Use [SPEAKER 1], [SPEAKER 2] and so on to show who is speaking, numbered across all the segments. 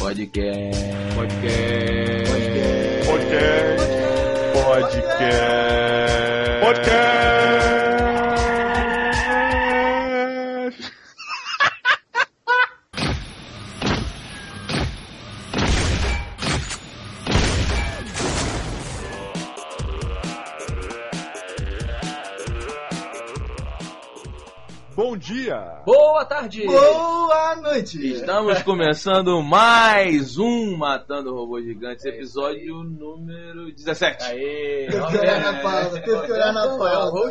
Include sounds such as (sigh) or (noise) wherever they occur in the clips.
[SPEAKER 1] Podcast.
[SPEAKER 2] Podcast.
[SPEAKER 3] Podcast. Podcast. Podcast. Dia.
[SPEAKER 1] Boa tarde!
[SPEAKER 2] Boa noite!
[SPEAKER 1] Estamos começando mais um Matando Robôs Gigantes, episódio número 17.
[SPEAKER 4] Aê!
[SPEAKER 2] Teve que olhar na pauta, teve que olhar na
[SPEAKER 4] É
[SPEAKER 2] pauta.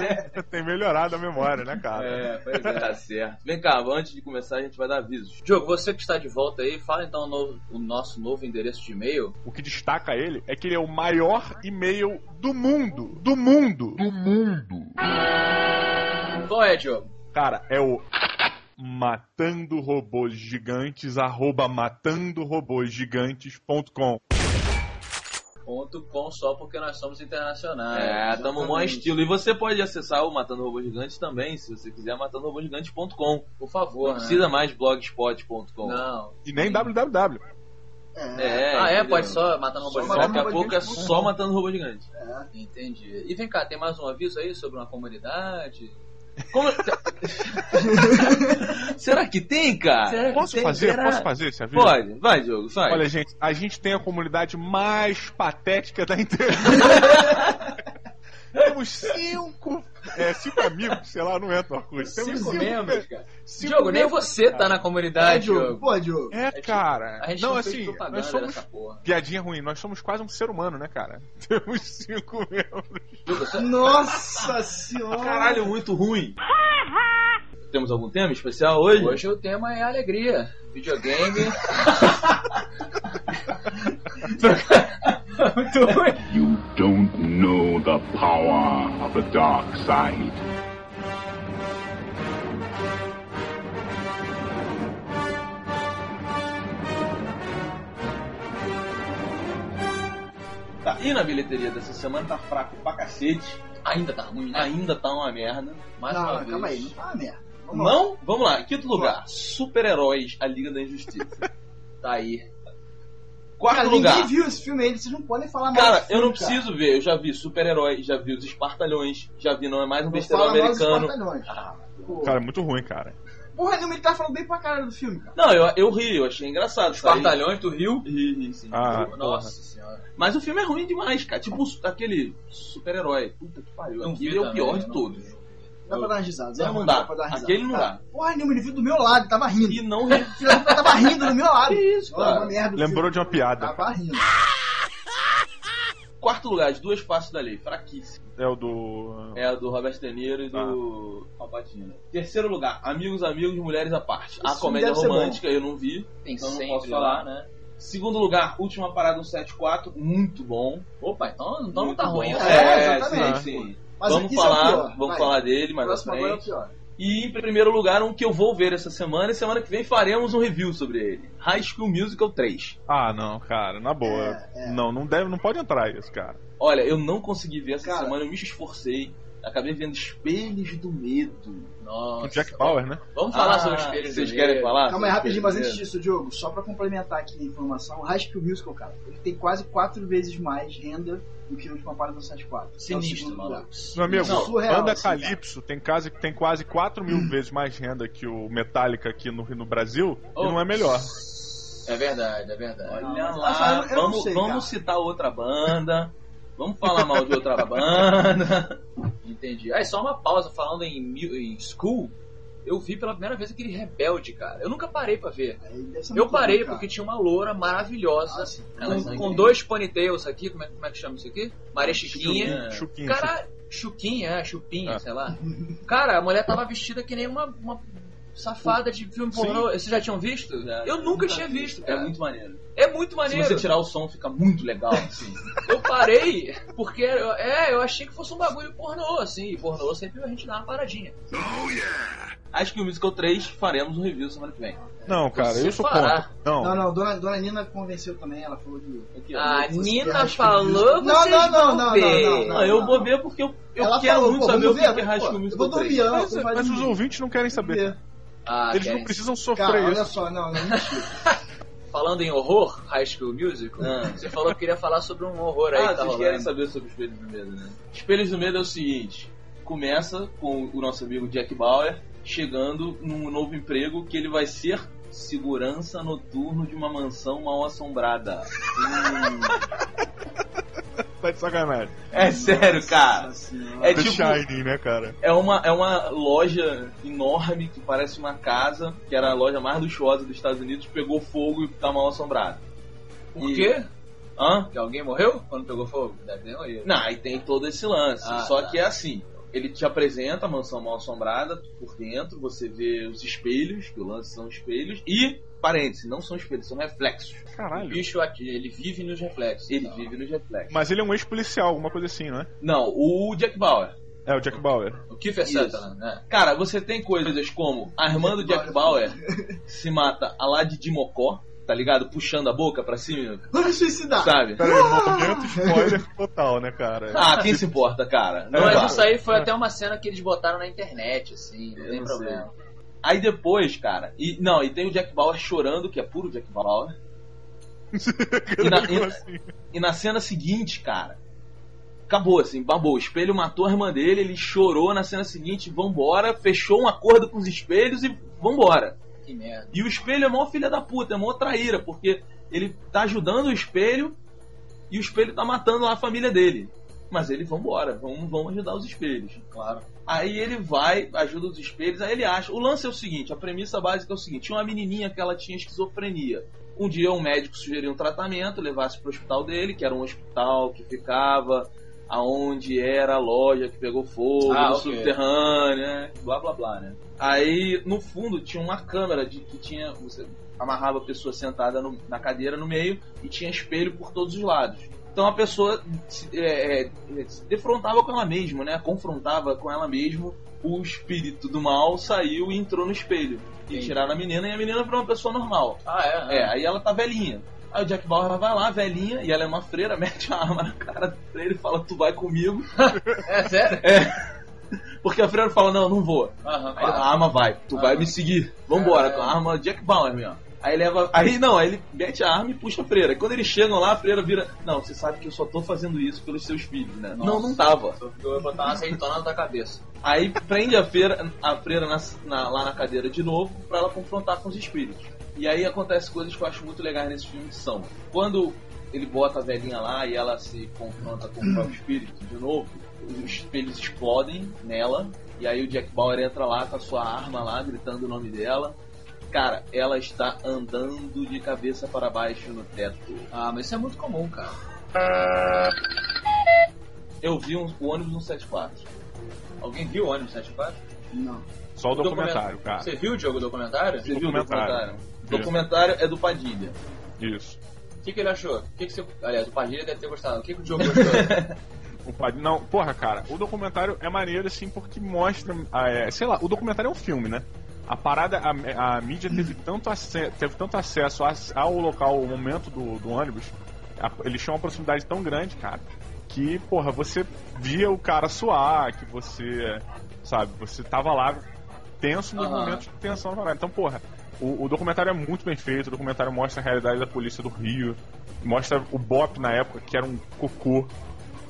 [SPEAKER 4] né?
[SPEAKER 3] Tem melhorado a memória, né, cara?
[SPEAKER 1] É, pois é, tá certo. Vem cá, antes de começar a gente vai dar avisos. Diogo, você que está de volta aí, fala então o, novo- o nosso novo endereço de e-mail.
[SPEAKER 3] O que destaca ele é que ele é o maior e-mail do mundo. Do mundo. Do mundo.
[SPEAKER 1] Qual é, Diogo?
[SPEAKER 3] Cara, é o matando robôs gigantes arroba matandorobôsgigantes.com
[SPEAKER 4] Ponto com só porque nós somos internacionais.
[SPEAKER 1] É, tamo mó
[SPEAKER 2] exatamente.
[SPEAKER 1] estilo. E você pode acessar o Matando Robôs Gigantes também, se você quiser, matandorobôsgigantes.com.
[SPEAKER 4] Por favor,
[SPEAKER 1] Não
[SPEAKER 4] né?
[SPEAKER 1] precisa mais blogspot.com.
[SPEAKER 4] Não.
[SPEAKER 3] e nem www.
[SPEAKER 2] É,
[SPEAKER 1] É,
[SPEAKER 4] ah, é?
[SPEAKER 1] entendeu?
[SPEAKER 4] Pode só matar no robô gigante?
[SPEAKER 1] Daqui a
[SPEAKER 2] Robôs
[SPEAKER 1] pouco é
[SPEAKER 2] Gigantes.com.
[SPEAKER 1] só Matando Robôs Gigantes.
[SPEAKER 2] é.
[SPEAKER 4] Entendi. E vem cá, tem mais um aviso aí sobre uma comunidade?
[SPEAKER 1] Como... (laughs) Será que tem, cara?
[SPEAKER 4] Será
[SPEAKER 3] Posso
[SPEAKER 4] tem?
[SPEAKER 3] fazer?
[SPEAKER 4] Será?
[SPEAKER 3] Posso fazer esse aviso?
[SPEAKER 1] Pode, vai, Diogo, vai.
[SPEAKER 3] Olha, gente, a gente tem a comunidade mais patética da internet. (laughs) Temos cinco, é, cinco amigos, sei lá, não entra no Orkut. Temos
[SPEAKER 4] Cinco membros, cara.
[SPEAKER 3] cinco
[SPEAKER 4] Diogo, nem
[SPEAKER 3] membros,
[SPEAKER 4] você tá
[SPEAKER 3] cara.
[SPEAKER 4] na
[SPEAKER 2] É,
[SPEAKER 4] comunidade,
[SPEAKER 2] Diogo.
[SPEAKER 4] Diogo.
[SPEAKER 2] Pô, Diogo.
[SPEAKER 3] É, cara.
[SPEAKER 4] A gente
[SPEAKER 3] não,
[SPEAKER 4] não,
[SPEAKER 3] assim, nós somos. Piadinha ruim, nós somos quase um ser humano, né, cara? (laughs) Temos cinco membros.
[SPEAKER 4] Você...
[SPEAKER 2] Nossa senhora!
[SPEAKER 1] Caralho, muito ruim. Temos algum tema especial hoje?
[SPEAKER 4] Hoje o tema é alegria. Videogame. (laughs) Muito ruim.
[SPEAKER 5] You don't know the power of the dark side.
[SPEAKER 1] Tá. E na bilheteria dessa semana tá fraco pra cacete.
[SPEAKER 4] Ainda tá ruim, né?
[SPEAKER 1] Ainda tá uma merda.
[SPEAKER 4] Mais
[SPEAKER 2] Não,
[SPEAKER 4] uma
[SPEAKER 2] não,
[SPEAKER 4] vez.
[SPEAKER 2] calma aí, não tá uma merda. Vamos lá.
[SPEAKER 1] Não? Vamos lá. Quinto lugar. Super-Heróis, A Liga da Injustiça.
[SPEAKER 4] Tá aí.
[SPEAKER 1] Quarto
[SPEAKER 2] Cara,
[SPEAKER 1] lugar.
[SPEAKER 2] ninguém viu esse filme aí, vocês não podem falar mal
[SPEAKER 1] Cara, eu não preciso ver. Eu já vi super-heróis, já vi os Espartalhões, já vi Não é mais um
[SPEAKER 2] dos
[SPEAKER 1] americano.
[SPEAKER 2] Espartalhões.
[SPEAKER 1] Ah.
[SPEAKER 3] Cara, é muito ruim, cara.
[SPEAKER 2] Porra, não me tá falando bem pra cara do filme, cara.
[SPEAKER 1] Não, eu, eu ri, eu achei engraçado.
[SPEAKER 4] Batalhões do Rio.
[SPEAKER 1] Ri, ri, sim.
[SPEAKER 3] Ah,
[SPEAKER 4] Nossa senhora.
[SPEAKER 1] Mas o filme é ruim demais, cara. Tipo aquele super-herói. Puta que pariu. Aquele é o
[SPEAKER 4] também,
[SPEAKER 1] pior de
[SPEAKER 4] não
[SPEAKER 1] todos.
[SPEAKER 2] Dá pra dar umas risadas. é
[SPEAKER 1] Não, não dá.
[SPEAKER 2] pra dar risada.
[SPEAKER 1] Aquele não
[SPEAKER 2] Tá.
[SPEAKER 1] dá.
[SPEAKER 2] Porra, nenhuma, ele viu do meu lado, tava rindo.
[SPEAKER 1] E não. (laughs)
[SPEAKER 2] Filho puta tava rindo do meu lado.
[SPEAKER 1] Que isso, cara?
[SPEAKER 2] uma merda. o
[SPEAKER 3] Lembrou
[SPEAKER 2] filme.
[SPEAKER 3] de uma piada.
[SPEAKER 2] Tava rindo. (laughs)
[SPEAKER 1] Quarto lugar, As Duas Faces da Lei. Fraquíssimo.
[SPEAKER 3] É o do.
[SPEAKER 1] É a do Robert De Niro e do Alpatino. Terceiro lugar, Amigos, Amigos, Mulheres à Parte. a
[SPEAKER 2] Esse
[SPEAKER 1] comédia romântica, eu não vi.
[SPEAKER 4] Tem
[SPEAKER 1] Então não
[SPEAKER 4] sempre
[SPEAKER 1] posso falar.
[SPEAKER 4] lá, né?
[SPEAKER 1] Segundo lugar, Última Parada 174. Muito bom.
[SPEAKER 4] Opa, então, então não
[SPEAKER 1] Muito
[SPEAKER 4] tá
[SPEAKER 1] bom.
[SPEAKER 4] ruim.
[SPEAKER 2] É,
[SPEAKER 1] É,
[SPEAKER 2] exatamente.
[SPEAKER 1] sim, sim.
[SPEAKER 2] Mas
[SPEAKER 1] vamos
[SPEAKER 2] é
[SPEAKER 1] falar,
[SPEAKER 2] pior.
[SPEAKER 1] vamos
[SPEAKER 2] Vai.
[SPEAKER 1] falar dele mais à
[SPEAKER 2] próximo agora é o
[SPEAKER 1] frente.
[SPEAKER 2] pior.
[SPEAKER 1] E em primeiro lugar, um que eu vou ver essa semana, e semana que vem faremos um review sobre ele. High School Musical 3.
[SPEAKER 3] Ah, não, cara, na boa.
[SPEAKER 2] É, é.
[SPEAKER 3] Não, não deve, não pode entrar isso, cara.
[SPEAKER 1] Olha, eu não consegui ver essa
[SPEAKER 2] Cara.
[SPEAKER 1] semana, eu me esforcei. Acabei vendo Espelhos do Medo.
[SPEAKER 4] Nossa.
[SPEAKER 3] O Jack Bauer, né?
[SPEAKER 4] Vamos falar
[SPEAKER 1] Ah,
[SPEAKER 4] sobre os espelhos
[SPEAKER 1] Vocês querem falar?
[SPEAKER 2] Calma aí, rapidinho, mas antes disso, Diogo, só pra complementar aqui a informação, o High School Musical, cara, ele tem quase quatro vezes mais renda do que o Última Parada do 74.
[SPEAKER 4] Sinistro,
[SPEAKER 2] É o
[SPEAKER 4] maluco.
[SPEAKER 3] Meu amigo,
[SPEAKER 1] Não,
[SPEAKER 2] surreal,
[SPEAKER 3] Banda
[SPEAKER 2] assim.
[SPEAKER 3] Calypso tem quase, tem quase 4 mil (clears throat) vezes mais renda que o Metallica aqui no, no Brasil
[SPEAKER 1] Oh.
[SPEAKER 3] e não é melhor.
[SPEAKER 4] É verdade, é verdade.
[SPEAKER 1] Olha
[SPEAKER 2] Não,
[SPEAKER 1] lá,
[SPEAKER 2] eu-
[SPEAKER 1] vamos,
[SPEAKER 2] sei,
[SPEAKER 1] vamos citar outra banda. Vamos falar mal de outra banda. (laughs)
[SPEAKER 4] Entendi. Ah, e só uma pausa falando em, em School. Eu vi pela primeira vez aquele Rebelde, cara. Eu nunca parei pra ver.
[SPEAKER 2] Ser
[SPEAKER 4] Eu parei
[SPEAKER 2] bom,
[SPEAKER 4] porque tinha uma loura maravilhosa.
[SPEAKER 2] Ah, sim.
[SPEAKER 4] com, com dois ponytails aqui, como é, como é que chama isso aqui? Maria Chiquinha.
[SPEAKER 3] Chuquinho.
[SPEAKER 4] Cara, Chuquinha, é, Chupinha,
[SPEAKER 3] Ah.
[SPEAKER 4] sei lá. (laughs) Cara, a mulher tava vestida que nem uma, uma safada de filme pornô. Vocês já tinham visto?
[SPEAKER 1] Já,
[SPEAKER 4] Eu nunca tinha visto,
[SPEAKER 1] É
[SPEAKER 4] cara.
[SPEAKER 1] muito maneiro.
[SPEAKER 4] É muito
[SPEAKER 1] Se
[SPEAKER 4] maneiro.
[SPEAKER 1] você tirar o som, fica muito legal. Assim.
[SPEAKER 4] Eu parei porque, é, eu achei que fosse um bagulho pornô, assim. E pornô sempre a gente dá uma paradinha.
[SPEAKER 1] Acho que o Musical 3 faremos um review semana que vem.
[SPEAKER 3] Não, cara,
[SPEAKER 4] Você
[SPEAKER 3] eu sou
[SPEAKER 4] fará.
[SPEAKER 3] contra. Não,
[SPEAKER 2] Não, não, dona, dona Nina convenceu também, ela falou de.
[SPEAKER 1] Aqui, ó.
[SPEAKER 4] A Nina falou?
[SPEAKER 2] Não, não, não, não, não,
[SPEAKER 1] Não, eu vou ver porque eu, eu
[SPEAKER 2] ela
[SPEAKER 1] quero
[SPEAKER 2] falou,
[SPEAKER 1] muito
[SPEAKER 2] pô,
[SPEAKER 1] saber o que é High School
[SPEAKER 2] Eu
[SPEAKER 1] Musical
[SPEAKER 2] vou
[SPEAKER 1] 3.
[SPEAKER 2] dormir, ela
[SPEAKER 3] mas,
[SPEAKER 2] vai
[SPEAKER 3] mas os ouvintes não querem saber.
[SPEAKER 4] Ah,
[SPEAKER 3] Eles
[SPEAKER 4] querem-
[SPEAKER 3] não precisam sofrer
[SPEAKER 2] Cara, olha
[SPEAKER 3] isso.
[SPEAKER 2] só, não, não, mentira. (laughs)
[SPEAKER 4] Falando em horror, High School Musical,
[SPEAKER 1] Ah.
[SPEAKER 4] você falou que queria falar sobre um horror aí
[SPEAKER 1] Ah,
[SPEAKER 4] que tá
[SPEAKER 1] vocês querem saber sobre Espelhos do Medo, né? Espelhos do Medo é o seguinte: começa com o nosso amigo Jack Bauer chegando num novo emprego que ele vai ser segurança noturno de uma mansão mal assombrada. (laughs) Hum, (laughs)
[SPEAKER 3] Tá de sacanagem.
[SPEAKER 1] é sério, cara. É
[SPEAKER 3] The
[SPEAKER 1] tipo,
[SPEAKER 3] Shining, né, cara?
[SPEAKER 1] é uma, é uma loja enorme que parece uma casa, que era a loja mais luxuosa dos Estados Unidos, pegou fogo e tá mal assombrada.
[SPEAKER 4] Por
[SPEAKER 1] E-
[SPEAKER 4] quê?
[SPEAKER 1] Hã?
[SPEAKER 4] Que alguém morreu quando pegou fogo? Deve ter morrido.
[SPEAKER 1] Não, aí tem todo esse lance.
[SPEAKER 4] Ah,
[SPEAKER 1] Só
[SPEAKER 4] tá.
[SPEAKER 1] que é assim. Ele te apresenta a mansão mal assombrada por dentro, você vê os espelhos, que o lance são espelhos, e, parênteses, não são espelhos, são reflexos.
[SPEAKER 4] O
[SPEAKER 3] Caralho.
[SPEAKER 4] bicho aqui, ele vive nos reflexos.
[SPEAKER 1] Ele vive nos reflexos.
[SPEAKER 3] Mas ele é um ex-policial, alguma coisa assim, não é?
[SPEAKER 1] Não, o Jack Bauer.
[SPEAKER 3] É, o Jack Bauer.
[SPEAKER 4] O Kiefer
[SPEAKER 1] Isso.
[SPEAKER 4] Sutherland, né?
[SPEAKER 1] Cara, você tem coisas como a irmã do Jack Bauer se mata a lá de Dimocó, tá ligado? Puxando a boca pra cima,
[SPEAKER 2] Vai suicidar.
[SPEAKER 1] sabe?
[SPEAKER 3] Pera aí, momento spoiler total, né, cara?
[SPEAKER 1] Ah, quem se importa, cara? Não
[SPEAKER 4] Mas
[SPEAKER 1] vai.
[SPEAKER 4] isso aí foi até uma cena que eles botaram na internet, assim, não
[SPEAKER 1] Eu
[SPEAKER 4] tem
[SPEAKER 1] não
[SPEAKER 4] problema.
[SPEAKER 1] Aí depois, cara, e não, e tem o Jack Bauer chorando, que é puro Jack Bauer. (laughs) E na, e-
[SPEAKER 3] assim?
[SPEAKER 1] e na cena seguinte, cara, acabou assim, babou. O espelho matou a irmã dele, ele chorou na cena seguinte, vambora, fechou um acordo com os espelhos e vambora.
[SPEAKER 4] Que merda.
[SPEAKER 1] E o espelho é mó filha da puta, é mó traíra, porque ele tá ajudando o espelho e o espelho tá matando lá a família dele. Mas ele, vambora, vamos, vamos ajudar os espelhos.
[SPEAKER 4] Claro.
[SPEAKER 1] Aí ele vai, ajuda os espelhos, aí ele acha. O lance é o seguinte: a premissa básica é o seguinte: tinha uma menininha que ela tinha esquizofrenia. Um dia um médico sugeriu um tratamento, levasse pro hospital dele, que era um hospital que ficava aonde era a loja que pegou fogo,
[SPEAKER 4] Ah,
[SPEAKER 1] no
[SPEAKER 4] ok.
[SPEAKER 1] subterrâneo, né? Blá blá blá, né? Aí no fundo tinha uma câmera de que tinha. Você amarrava a pessoa sentada no- na cadeira no meio e tinha espelho por todos os lados. Então a pessoa se, é, é, se defrontava com ela mesma, né? Confrontava com ela mesma. O espírito do mal saiu e entrou no espelho. E tiraram a menina e a menina virou uma pessoa normal.
[SPEAKER 4] Ah, é?
[SPEAKER 1] É, aí ela tá velhinha. Aí o Jack Bauer vai lá, velhinha, e ela é uma freira, (laughs) mete a arma na cara da freira e fala, tu vai comigo. (laughs)
[SPEAKER 4] É sério?
[SPEAKER 1] Porque a freira fala, não, não vou. Aí a arma vai, tu vai
[SPEAKER 4] Aham.
[SPEAKER 1] me seguir. Vambora,
[SPEAKER 4] É.
[SPEAKER 1] com a arma Jack Bauer mesmo. Aí leva. Aí não, aí ele mete a arma e puxa a freira. Quando eles chegam lá, a freira vira. Não, você sabe que eu só tô fazendo isso pelos seus filhos, né?
[SPEAKER 4] Nossa.
[SPEAKER 1] Não, não tava.
[SPEAKER 4] Eu vou botar uma azeitona na tua cabeça.
[SPEAKER 1] Aí prende a freira, a freira na- na- lá na cadeira de novo pra ela confrontar com os espíritos. E aí acontece coisas que eu acho muito legais nesse filme que são. Quando ele bota a velhinha lá e ela se confronta com o próprio espírito de novo, os espelhos explodem nela. E aí o Jack Bauer entra lá com a sua arma lá, gritando o nome dela. Cara, ela está andando de cabeça para baixo no teto.
[SPEAKER 4] Ah, mas isso é muito comum, cara.
[SPEAKER 1] Eu vi um, o ônibus 174.
[SPEAKER 4] Alguém viu o ônibus 74?
[SPEAKER 2] Não.
[SPEAKER 3] Só o documentário, cara.
[SPEAKER 4] Você viu o jogo documentário?
[SPEAKER 1] Você viu o
[SPEAKER 3] Documentário.
[SPEAKER 1] documentário? O documentário é do Padilha.
[SPEAKER 3] Isso.
[SPEAKER 4] O que, que ele achou? O que, que você. Aliás, o Padilha deve ter gostado. O que, que o Diogo (laughs) gostou?
[SPEAKER 3] O Pad- Não, porra, cara, o documentário é maneiro assim porque mostra. ah, é, sei lá, o documentário é um filme, né? A parada, a, a mídia teve tanto, teve tanto acesso a- ao local, ao momento do, do ônibus, a- eles tinham uma proximidade tão grande, cara, que, porra, você via o cara suar, que você, sabe, você tava lá tenso nos
[SPEAKER 4] Aham.
[SPEAKER 3] momentos de tensão. Então, porra, o, o documentário é muito bem feito, o documentário mostra a realidade da polícia do Rio, mostra o BOP na época, que era um cocô,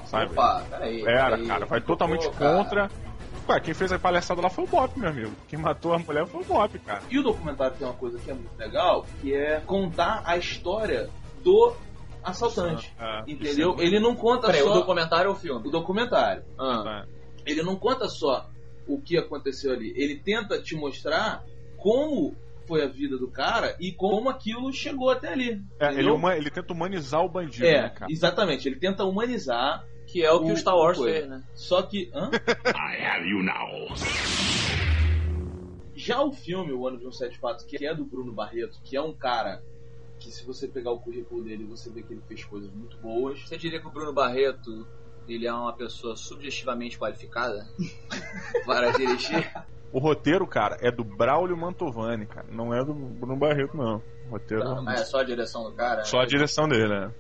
[SPEAKER 3] sabe?
[SPEAKER 4] Opa, peraí.
[SPEAKER 3] Era,
[SPEAKER 4] peraí.
[SPEAKER 3] cara, vai totalmente
[SPEAKER 4] Pô, cara.
[SPEAKER 3] contra. Ué, quem fez a palhaçada lá foi o Bop, meu amigo. Quem matou a mulher foi o Bop, cara.
[SPEAKER 1] E o documentário tem uma coisa que é muito legal, que é contar a história do assaltante.
[SPEAKER 3] É,
[SPEAKER 1] Entendeu?
[SPEAKER 3] isso
[SPEAKER 1] Ele não conta
[SPEAKER 4] Peraí,
[SPEAKER 1] só
[SPEAKER 4] o documentário ou o filme?
[SPEAKER 1] o documentário.
[SPEAKER 4] Ah.
[SPEAKER 3] é-
[SPEAKER 1] Ele não conta só o que aconteceu ali. Ele tenta te mostrar como foi a vida do cara e como aquilo chegou até ali.
[SPEAKER 3] É, ele,
[SPEAKER 1] entendeu?
[SPEAKER 3] huma- ele tenta humanizar o bandido,
[SPEAKER 1] É,
[SPEAKER 3] né, cara?
[SPEAKER 1] exatamente. Ele tenta humanizar,
[SPEAKER 4] Que é o que o,
[SPEAKER 1] O-
[SPEAKER 4] Star Wars
[SPEAKER 1] coisa.
[SPEAKER 4] fez, né?
[SPEAKER 1] só que. Hã?
[SPEAKER 5] I have you now.
[SPEAKER 1] Já o filme, o Ano de 174, que é do Bruno Barreto, que é um cara que se você pegar o currículo dele, você vê que ele fez coisas muito boas.
[SPEAKER 4] Você diria que o Bruno Barreto ele é uma pessoa subjetivamente qualificada (laughs) para dirigir?
[SPEAKER 3] O roteiro, cara, é do Braulio Mantovani, cara. Não é do Bruno Barreto, não. O roteiro
[SPEAKER 4] Não, mas é só a direção do cara?
[SPEAKER 3] Só a direção dele, né?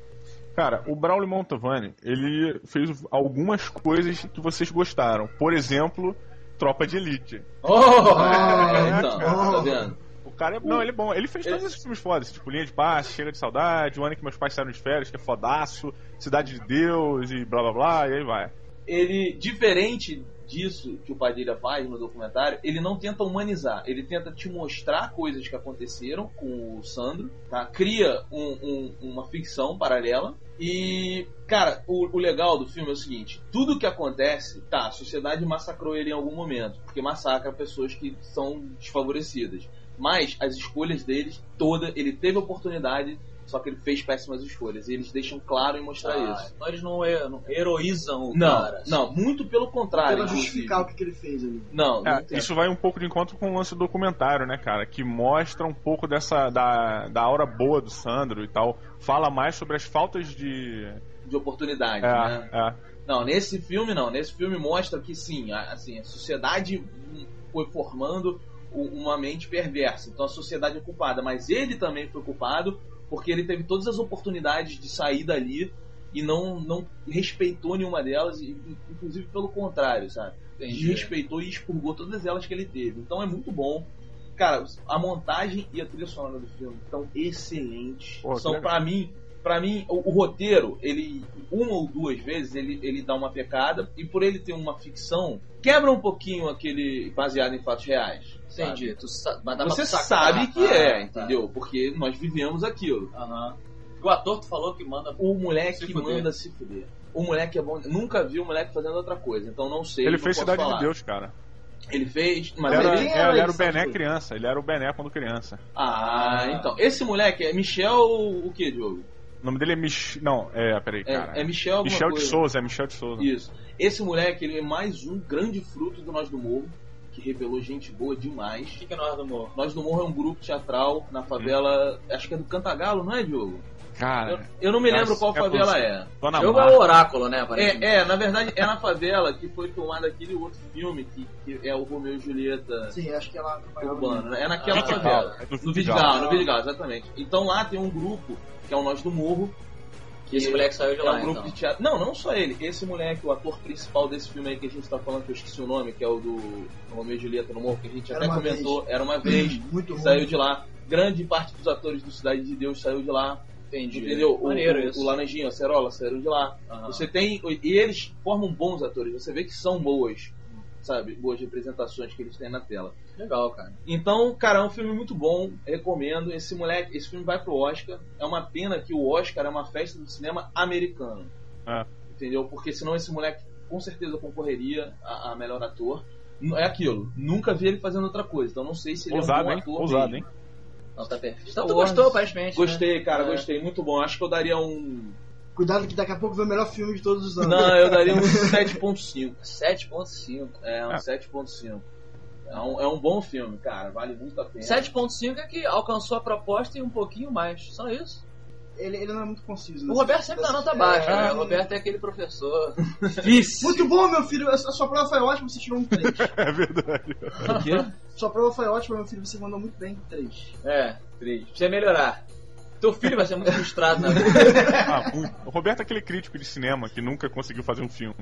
[SPEAKER 3] Cara, o Braulio Mantovani, ele fez algumas coisas que vocês gostaram. Por exemplo, Tropa de Elite.
[SPEAKER 4] Oh!
[SPEAKER 1] É, então,
[SPEAKER 2] cara.
[SPEAKER 1] tá vendo?
[SPEAKER 3] O cara é, não, ele é bom. Ele fez todos esses filmes fodas, tipo Linha de Passe, Chega de Saudade, O Ano que Meus Pais Saíram de Férias, que é fodaço, Cidade de Deus e blá blá blá, e aí vai.
[SPEAKER 1] Ele, diferente disso que o Padilha faz no documentário, ele não tenta humanizar, ele tenta te mostrar coisas que aconteceram com o Sandro, tá? Cria um- um- uma ficção paralela. E, cara, o, o legal do filme é o seguinte: tudo que acontece, tá, a sociedade massacrou ele em algum momento, porque massacra pessoas que são desfavorecidas. Mas as escolhas deles, toda, ele teve oportunidade, só que ele fez péssimas escolhas. E eles deixam claro em mostrar
[SPEAKER 4] Ah,
[SPEAKER 1] isso.
[SPEAKER 4] então eles não, he- não heroizam o
[SPEAKER 1] Não,
[SPEAKER 4] cara. assim.
[SPEAKER 1] não, muito pelo contrário.
[SPEAKER 2] Pra justificar o que, que ele fez ali.
[SPEAKER 1] Não, não
[SPEAKER 3] É,
[SPEAKER 1] tem.
[SPEAKER 3] isso vai um pouco de encontro com o lance do documentário, né, cara? Que mostra um pouco dessa da, da aura boa do Sandro e tal. Fala mais sobre as faltas de.
[SPEAKER 1] de oportunidade,
[SPEAKER 3] É,
[SPEAKER 1] né?
[SPEAKER 3] é.
[SPEAKER 1] Não, nesse filme não. Nesse filme mostra que sim, a, assim, a sociedade foi formando uma mente perversa. Então a sociedade é culpada, mas ele também foi culpado porque ele teve todas as oportunidades de sair dali e não, não respeitou nenhuma delas, inclusive pelo contrário, sabe?
[SPEAKER 4] Entendi.
[SPEAKER 1] Desrespeitou e expurgou todas elas que ele teve. Então é muito bom. Cara, a montagem e a trilha sonora do filme estão excelentes.
[SPEAKER 3] Pô,
[SPEAKER 1] São para mim, para mim o, o roteiro, ele uma ou duas vezes ele, ele dá uma pecada e por ele ter uma ficção, quebra um pouquinho aquele baseado em fatos reais. Sabe?
[SPEAKER 4] Entendi. Tu sa- mas dá pra
[SPEAKER 1] Você
[SPEAKER 4] sacar.
[SPEAKER 1] sabe que
[SPEAKER 4] Ah,
[SPEAKER 1] é,
[SPEAKER 4] tá.
[SPEAKER 1] entendeu? Porque nós vivemos aquilo.
[SPEAKER 4] Aham. O ator tu falou que manda.
[SPEAKER 1] O moleque
[SPEAKER 4] Se fuder.
[SPEAKER 1] manda se fuder. O moleque é bom. Nunca vi o moleque fazendo outra coisa, então não sei.
[SPEAKER 3] Ele
[SPEAKER 1] não
[SPEAKER 3] fez
[SPEAKER 1] posso
[SPEAKER 3] Cidade
[SPEAKER 1] falar.
[SPEAKER 3] de Deus, cara.
[SPEAKER 1] Ele fez, mas
[SPEAKER 3] Ele era,
[SPEAKER 1] ele.
[SPEAKER 3] é,
[SPEAKER 2] era
[SPEAKER 3] ele era o Bené criança. Ele era o Bené quando criança.
[SPEAKER 1] Ah, então. Esse moleque é Michel o que, Diogo?
[SPEAKER 3] O nome dele é Mich... Não, é, peraí,
[SPEAKER 1] É,
[SPEAKER 3] cara.
[SPEAKER 1] é Michel
[SPEAKER 3] Michel de
[SPEAKER 1] coisa.
[SPEAKER 3] Souza, é Michel de Souza.
[SPEAKER 1] Isso. Esse moleque, ele é mais um grande fruto do Nós do Morro, que revelou gente boa demais.
[SPEAKER 4] O que, que é nós do Morro?
[SPEAKER 1] Nós do Morro é um grupo teatral na favela, acho que é do Cantagalo, não é, Diogo? Eu,
[SPEAKER 3] Cara,
[SPEAKER 1] eu não me lembro qual
[SPEAKER 3] é
[SPEAKER 1] favela é.
[SPEAKER 4] Jogo é o oráculo, né?
[SPEAKER 1] É, é, na verdade é na favela que foi filmado aquele outro filme que, que é o Romeu e Julieta
[SPEAKER 2] Sim, acho que ela trabalhava
[SPEAKER 1] urbano, né? É naquela
[SPEAKER 4] Ah,
[SPEAKER 1] favela.
[SPEAKER 3] É
[SPEAKER 1] No Vidigal, no Vidigal, exatamente. Então lá tem um grupo, que é o Nós do Morro,
[SPEAKER 4] Que esse moleque saiu de
[SPEAKER 1] é
[SPEAKER 4] lá,
[SPEAKER 1] um grupo
[SPEAKER 4] então.
[SPEAKER 1] de teatro. Não, não só ele. Esse moleque, o ator principal desse filme aí que a gente tá falando, que eu esqueci o nome, que é o do Romeu e Julieta no Morro, que a gente
[SPEAKER 2] Era
[SPEAKER 1] até comentou, era uma vez, (clears throat)
[SPEAKER 2] Muito ruim.
[SPEAKER 1] saiu de lá. Grande parte dos atores do Cidade de Deus saiu de lá.
[SPEAKER 4] Entendi.
[SPEAKER 1] Entendeu? O,
[SPEAKER 4] Maneiro
[SPEAKER 1] o, o Laranjinha, a Cerola saíram de lá.
[SPEAKER 4] Aham.
[SPEAKER 1] Você tem. E eles formam bons atores. Você vê que são boas, sabe? Boas representações que eles têm na tela.
[SPEAKER 4] Legal, cara.
[SPEAKER 1] Então, cara, é um filme muito bom, recomendo. Esse moleque, esse filme vai pro Oscar. É uma pena que o Oscar é uma festa do cinema americano.
[SPEAKER 3] É.
[SPEAKER 1] Entendeu? Porque senão esse moleque com certeza concorreria a, a melhor ator. É aquilo, nunca vi ele fazendo outra coisa, então não sei se ele é um
[SPEAKER 3] Ousado,
[SPEAKER 1] bom
[SPEAKER 3] hein?
[SPEAKER 1] ator.
[SPEAKER 3] Ousado, hein?
[SPEAKER 4] Não, tá perfeito. Então tu gostou, aparentemente. né?
[SPEAKER 1] Gostei, cara,
[SPEAKER 4] É.
[SPEAKER 1] gostei, muito bom. Acho que eu daria um.
[SPEAKER 2] Cuidado que daqui a pouco vem o melhor filme de todos os anos.
[SPEAKER 1] Não, eu daria um (laughs) 7.5.
[SPEAKER 4] 7.5.
[SPEAKER 1] É, um
[SPEAKER 3] Ah.
[SPEAKER 1] 7.5. É um, é um bom filme, cara, vale muito a pena.
[SPEAKER 4] 7.5 é que alcançou a proposta e um pouquinho mais. Só isso.
[SPEAKER 2] Ele, ele não é muito conciso.
[SPEAKER 4] O
[SPEAKER 2] né?
[SPEAKER 4] Roberto sempre dá nota
[SPEAKER 2] É,
[SPEAKER 4] baixa, né?
[SPEAKER 2] é.
[SPEAKER 4] O Roberto é aquele professor (laughs) difícil.
[SPEAKER 2] Muito bom, meu filho. A sua prova foi ótima, você tirou um 3. (laughs)
[SPEAKER 3] É verdade.
[SPEAKER 1] O quê?
[SPEAKER 2] sua prova foi ótima, meu filho, você mandou muito bem, 3.
[SPEAKER 4] É, três. Precisa melhorar. Teu filho vai ser muito frustrado na vida.
[SPEAKER 3] Ah, o- o Roberto é aquele crítico de cinema que nunca conseguiu fazer um filme.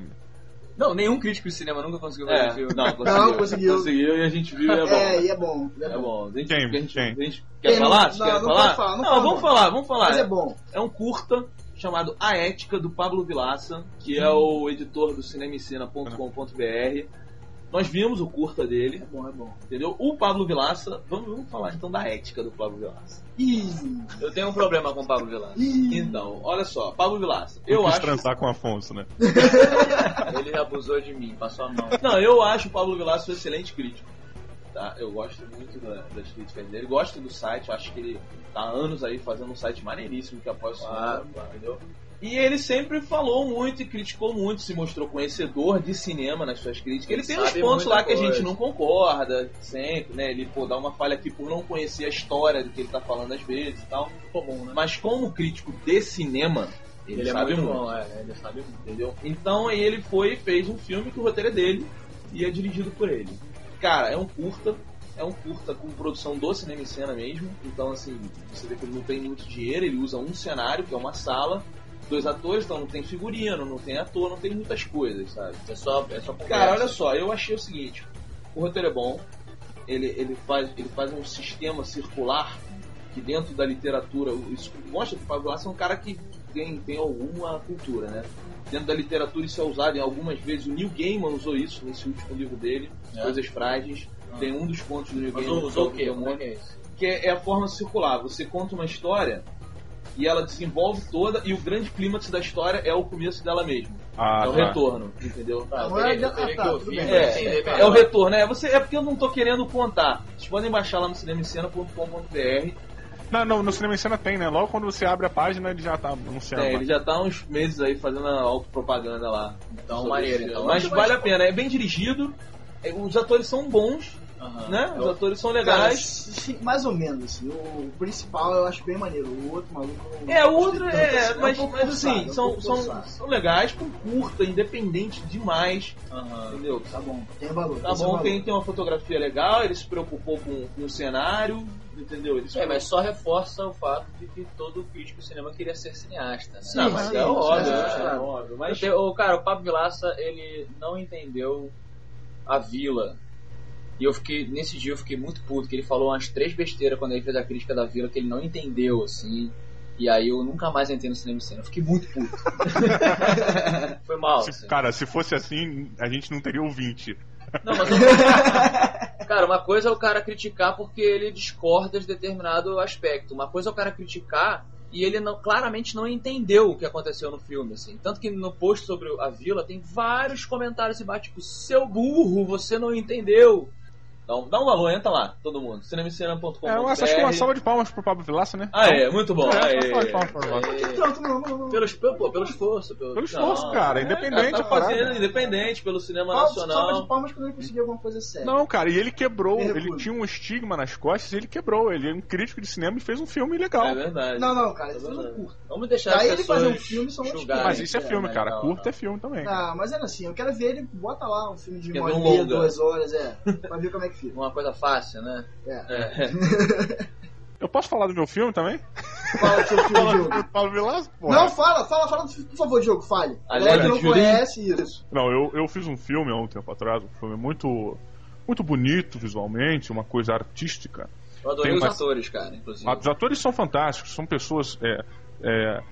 [SPEAKER 4] Não, nenhum crítico de cinema nunca conseguiu fazer
[SPEAKER 1] É,
[SPEAKER 4] filme.
[SPEAKER 1] não, conseguiu.
[SPEAKER 2] Não, conseguiu.
[SPEAKER 1] Conseguiu e a gente viu e é bom.
[SPEAKER 2] É, e é bom. É,
[SPEAKER 1] É
[SPEAKER 2] bom.
[SPEAKER 1] bom. A gente,
[SPEAKER 3] Quem?
[SPEAKER 1] a gente,
[SPEAKER 3] Quem?
[SPEAKER 1] a gente-
[SPEAKER 2] Quem?
[SPEAKER 1] quer falar? Você
[SPEAKER 2] Não,
[SPEAKER 1] quer
[SPEAKER 2] não
[SPEAKER 1] falar?
[SPEAKER 2] falar, não fala,
[SPEAKER 1] vamos
[SPEAKER 2] não.
[SPEAKER 1] falar, vamos falar.
[SPEAKER 2] Mas é bom.
[SPEAKER 1] É um curta chamado A Ética do Pablo Vilaça, que é o editor do cinemicena.com.br. Nós vimos o curta dele,
[SPEAKER 2] É bom, é bom.
[SPEAKER 1] entendeu? O Pablo Vilaça, vamos, vamos falar então da ética do Pablo Vilaça.
[SPEAKER 2] Ih,
[SPEAKER 4] Eu tenho um problema com o Pablo Vilar.
[SPEAKER 2] ih.
[SPEAKER 1] Então, olha só, Pablo Vilaça,
[SPEAKER 3] Eu quis
[SPEAKER 1] acho.
[SPEAKER 3] transar com o Afonso, né? (laughs)
[SPEAKER 4] Ele abusou de mim, passou a mão.
[SPEAKER 1] Não, eu acho o Pablo Vilaça um excelente crítico. Tá? Eu gosto muito da- das críticas dele, gosto do site, acho que ele tá há anos aí fazendo um site maneiríssimo que
[SPEAKER 4] Claro, claro.
[SPEAKER 1] entendeu? E ele sempre falou muito e criticou muito, se mostrou conhecedor de cinema nas suas críticas. Ele
[SPEAKER 4] Ele
[SPEAKER 1] tem uns pontos lá que a gente
[SPEAKER 4] coisa.
[SPEAKER 1] não concorda sempre, né? Ele pô, dá uma falha aqui por não conhecer a história do que ele tá falando às vezes e tal.
[SPEAKER 4] Né?
[SPEAKER 1] Mas como crítico de cinema, ele,
[SPEAKER 4] Ele, é
[SPEAKER 1] sabe
[SPEAKER 4] muito
[SPEAKER 1] muito
[SPEAKER 4] bom, é, ele sabe muito.
[SPEAKER 1] entendeu? Então aí ele foi e fez um filme que o roteiro é dele e é dirigido por ele. Cara, é um curta, é um curta com produção do cinema em cena mesmo. Então assim, você vê que ele não tem muito dinheiro, ele usa um cenário, que é uma sala, dois atores, então não tem figurino, não tem ator, não tem muitas coisas, sabe?
[SPEAKER 4] É só, é só conversa.
[SPEAKER 1] Cara, olha só, eu achei o seguinte, o roteiro é bom, ele, ele, faz, ele faz um sistema circular que dentro da literatura, isso mostra que o Pablo Vilaça é um cara que tem, tem alguma cultura, né? Dentro da literatura isso é usado em algumas vezes. O Neil Gaiman usou isso nesse último livro dele,
[SPEAKER 4] É.
[SPEAKER 1] Coisas Frágeis. Tem um dos contos do Neil
[SPEAKER 4] Mas
[SPEAKER 1] Gaiman.
[SPEAKER 4] usou o
[SPEAKER 1] que é
[SPEAKER 4] quê?
[SPEAKER 1] um
[SPEAKER 4] Como é que é,
[SPEAKER 1] é a forma circular. Você conta uma história e ela desenvolve toda e o grande clímax da história é o começo dela mesmo.
[SPEAKER 3] Ah,
[SPEAKER 1] é o
[SPEAKER 3] tá.
[SPEAKER 1] retorno, entendeu?
[SPEAKER 4] Tá,
[SPEAKER 2] é
[SPEAKER 4] teria, teria
[SPEAKER 2] ah, tá,
[SPEAKER 4] ouvir
[SPEAKER 1] É, é, o retorno, é, você, é porque eu não tô querendo contar. Vocês podem baixar lá no cinemascena.com.br.
[SPEAKER 3] Não, não, no Cinema em Cena tem, né? Logo quando você abre a página, ele já tá anunciando.
[SPEAKER 1] É, ele já tá uns meses aí fazendo a autopropaganda lá.
[SPEAKER 4] Então, maneiro. Então.
[SPEAKER 1] Mas vale a pena, é bem dirigido. é, Os atores são bons, Né? Os
[SPEAKER 4] Eu-
[SPEAKER 1] atores são
[SPEAKER 2] Cara,
[SPEAKER 1] legais.
[SPEAKER 2] sim, mais ou menos, assim. O principal eu acho bem maneiro. O outro maluco.
[SPEAKER 1] É, o outro
[SPEAKER 2] tanto,
[SPEAKER 1] é,
[SPEAKER 2] assim. um
[SPEAKER 1] mas,
[SPEAKER 2] pouco
[SPEAKER 1] mas assim,
[SPEAKER 2] forçado, é um
[SPEAKER 1] são, são, são legais, com curta, independente demais,
[SPEAKER 4] Aham.
[SPEAKER 1] entendeu?
[SPEAKER 2] Tá bom, tem valor.
[SPEAKER 1] Tá
[SPEAKER 2] tem
[SPEAKER 1] bom,
[SPEAKER 2] valor.
[SPEAKER 1] tem, tem uma fotografia legal, ele se preocupou com, com o cenário, entendeu? Ele se
[SPEAKER 4] É, mas só reforça o fato de que todo crítico de cinema queria ser cineasta, né?
[SPEAKER 1] Não, mas
[SPEAKER 2] sim,
[SPEAKER 1] é
[SPEAKER 2] sim,
[SPEAKER 1] óbvio,
[SPEAKER 2] sim,
[SPEAKER 1] é,
[SPEAKER 2] sim.
[SPEAKER 1] é óbvio. Mas
[SPEAKER 4] Mas... O, cara, o Pablo Vilaça, ele não entendeu a vila. E eu fiquei, nesse dia eu fiquei muito puto, que ele falou umas três besteiras quando ele fez a crítica da vila, que ele não entendeu, assim. E aí eu nunca mais entrei no cinema em cena. Eu fiquei muito puto. (laughs) Foi mal.
[SPEAKER 3] Se-
[SPEAKER 4] assim.
[SPEAKER 3] cara, se fosse assim, a gente não teria ouvinte.
[SPEAKER 4] Não, mas (laughs) Cara, uma coisa é o cara criticar porque ele discorda de determinado aspecto. Uma coisa é o cara criticar e ele não- claramente não entendeu o que aconteceu no filme, assim. Tanto que no post sobre a vila tem vários comentários embaixo, tipo, seu burro, você não entendeu.
[SPEAKER 1] Dá um, dá um valor, entra lá, todo mundo. cinemicena.com.br
[SPEAKER 3] É, eu acho que uma salva de palmas pro Pablo Vilaça, né?
[SPEAKER 1] Ah, é, muito bom.
[SPEAKER 3] É, uma salva de palmas pro Pablo.
[SPEAKER 4] É,
[SPEAKER 2] Pronto, não, não, não.
[SPEAKER 4] pelo, esforço. Pelo,
[SPEAKER 3] Pelo esforço, cara,
[SPEAKER 1] É,
[SPEAKER 3] independente
[SPEAKER 1] cara, tá fazendo
[SPEAKER 3] parada.
[SPEAKER 1] independente pelo cinema
[SPEAKER 2] Palmas- Salva
[SPEAKER 1] nacional.
[SPEAKER 2] de palmas quando ele conseguir alguma coisa séria.
[SPEAKER 3] Não, cara, e ele quebrou, ele
[SPEAKER 2] recuso.
[SPEAKER 3] tinha um estigma nas costas e ele quebrou. Ele é um crítico de cinema e fez um filme legal.
[SPEAKER 1] É verdade.
[SPEAKER 2] Não, não, cara,
[SPEAKER 1] É
[SPEAKER 2] isso não
[SPEAKER 1] verdade.
[SPEAKER 2] curto.
[SPEAKER 4] Vamos deixar
[SPEAKER 2] Daí
[SPEAKER 4] as
[SPEAKER 2] ele fazer um filme são outros
[SPEAKER 3] Mas isso é filme, cara.
[SPEAKER 4] legal ou
[SPEAKER 3] Curto
[SPEAKER 4] não.
[SPEAKER 3] é filme também.
[SPEAKER 2] Ah, mas era assim, eu quero ver ele, bota lá um filme de uma hora
[SPEAKER 1] um
[SPEAKER 2] e duas horas, é. Pra ver como é que
[SPEAKER 4] Uma coisa fácil, né?
[SPEAKER 2] É.
[SPEAKER 1] É. (laughs)
[SPEAKER 3] Eu posso falar do meu filme também?
[SPEAKER 2] Fala do seu filme, Diogo.
[SPEAKER 3] Pablo Vilaça? Porra.
[SPEAKER 2] Não, fala, fala, fala, por favor, Diogo, fale.
[SPEAKER 1] A
[SPEAKER 2] Galera que não conhece isso.
[SPEAKER 3] Não, eu, eu fiz um filme há um tempo atrás, um filme muito, muito bonito visualmente, uma coisa artística.
[SPEAKER 4] Eu adorei
[SPEAKER 3] Tem
[SPEAKER 4] os
[SPEAKER 3] uma-
[SPEAKER 4] atores, cara, inclusive.
[SPEAKER 3] Ah, Os atores são fantásticos, são pessoas é, é,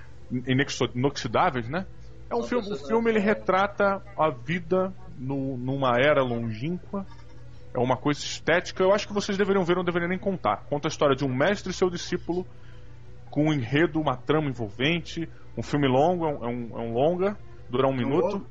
[SPEAKER 3] inoxidáveis, né? É um filme, o filme ele retrata a vida no- numa era longínqua. É uma coisa estética. Eu acho que vocês deveriam ver, não deveriam nem contar. Conta a história de um mestre e seu discípulo, com um enredo, uma trama envolvente. Um filme longo, é um, é um- é um longa, dura um minuto.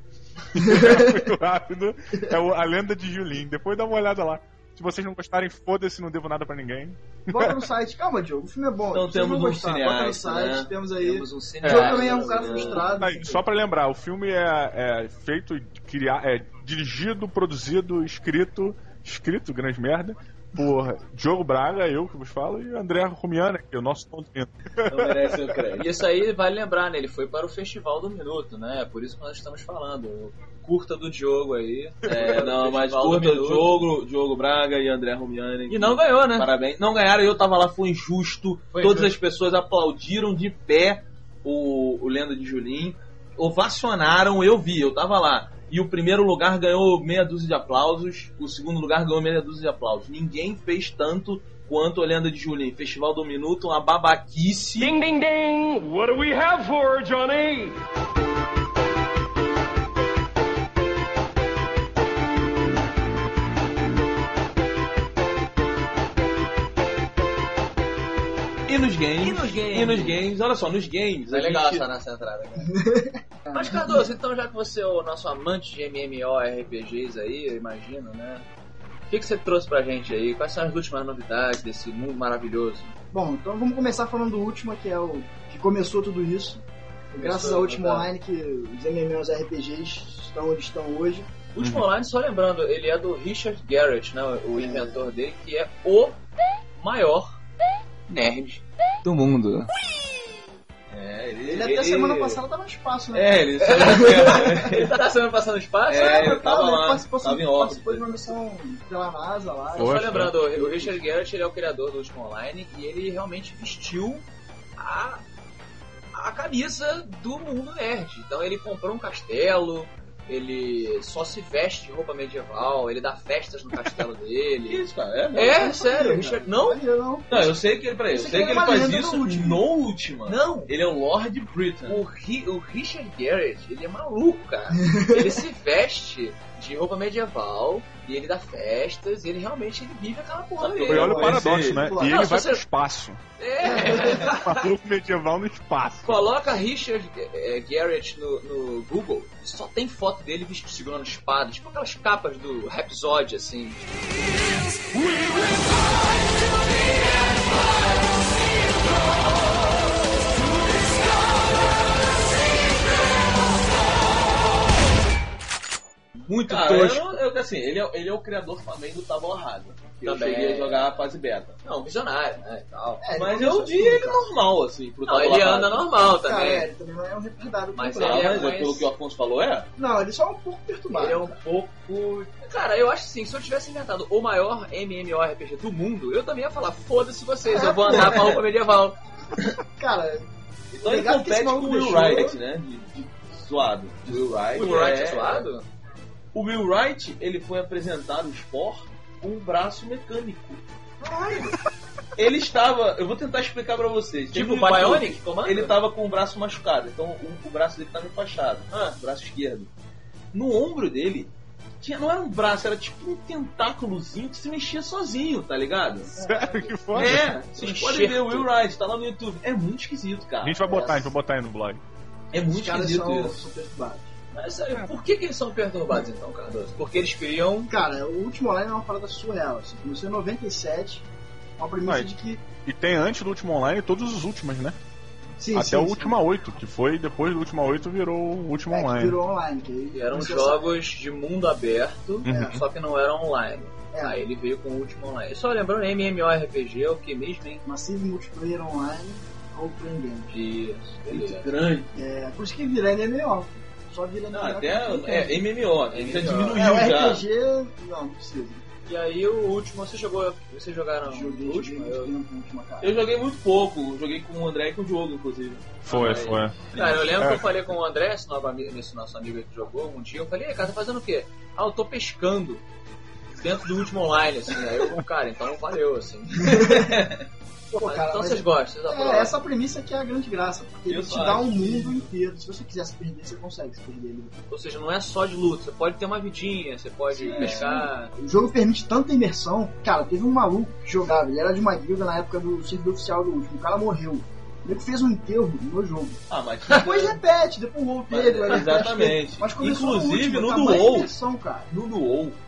[SPEAKER 3] é muito (laughs) rápido. É o- a lenda de Julin. Depois dá uma olhada lá. Se vocês não gostarem, foda-se, não devo nada pra ninguém.
[SPEAKER 2] Bota no (laughs) site. Calma, Diogo, o filme é bom.
[SPEAKER 1] Então temos um
[SPEAKER 2] gostar. Bota no
[SPEAKER 1] cineasta,
[SPEAKER 2] site,
[SPEAKER 1] né?
[SPEAKER 2] temos aí.
[SPEAKER 4] Temos um
[SPEAKER 2] O
[SPEAKER 4] cineasta.
[SPEAKER 2] Diogo também é um cara
[SPEAKER 1] né?
[SPEAKER 2] frustrado.
[SPEAKER 3] Aí, só pra lembrar, o filme é, é feito, criar, é dirigido, produzido, escrito, escrito, grande merda, por Diogo Braga, eu que vos falo, e André Rumiana, que é o nosso vista.
[SPEAKER 1] Não merece o crédito.
[SPEAKER 4] E isso aí vale lembrar, né? Ele foi para o Festival do Minuto, né? Por isso que nós estamos falando. Curta do Diogo aí.
[SPEAKER 1] É, (laughs) não, mas
[SPEAKER 4] do
[SPEAKER 1] curta o
[SPEAKER 4] Minuto.
[SPEAKER 1] Diogo, Diogo Braga e André Romiani.
[SPEAKER 4] E não ganhou, né?
[SPEAKER 1] Parabéns. Não ganharam, eu tava lá, foi injusto.
[SPEAKER 4] Foi
[SPEAKER 1] Todas
[SPEAKER 4] injusto.
[SPEAKER 1] as pessoas aplaudiram de pé o, o Lenda de Julim. Ovacionaram, eu vi, eu tava lá. E o primeiro lugar ganhou meia dúzia de aplausos, o segundo lugar ganhou meia dúzia de aplausos. Ninguém fez tanto quanto o Lenda de Julim. Festival do Minuto, uma babaquice.
[SPEAKER 6] Ding, ding, ding! What do we have for Johnny?
[SPEAKER 1] E nos games.
[SPEAKER 4] E nos games.
[SPEAKER 1] E nos games, olha só, nos games.
[SPEAKER 4] É legal
[SPEAKER 1] gente-
[SPEAKER 4] essa nessa entrada. Né? (laughs) Mas Cardoso, então já que você é o nosso amante de MMORPGs aí, eu imagino, né? O que, que você trouxe pra gente aí? Quais são as últimas novidades desse mundo maravilhoso?
[SPEAKER 2] Bom, então vamos começar falando do último, que é o que começou tudo isso. Graças
[SPEAKER 4] Começou,
[SPEAKER 2] ao último
[SPEAKER 4] tá.
[SPEAKER 2] online que os MMOs RPGs estão onde estão hoje.
[SPEAKER 4] O último online, só lembrando, ele é do Richard Garrett, né? O inventor dele, que é o maior nerd do mundo.
[SPEAKER 1] É,
[SPEAKER 2] Ele até semana passada tava no espaço, né?
[SPEAKER 1] É, ele né?
[SPEAKER 4] Ele tá semana passando no espaço?
[SPEAKER 1] É,
[SPEAKER 2] Ele
[SPEAKER 1] ele tava lá,
[SPEAKER 2] participou,
[SPEAKER 1] tava em
[SPEAKER 2] participou de uma missão pela NASA lá.
[SPEAKER 4] Só
[SPEAKER 3] Poxa.
[SPEAKER 4] lembrando, o Richard Garrett ele é o criador do último online e ele realmente vestiu a, a camisa do mundo nerd. Então ele comprou um castelo, ele só se veste de roupa medieval, ele dá festas no castelo (laughs)
[SPEAKER 1] Que
[SPEAKER 4] dele.
[SPEAKER 1] isso, cara? É, mesmo?
[SPEAKER 4] É, sério, Richard. Não?
[SPEAKER 2] Não, não.
[SPEAKER 1] Não, eu sei que ele, peraí, eu sei
[SPEAKER 2] aqui
[SPEAKER 1] que
[SPEAKER 2] é
[SPEAKER 1] ele faz isso
[SPEAKER 2] no último.
[SPEAKER 1] no último.
[SPEAKER 4] Não.
[SPEAKER 1] Ele é o Lord Britain.
[SPEAKER 4] O, Ri- o Richard Garrett, ele é maluco, cara. (laughs) ele se veste de roupa medieval e ele dá festas e ele realmente ele vive aquela porra
[SPEAKER 1] Sabe,
[SPEAKER 3] E
[SPEAKER 4] dele.
[SPEAKER 3] olha o paradoxo, né?
[SPEAKER 2] Pô,
[SPEAKER 3] E
[SPEAKER 4] não,
[SPEAKER 3] ele
[SPEAKER 4] se
[SPEAKER 3] vai
[SPEAKER 4] você-
[SPEAKER 3] pro espaço.
[SPEAKER 4] É. (laughs)
[SPEAKER 3] Maluco medieval no espaço.
[SPEAKER 4] Coloca Richard eh, Garrett no, no Google, só tem foto dele vestido segurando espada, tipo aquelas capas do Rhapsody, assim. Muito
[SPEAKER 1] Cara, eu,
[SPEAKER 4] tosco.
[SPEAKER 1] não- eu- assim, ele é, ele é o criador também do Tábua Rasa. que Eu
[SPEAKER 4] Também.
[SPEAKER 1] cheguei a jogar a fase beta.
[SPEAKER 4] Não, visionário, né, e tal.
[SPEAKER 2] É,
[SPEAKER 1] Mas eu vi ele
[SPEAKER 2] cara.
[SPEAKER 1] normal, assim, pro
[SPEAKER 4] Não, ele anda normal
[SPEAKER 2] Cara,
[SPEAKER 4] também.
[SPEAKER 2] é, ele também não é um retardado.
[SPEAKER 4] Mas.
[SPEAKER 1] Ah,
[SPEAKER 4] ele é
[SPEAKER 1] mas é
[SPEAKER 4] conhecido-
[SPEAKER 1] pelo que o Afonso falou, é?
[SPEAKER 2] Não, ele só é um pouco perturbado.
[SPEAKER 4] Ele é um pouco. Cara, eu acho assim, se eu tivesse inventado o maior MMORPG do mundo, eu também ia falar, foda-se vocês, eu vou andar com a roupa medieval. (laughs)
[SPEAKER 2] Cara,
[SPEAKER 1] Então ele compete com o Will Wright, né? De, zoado. Will Wright.
[SPEAKER 4] O Wright
[SPEAKER 1] é,
[SPEAKER 4] é zoado?
[SPEAKER 1] O Will Wright, ele foi apresentar o Spore com um braço mecânico. Ele estava. Eu vou tentar explicar pra vocês.
[SPEAKER 4] Tipo o Bionic, comando?
[SPEAKER 1] Ele tava com o braço machucado, então o, o braço dele tava enfaixado.
[SPEAKER 4] Ah.
[SPEAKER 1] O braço esquerdo. No ombro dele, tinha, não era um braço, era tipo um tentáculozinho que se mexia sozinho, tá ligado?
[SPEAKER 3] Sério, que foda.
[SPEAKER 1] É, vocês
[SPEAKER 4] Um
[SPEAKER 1] podem ver o. Will Wright, tá lá no YouTube. É muito esquisito, cara.
[SPEAKER 3] A gente vai botar, a gente vai botar aí no blog.
[SPEAKER 1] É muito
[SPEAKER 2] os
[SPEAKER 1] esquisito isso.
[SPEAKER 4] Mas sério, por que, que eles são perturbados então, Cardoso? Porque eles criam.
[SPEAKER 2] Cara, o último online é uma parada surreal. Assim. Começou em 97, uma premissa de que.
[SPEAKER 3] E tem antes do último online todos os últimos, né?
[SPEAKER 2] Sim,
[SPEAKER 3] Até
[SPEAKER 2] sim,
[SPEAKER 3] o
[SPEAKER 2] sim.
[SPEAKER 3] Última 8, que foi depois do Última 8 virou o Último
[SPEAKER 2] É,
[SPEAKER 3] Online.
[SPEAKER 2] virou online. Que aí
[SPEAKER 4] eram
[SPEAKER 2] você
[SPEAKER 4] jogos de mundo aberto,
[SPEAKER 3] Uhum.
[SPEAKER 4] só que não eram online.
[SPEAKER 2] É.
[SPEAKER 4] Aí ele veio com o último online. Só lembrando, MMORPG é o que mesmo, hein?
[SPEAKER 2] sabe, Massive multiplayer online ou game.
[SPEAKER 4] Isso,
[SPEAKER 1] Muito
[SPEAKER 4] beleza.
[SPEAKER 1] grande.
[SPEAKER 2] É, por isso que vira MMO. Só vira
[SPEAKER 1] Não, até
[SPEAKER 2] porque
[SPEAKER 1] é,
[SPEAKER 2] tem.
[SPEAKER 1] MMO, né? Ele já
[SPEAKER 4] MMO.
[SPEAKER 1] diminuiu
[SPEAKER 2] É, o
[SPEAKER 1] já.
[SPEAKER 2] RPG, não, não precisa.
[SPEAKER 4] E aí o último, você jogou. Vocês jogaram
[SPEAKER 2] Joguei,
[SPEAKER 4] o
[SPEAKER 2] joguei
[SPEAKER 4] último?
[SPEAKER 2] muito
[SPEAKER 4] Eu-
[SPEAKER 2] último, cara.
[SPEAKER 1] Eu joguei muito pouco, joguei com o André e com o Diogo, inclusive.
[SPEAKER 3] Foi, foi.
[SPEAKER 4] Cara, eu lembro
[SPEAKER 3] É.
[SPEAKER 4] que eu falei com o André, esse, novo amigo, esse nosso amigo que jogou, um dia, eu falei, "Ei, cara, tá fazendo o quê? Ah, eu tô pescando dentro do último online, assim. Aí eu, cara, então valeu, assim. (laughs)
[SPEAKER 2] Pô, cara,
[SPEAKER 4] então vocês gostam, vocês.
[SPEAKER 2] É, essa premissa que é a grande graça, porque ele te dá um mundo inteiro. Se você quiser se perder, você consegue se perder.
[SPEAKER 4] Ou seja, não é só de luta, você pode ter uma vidinha, você pode
[SPEAKER 1] Sim,
[SPEAKER 4] pescar.
[SPEAKER 2] O jogo permite tanta imersão. Cara, teve um maluco que jogava, ele era de uma guilda na época do servidor oficial do último. O cara morreu. Ele fez um enterro no jogo.
[SPEAKER 1] Ah, mas.
[SPEAKER 2] Depois repete, depois o WoW vai repete
[SPEAKER 1] exatamente.
[SPEAKER 2] Mas começou
[SPEAKER 1] Inclusive,
[SPEAKER 2] último,
[SPEAKER 1] no
[SPEAKER 2] tá
[SPEAKER 1] do WoW. No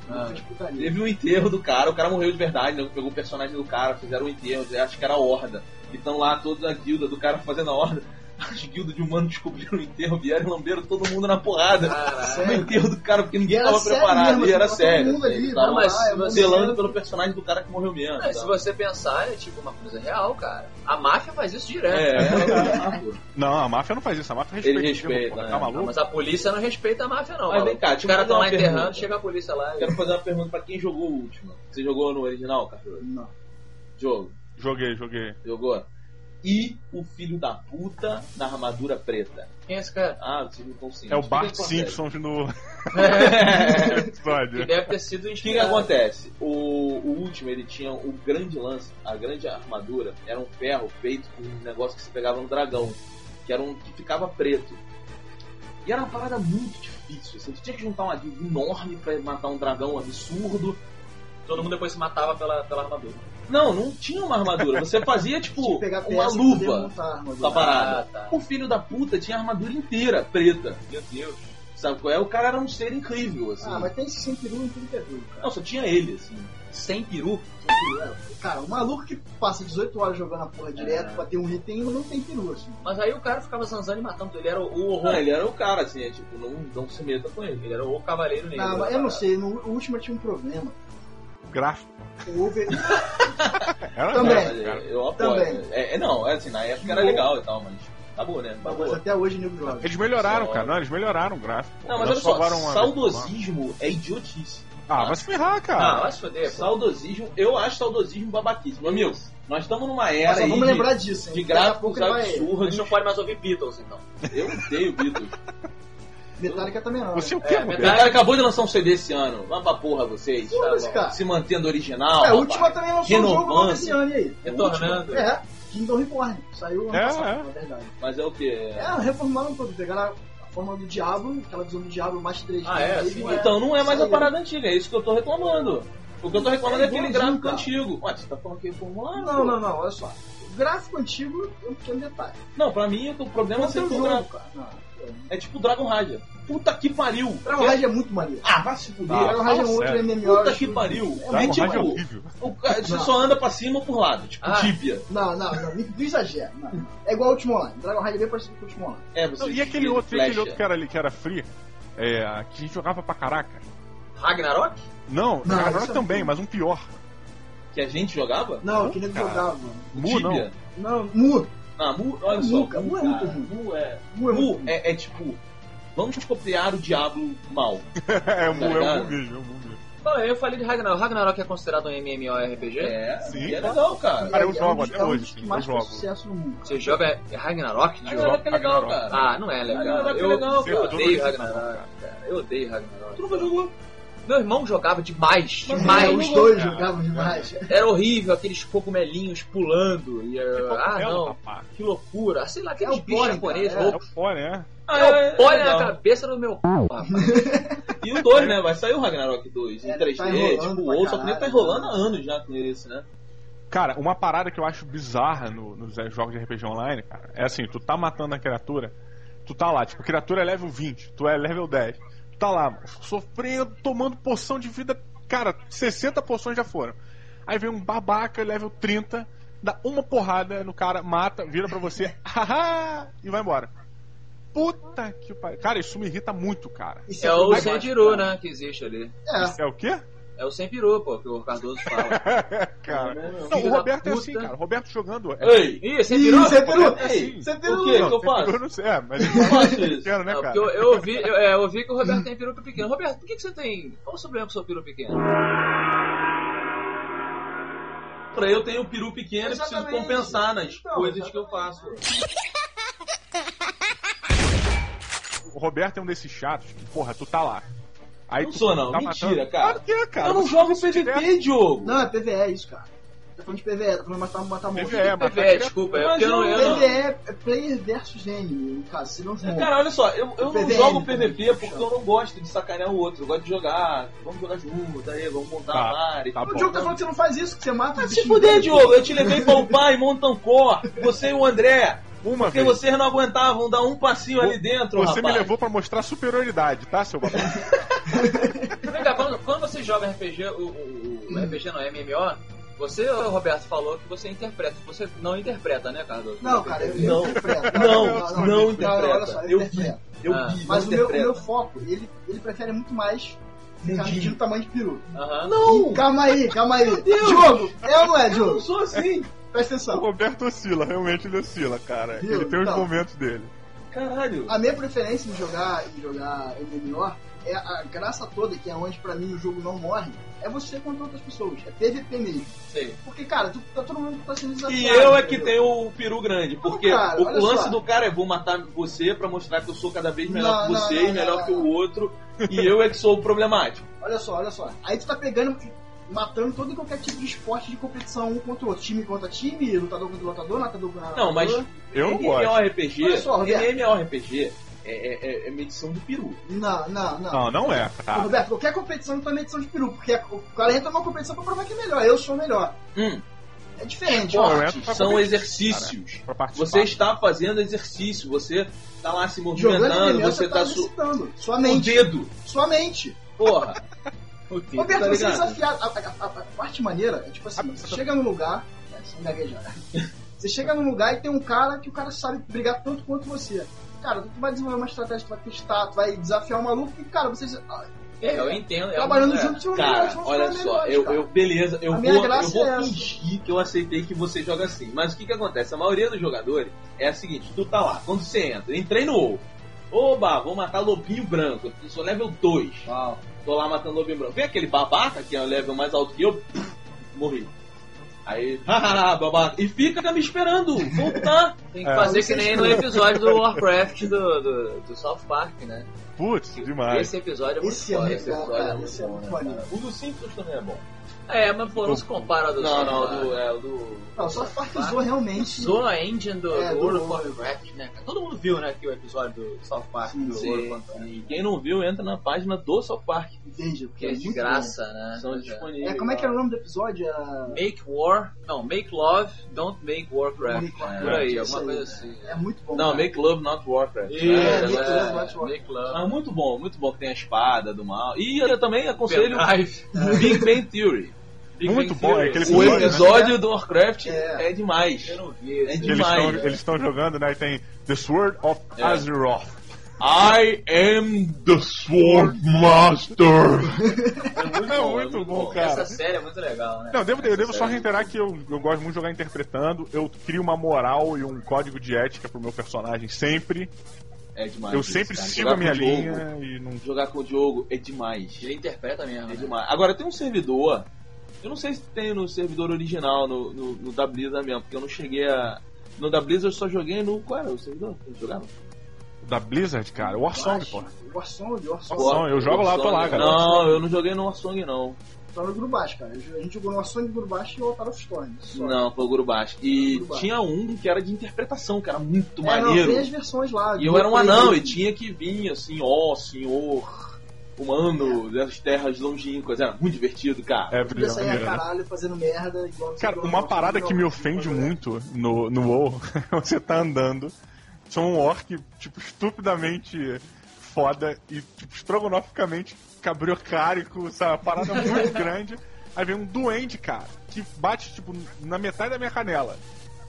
[SPEAKER 4] Ah.
[SPEAKER 1] Teve um enterro do cara, o cara morreu de verdade, né? Pegou o personagem do cara, fizeram um enterro, acho que era a horda. E estão lá todos a guilda do cara fazendo a horda. As guildas de humanos descobriram o enterro, vieram e lamberam todo mundo na porrada.
[SPEAKER 4] Caralho.
[SPEAKER 1] No enterro do cara, porque ninguém
[SPEAKER 2] E
[SPEAKER 1] tava
[SPEAKER 2] sério
[SPEAKER 1] preparado.
[SPEAKER 2] mesmo,
[SPEAKER 1] e era
[SPEAKER 2] assim,
[SPEAKER 1] sério.
[SPEAKER 2] todo
[SPEAKER 1] assim, eles estavam
[SPEAKER 4] mas
[SPEAKER 2] lá, é
[SPEAKER 1] zelando
[SPEAKER 2] momento.
[SPEAKER 1] pelo personagem do cara que morreu mesmo.
[SPEAKER 4] É, se
[SPEAKER 1] sabe?
[SPEAKER 4] você pensar, é tipo uma coisa real, cara. A máfia faz isso direto.
[SPEAKER 1] É, (laughs)
[SPEAKER 3] Não, a máfia não faz isso, a máfia respeita.
[SPEAKER 1] Ele respeita?
[SPEAKER 3] Tá
[SPEAKER 4] Não, mas a polícia não respeita a máfia, não.
[SPEAKER 1] Mas vem cá,
[SPEAKER 4] Os caras estão lá enterrando,
[SPEAKER 1] pergunta.
[SPEAKER 4] chega a polícia lá e.
[SPEAKER 1] Quero fazer uma pergunta pra quem jogou o último. Você jogou no original, Carlos?
[SPEAKER 2] Não.
[SPEAKER 1] Jogo.
[SPEAKER 3] Joguei, joguei.
[SPEAKER 1] Jogou? E o filho da puta na armadura preta.
[SPEAKER 4] Quem é esse cara?
[SPEAKER 1] Ah, vocês não estão sim.
[SPEAKER 3] É (laughs) o
[SPEAKER 1] que que
[SPEAKER 3] Bart
[SPEAKER 1] acontece?
[SPEAKER 3] Simpson no
[SPEAKER 4] Que
[SPEAKER 3] episódio.
[SPEAKER 4] deve ter sido
[SPEAKER 1] O que, que acontece? O, o último, ele tinha o grande lance, a grande armadura, era um ferro feito com um negócio que se pegava no dragão, que era um que ficava preto. E era uma parada muito difícil, assim, tu tinha que juntar uma guilda enorme pra matar um dragão absurdo.
[SPEAKER 4] Todo mundo depois se matava pela, pela armadura.
[SPEAKER 1] Não, não tinha uma armadura, você fazia (laughs) tipo uma luva
[SPEAKER 2] montar a armadura.
[SPEAKER 1] pra parada.
[SPEAKER 4] Ah, tá.
[SPEAKER 1] O filho da puta tinha a armadura inteira preta.
[SPEAKER 4] Meu Deus.
[SPEAKER 1] Sabe qual é? O cara era um ser incrível, assim.
[SPEAKER 2] Ah, mas tem esse sem peru em tudo que é jogo, cara.
[SPEAKER 1] Não, só tinha ele, assim.
[SPEAKER 4] Sem peru?
[SPEAKER 2] Sem peru, é. Cara, o maluco que passa 18 horas jogando a porra direto
[SPEAKER 4] É.
[SPEAKER 2] pra ter um item não tem peru, assim.
[SPEAKER 4] Mas aí o cara ficava zanzando e matando. Ele era o, horror.
[SPEAKER 1] Não, ele era o cara, assim, é tipo, não, não se meta com ele.
[SPEAKER 4] Ele era o cavaleiro negro.
[SPEAKER 2] Não,
[SPEAKER 4] da
[SPEAKER 2] mas eu não sei, no o último tinha um problema.
[SPEAKER 3] Gráfico.
[SPEAKER 2] O. (laughs)
[SPEAKER 3] Era
[SPEAKER 2] Também.
[SPEAKER 3] legal,
[SPEAKER 1] Mas,
[SPEAKER 3] cara.
[SPEAKER 1] eu apoio.
[SPEAKER 2] Também.
[SPEAKER 1] É, é, não, é assim, na época era legal e tal, mas acabou, né?
[SPEAKER 2] mas
[SPEAKER 1] Acabou.
[SPEAKER 2] até hoje nego joga.
[SPEAKER 3] Eles melhoraram, cara. Não, eles melhoraram o gráfico.
[SPEAKER 1] Não, mas olha só, saudosismo é idiotice.
[SPEAKER 3] Ah, vai se ferrar,
[SPEAKER 4] Ah,
[SPEAKER 3] cara.
[SPEAKER 4] vai se foder.
[SPEAKER 1] Saudosismo, eu acho saudosismo babaquíssimo. Meu amigo, nós estamos numa era
[SPEAKER 2] Mas
[SPEAKER 1] aí
[SPEAKER 2] vamos
[SPEAKER 1] de,
[SPEAKER 2] lembrar disso, hein?
[SPEAKER 1] de gráficos
[SPEAKER 2] vai-
[SPEAKER 4] A
[SPEAKER 1] absurdos.
[SPEAKER 4] gente não pode mais ouvir Beatles, então.
[SPEAKER 1] Eu odeio Beatles. (laughs)
[SPEAKER 2] Metallica também não.
[SPEAKER 3] Você é o quê,
[SPEAKER 4] É,
[SPEAKER 1] cara acabou de lançar um CD esse ano. Vamos pra porra vocês.
[SPEAKER 2] Foda-se,
[SPEAKER 1] tá?
[SPEAKER 2] cara.
[SPEAKER 1] Se mantendo original.
[SPEAKER 2] É, a última também lançou um jogo novo
[SPEAKER 1] Renovando.
[SPEAKER 2] esse ano e aí.
[SPEAKER 4] Retornando.
[SPEAKER 2] É, Kingdom Reborn. Saiu ano
[SPEAKER 3] É,
[SPEAKER 2] passado,
[SPEAKER 3] é.
[SPEAKER 2] na verdade.
[SPEAKER 1] Mas é o que?
[SPEAKER 2] É, reformaram tudo. Pegaram a forma do Diablo, aquela visão do Diablo mais 3D.
[SPEAKER 4] Ah, é?
[SPEAKER 2] Aí,
[SPEAKER 4] Sim.
[SPEAKER 1] Então não é mais a parada antiga, é isso que eu tô reclamando. O que eu tô reclamando é,
[SPEAKER 2] É
[SPEAKER 1] aquele gráfico
[SPEAKER 2] cara.
[SPEAKER 1] antigo. Ué, você tá falando que é reformulado?
[SPEAKER 2] Não, não, não, olha só. O gráfico antigo é um pequeno detalhe.
[SPEAKER 1] Não, pra mim o problema é ser
[SPEAKER 2] o
[SPEAKER 1] gráfico.
[SPEAKER 2] cara. Não, é.
[SPEAKER 1] Tipo Dragon Raja. Puta que pariu.
[SPEAKER 2] Dragon Rage é muito maneiro.
[SPEAKER 1] Ah, vai se fuder.
[SPEAKER 3] Ah,
[SPEAKER 2] Dragon Rage é um outro. MMO.
[SPEAKER 1] Puta que pariu.
[SPEAKER 2] É
[SPEAKER 3] Dragon
[SPEAKER 1] tipo,
[SPEAKER 3] Rage é horrível.
[SPEAKER 1] o cara, você
[SPEAKER 2] Não.
[SPEAKER 1] só anda pra cima ou por lado, tipo
[SPEAKER 4] Ah.
[SPEAKER 1] tíbia.
[SPEAKER 2] Não, não, não, não, exagera. É igual o Ultima Online. Dragon Rage é bem parecido com o Ultima Online.
[SPEAKER 1] É, você
[SPEAKER 3] Não, e aquele outro,
[SPEAKER 1] flecha.
[SPEAKER 3] aquele outro que era ali, que era free, é, que a gente jogava pra caraca.
[SPEAKER 4] Ragnarok?
[SPEAKER 3] Não,
[SPEAKER 2] Não,
[SPEAKER 3] Ragnarok
[SPEAKER 2] é
[SPEAKER 3] também, mas um pior.
[SPEAKER 1] Que a gente jogava?
[SPEAKER 2] Não,
[SPEAKER 3] cara.
[SPEAKER 2] jogar, mano.
[SPEAKER 3] Mu não.
[SPEAKER 2] Não, Mu.
[SPEAKER 1] Ah, Mu, olha
[SPEAKER 2] É
[SPEAKER 1] só.
[SPEAKER 2] Mu, cara. Mu é muito ruim.
[SPEAKER 1] Mu é.
[SPEAKER 2] Mu é
[SPEAKER 1] Mu
[SPEAKER 2] ruim.
[SPEAKER 1] é, é tipo. Vamos copiar o Diablo mal. (laughs)
[SPEAKER 3] é, o Mu é
[SPEAKER 1] ligado?
[SPEAKER 3] um Mu mesmo, é um Mu mesmo.
[SPEAKER 4] Não, eu falei de Ragnarok. Ragnarok é considerado um MMORPG?
[SPEAKER 1] É,
[SPEAKER 3] Sim.
[SPEAKER 1] e é legal, cara.
[SPEAKER 3] Cara, eu
[SPEAKER 2] É um
[SPEAKER 3] jogo até
[SPEAKER 2] é um
[SPEAKER 3] hoje, sim,
[SPEAKER 2] mais
[SPEAKER 3] eu jogo.
[SPEAKER 2] sucesso no mundo.
[SPEAKER 4] Você joga é Ragnarok? De jogo?
[SPEAKER 1] Ragnarok é legal,
[SPEAKER 3] Ragnarok.
[SPEAKER 1] cara.
[SPEAKER 4] Ah, não é legal.
[SPEAKER 1] Ragnarok é
[SPEAKER 4] eu,
[SPEAKER 1] legal,
[SPEAKER 4] eu
[SPEAKER 1] cara.
[SPEAKER 4] odeio
[SPEAKER 3] Todo
[SPEAKER 4] Ragnarok, cara. Eu odeio Ragnarok.
[SPEAKER 1] Tu nunca jogou?
[SPEAKER 4] Meu irmão jogava demais,
[SPEAKER 2] Mas
[SPEAKER 4] demais.
[SPEAKER 2] é, os dois
[SPEAKER 3] cara.
[SPEAKER 2] jogavam demais.
[SPEAKER 4] Era horrível, aqueles cogumelinhos pulando. E, eu- ah, não, que loucura. Sei lá,
[SPEAKER 2] É
[SPEAKER 4] aqueles
[SPEAKER 2] o
[SPEAKER 4] bichos japoneses
[SPEAKER 2] cara,
[SPEAKER 3] É
[SPEAKER 4] loucos.
[SPEAKER 3] o pó, né?
[SPEAKER 1] Ah,
[SPEAKER 4] É, Olha na
[SPEAKER 1] legal.
[SPEAKER 4] cabeça do meu rapaz. (laughs)
[SPEAKER 1] E o 2, né? Vai sair o Ragnarok 2 em
[SPEAKER 2] É,
[SPEAKER 1] 3D,
[SPEAKER 2] tá enrolando
[SPEAKER 1] tipo,
[SPEAKER 2] pra
[SPEAKER 1] ou só que nem tá enrolando há anos já com esse, né?
[SPEAKER 3] Cara, uma parada que eu acho bizarra no- nos jogos de RPG online, cara, é assim, tu tá matando a criatura, tu tá lá, tipo, a criatura é level 20, tu é level 10. Tá lá, sofrendo, tomando poção de vida, cara, 60 poções já foram. Aí vem um babaca, level 30, dá uma porrada no cara, mata, vira pra você, (laughs) haha, e vai embora. Puta que pariu. Cara, isso me irrita muito, cara.
[SPEAKER 2] Isso
[SPEAKER 4] É o
[SPEAKER 2] muito
[SPEAKER 4] Senpiru,
[SPEAKER 2] baixo,
[SPEAKER 4] né, que existe ali.
[SPEAKER 2] cara.
[SPEAKER 3] Isso é o quê?
[SPEAKER 4] É o Senpiru, pô, que o Cardoso fala. (laughs)
[SPEAKER 3] cara.
[SPEAKER 1] Não,
[SPEAKER 3] Não, o Roberto é assim, cara. O Roberto jogando. É...
[SPEAKER 1] Ei!
[SPEAKER 4] Ih,
[SPEAKER 2] Ih, você peru!
[SPEAKER 1] Ei,
[SPEAKER 2] Você
[SPEAKER 1] o
[SPEAKER 2] peru!
[SPEAKER 1] quê? que eu faço?
[SPEAKER 3] eu não sei, é, mas
[SPEAKER 1] Eu faço isso.
[SPEAKER 3] pequeno, né, cara?
[SPEAKER 4] eu, eu ouvi, eu, é, eu ouvi que o Roberto tem peruca pequeno. Roberto, por que, que você tem. Qual o problema com o seu peru pequeno?
[SPEAKER 1] Pra eu tenho o peru pequeno e preciso
[SPEAKER 2] Exatamente.
[SPEAKER 1] compensar nas
[SPEAKER 2] Então,
[SPEAKER 1] coisas que eu faço.
[SPEAKER 3] O Roberto é um desses chatos que, porra, tu tá lá. Aí
[SPEAKER 1] Não sou, não.
[SPEAKER 3] tá
[SPEAKER 1] Mentira,
[SPEAKER 3] matando-
[SPEAKER 1] cara.
[SPEAKER 3] Claro que é, cara.
[SPEAKER 1] eu não
[SPEAKER 3] Você
[SPEAKER 1] jogo
[SPEAKER 3] tiver-
[SPEAKER 1] PVP, Diogo.
[SPEAKER 2] Não, é PVE, é isso, cara. Tá falando de PVE, tá falando de matar, matar monstro.
[SPEAKER 3] PVE,
[SPEAKER 4] PVE,
[SPEAKER 3] criatura.
[SPEAKER 4] desculpa, é
[SPEAKER 1] Mas
[SPEAKER 4] porque eu não.
[SPEAKER 1] eu.
[SPEAKER 2] PVE é player versus game, no caso, se não for.
[SPEAKER 1] Cara, olha só, eu, eu não jogo PVP porque eu não gosto de sacanear o outro. Eu gosto de jogar. Vamos jogar junto, aí, vamos montar
[SPEAKER 3] Tá,
[SPEAKER 1] a área.
[SPEAKER 3] tá
[SPEAKER 2] o. Diogo tá falando que você não faz isso, que você mata
[SPEAKER 1] Ah, se fuder. Diogo, eu te levei pra upar em Montancor, você e o André.
[SPEAKER 3] Uma
[SPEAKER 1] Porque
[SPEAKER 3] vez.
[SPEAKER 1] vocês não aguentavam dar um passinho ali dentro,
[SPEAKER 3] Você me
[SPEAKER 1] rapaz.
[SPEAKER 3] levou pra mostrar superioridade, tá, seu babaca?
[SPEAKER 4] Vem cá, quando, quando você joga RPG, o, o, o RPG não é MMO, você, ô, Roberto, falou que você interpreta. Você não interpreta, né, Cardoso?
[SPEAKER 2] Não, cara, eu,
[SPEAKER 1] Não.
[SPEAKER 2] interpreto.
[SPEAKER 1] Não, não interpreta.
[SPEAKER 2] olha só, eu,
[SPEAKER 1] Eu
[SPEAKER 2] interpreto.
[SPEAKER 1] Eu
[SPEAKER 4] Ah.
[SPEAKER 1] vi,
[SPEAKER 2] Mas
[SPEAKER 1] não
[SPEAKER 2] o meu, o meu foco, ele, ele prefere muito mais ficar
[SPEAKER 1] Entendi.
[SPEAKER 2] medindo o tamanho de peru.
[SPEAKER 4] Aham.
[SPEAKER 1] Não!
[SPEAKER 2] Calma aí, calma aí.
[SPEAKER 1] Deus!
[SPEAKER 2] Diogo, é ou não é,
[SPEAKER 1] Eu
[SPEAKER 2] Diogo?
[SPEAKER 1] não sou assim!
[SPEAKER 2] Presta
[SPEAKER 3] O
[SPEAKER 2] atenção.
[SPEAKER 3] Roberto oscila, realmente ele oscila, cara.
[SPEAKER 2] Viu?
[SPEAKER 3] Ele tem os
[SPEAKER 2] Então.
[SPEAKER 3] momentos dele.
[SPEAKER 1] Caralho!
[SPEAKER 2] A minha preferência em jogar, em jogar MMO é a graça toda, que é onde pra mim o jogo não morre, é você contra outras pessoas. É PVP mesmo.
[SPEAKER 4] Sei.
[SPEAKER 2] Porque, cara, tu, tá todo mundo tá sendo desafiado.
[SPEAKER 1] E eu é que
[SPEAKER 2] entendeu?
[SPEAKER 1] tenho o peru grande, porque
[SPEAKER 2] Não, cara,
[SPEAKER 1] o lance
[SPEAKER 2] só.
[SPEAKER 1] do cara é vou matar você pra mostrar que eu sou cada vez melhor
[SPEAKER 2] Não,
[SPEAKER 1] que você
[SPEAKER 2] não,
[SPEAKER 1] e melhor
[SPEAKER 2] não,
[SPEAKER 1] que
[SPEAKER 2] não.
[SPEAKER 1] o outro, e eu é que sou o problemático. (laughs)
[SPEAKER 2] Olha só, olha só. Aí tu tá pegando, matando todo e qualquer tipo de esporte de competição um contra o outro. Time contra time, lutador contra lutador, natador contra
[SPEAKER 1] Não, mas.
[SPEAKER 3] Eu não gosto.
[SPEAKER 1] MMORPG,
[SPEAKER 2] Olha só.
[SPEAKER 1] MMORPG é, é, é, é medição do peru.
[SPEAKER 2] Não, não, não.
[SPEAKER 3] Não, não é,
[SPEAKER 2] Ô,
[SPEAKER 3] tá?
[SPEAKER 2] Roberto, qualquer competição também é edição de peru, porque o cara entra numa competição pra provar que é melhor. Eu sou melhor.
[SPEAKER 1] Hum,
[SPEAKER 2] É diferente,
[SPEAKER 3] Pô,
[SPEAKER 2] ó.
[SPEAKER 3] pra
[SPEAKER 1] são exercícios.
[SPEAKER 3] Participar.
[SPEAKER 1] Você está fazendo exercício, você tá lá se movimentando, você
[SPEAKER 2] você
[SPEAKER 1] tá
[SPEAKER 2] tá
[SPEAKER 1] su...
[SPEAKER 2] Sua
[SPEAKER 1] o
[SPEAKER 2] mente.
[SPEAKER 1] dedo.
[SPEAKER 2] Sua mente.
[SPEAKER 1] Porra. (laughs) O
[SPEAKER 2] Roberto,
[SPEAKER 1] tá
[SPEAKER 2] você é
[SPEAKER 1] ligado?
[SPEAKER 2] desafiado. A, a- a- a parte maneira é tipo assim, você chega num lugar. É, sem gaguejar. (laughs) Você chega num lugar e tem um cara que o cara sabe brigar tanto quanto você. Cara, tu vai desenvolver uma estratégia, tu vai testar, tu vai desafiar o maluco e, cara, vocês. ah,
[SPEAKER 4] É, eu entendo. é
[SPEAKER 2] Trabalhando
[SPEAKER 4] é.
[SPEAKER 2] junto,
[SPEAKER 1] Cara, olha só, eu,
[SPEAKER 2] cara.
[SPEAKER 1] eu- beleza, eu
[SPEAKER 2] A
[SPEAKER 1] vou, eu vou
[SPEAKER 2] é essa.
[SPEAKER 1] fingir que eu aceitei que você joga assim. Mas o que que acontece? A maioria dos jogadores é a seguinte, tu tá lá, quando você entra, entrei no WoW. Oba, vou matar lobinho branco, eu sou level 2. Tô lá matando lobinho branco. Vem aquele babaca, que é o level mais alto que eu, pff, morri. Aí, hahaha, babaca. E fica me esperando voltar.
[SPEAKER 4] Tem que
[SPEAKER 3] É.
[SPEAKER 4] fazer que nem no episódio do Warcraft do, do, do South Park, né?
[SPEAKER 3] Putz, demais.
[SPEAKER 4] Esse episódio é muito
[SPEAKER 2] Esse é
[SPEAKER 4] foda.
[SPEAKER 2] muito
[SPEAKER 4] esse
[SPEAKER 2] bom,
[SPEAKER 4] episódio
[SPEAKER 2] cara.
[SPEAKER 4] é muito
[SPEAKER 2] Esse é
[SPEAKER 4] bom, né?
[SPEAKER 1] O dos Simpsons também é bom.
[SPEAKER 4] É, mas pô, não se compara ao do
[SPEAKER 1] Não, não,
[SPEAKER 4] Park.
[SPEAKER 1] do, é o do.
[SPEAKER 2] Não, só parquizou realmente.
[SPEAKER 4] Usou a engine do,
[SPEAKER 2] É,
[SPEAKER 4] do
[SPEAKER 2] do
[SPEAKER 4] World of. Warcraft, né? Todo mundo viu, né, que o episódio do South Park
[SPEAKER 2] Sim,
[SPEAKER 4] do
[SPEAKER 2] sim.
[SPEAKER 4] World of Warcraft.
[SPEAKER 1] E quem não viu, entra na página do South Park.
[SPEAKER 2] Veja, porque
[SPEAKER 4] Que
[SPEAKER 2] é
[SPEAKER 4] é de graça, né?
[SPEAKER 1] São
[SPEAKER 4] é.
[SPEAKER 1] disponíveis.
[SPEAKER 2] bom. É, como é que era o nome do episódio? Era...
[SPEAKER 4] Make War, não, Make Love, Don't Make Warcraft.
[SPEAKER 2] Make Warcraft,
[SPEAKER 4] Por aí, alguma
[SPEAKER 2] aí.
[SPEAKER 4] coisa assim.
[SPEAKER 2] É muito bom.
[SPEAKER 1] Não,
[SPEAKER 2] cara.
[SPEAKER 1] Make Love Not Warcraft.
[SPEAKER 4] Isso,
[SPEAKER 2] É, Make
[SPEAKER 4] é,
[SPEAKER 2] Love.
[SPEAKER 4] Make Love.
[SPEAKER 1] Ah, muito bom, muito bom que tem a espada do mal. E eu também aconselho. Big Bang Theory.
[SPEAKER 3] Muito bom, é aquele
[SPEAKER 1] O
[SPEAKER 3] episódio, né?
[SPEAKER 1] episódio do Warcraft
[SPEAKER 2] É.
[SPEAKER 1] é, demais.
[SPEAKER 4] Eu não vi
[SPEAKER 1] É demais,
[SPEAKER 3] estão eles estão jogando, né? E tem The Sword of
[SPEAKER 1] É.
[SPEAKER 3] Azeroth.
[SPEAKER 1] I am
[SPEAKER 5] The Sword Master.
[SPEAKER 3] É muito bom, cara.
[SPEAKER 4] Essa série é muito legal, né?
[SPEAKER 3] Não, devo, eu devo só
[SPEAKER 4] série-
[SPEAKER 3] reiterar que eu, eu gosto muito de jogar interpretando. Eu crio uma moral e um código de ética pro meu personagem sempre.
[SPEAKER 1] É demais.
[SPEAKER 3] Eu
[SPEAKER 1] isso,
[SPEAKER 3] sempre
[SPEAKER 1] cara.
[SPEAKER 3] sigo
[SPEAKER 1] Jogar
[SPEAKER 3] a minha linha e não.
[SPEAKER 1] Jogar com o Diogo é demais.
[SPEAKER 4] Ele interpreta mesmo.
[SPEAKER 1] É
[SPEAKER 4] né?
[SPEAKER 1] demais. Agora tem um servidor. Eu não sei se tem no servidor original, no, no, no da Blizzard mesmo, porque eu não cheguei a. No da Blizzard eu só joguei no. Qual era o servidor que eu jogava?
[SPEAKER 3] Da Blizzard, cara. Warsong, pô.
[SPEAKER 2] Warsong, Warsong.
[SPEAKER 3] Warsong, eu jogo lá, eu tô lá, cara.
[SPEAKER 1] Não, eu não joguei no Warsong não.
[SPEAKER 2] Só no Gurubashi, cara. A gente jogou no Warsong, Gurubashi e o Altar of Storm. Só.
[SPEAKER 1] Não, foi o Gurubashi. E tinha um que era de interpretação, que era muito
[SPEAKER 2] É, não,
[SPEAKER 1] maneiro.
[SPEAKER 2] tem as versões lá.
[SPEAKER 1] E eu era um anão, e tinha que vir assim, ó, senhor humano das terras longínquas. Era muito divertido, cara.
[SPEAKER 3] É, brilhante.
[SPEAKER 2] sair a
[SPEAKER 3] né?
[SPEAKER 2] caralho fazendo merda. Igual você
[SPEAKER 3] Cara, uma parada que me ofende muito no, no WoW, (laughs) você tá andando, sou um orc, tipo, estupidamente foda e, tipo, estrogonoficamente cabriocárico, sabe? Uma parada muito (laughs) grande. Aí vem um duende, cara, que bate, tipo, na metade da minha canela.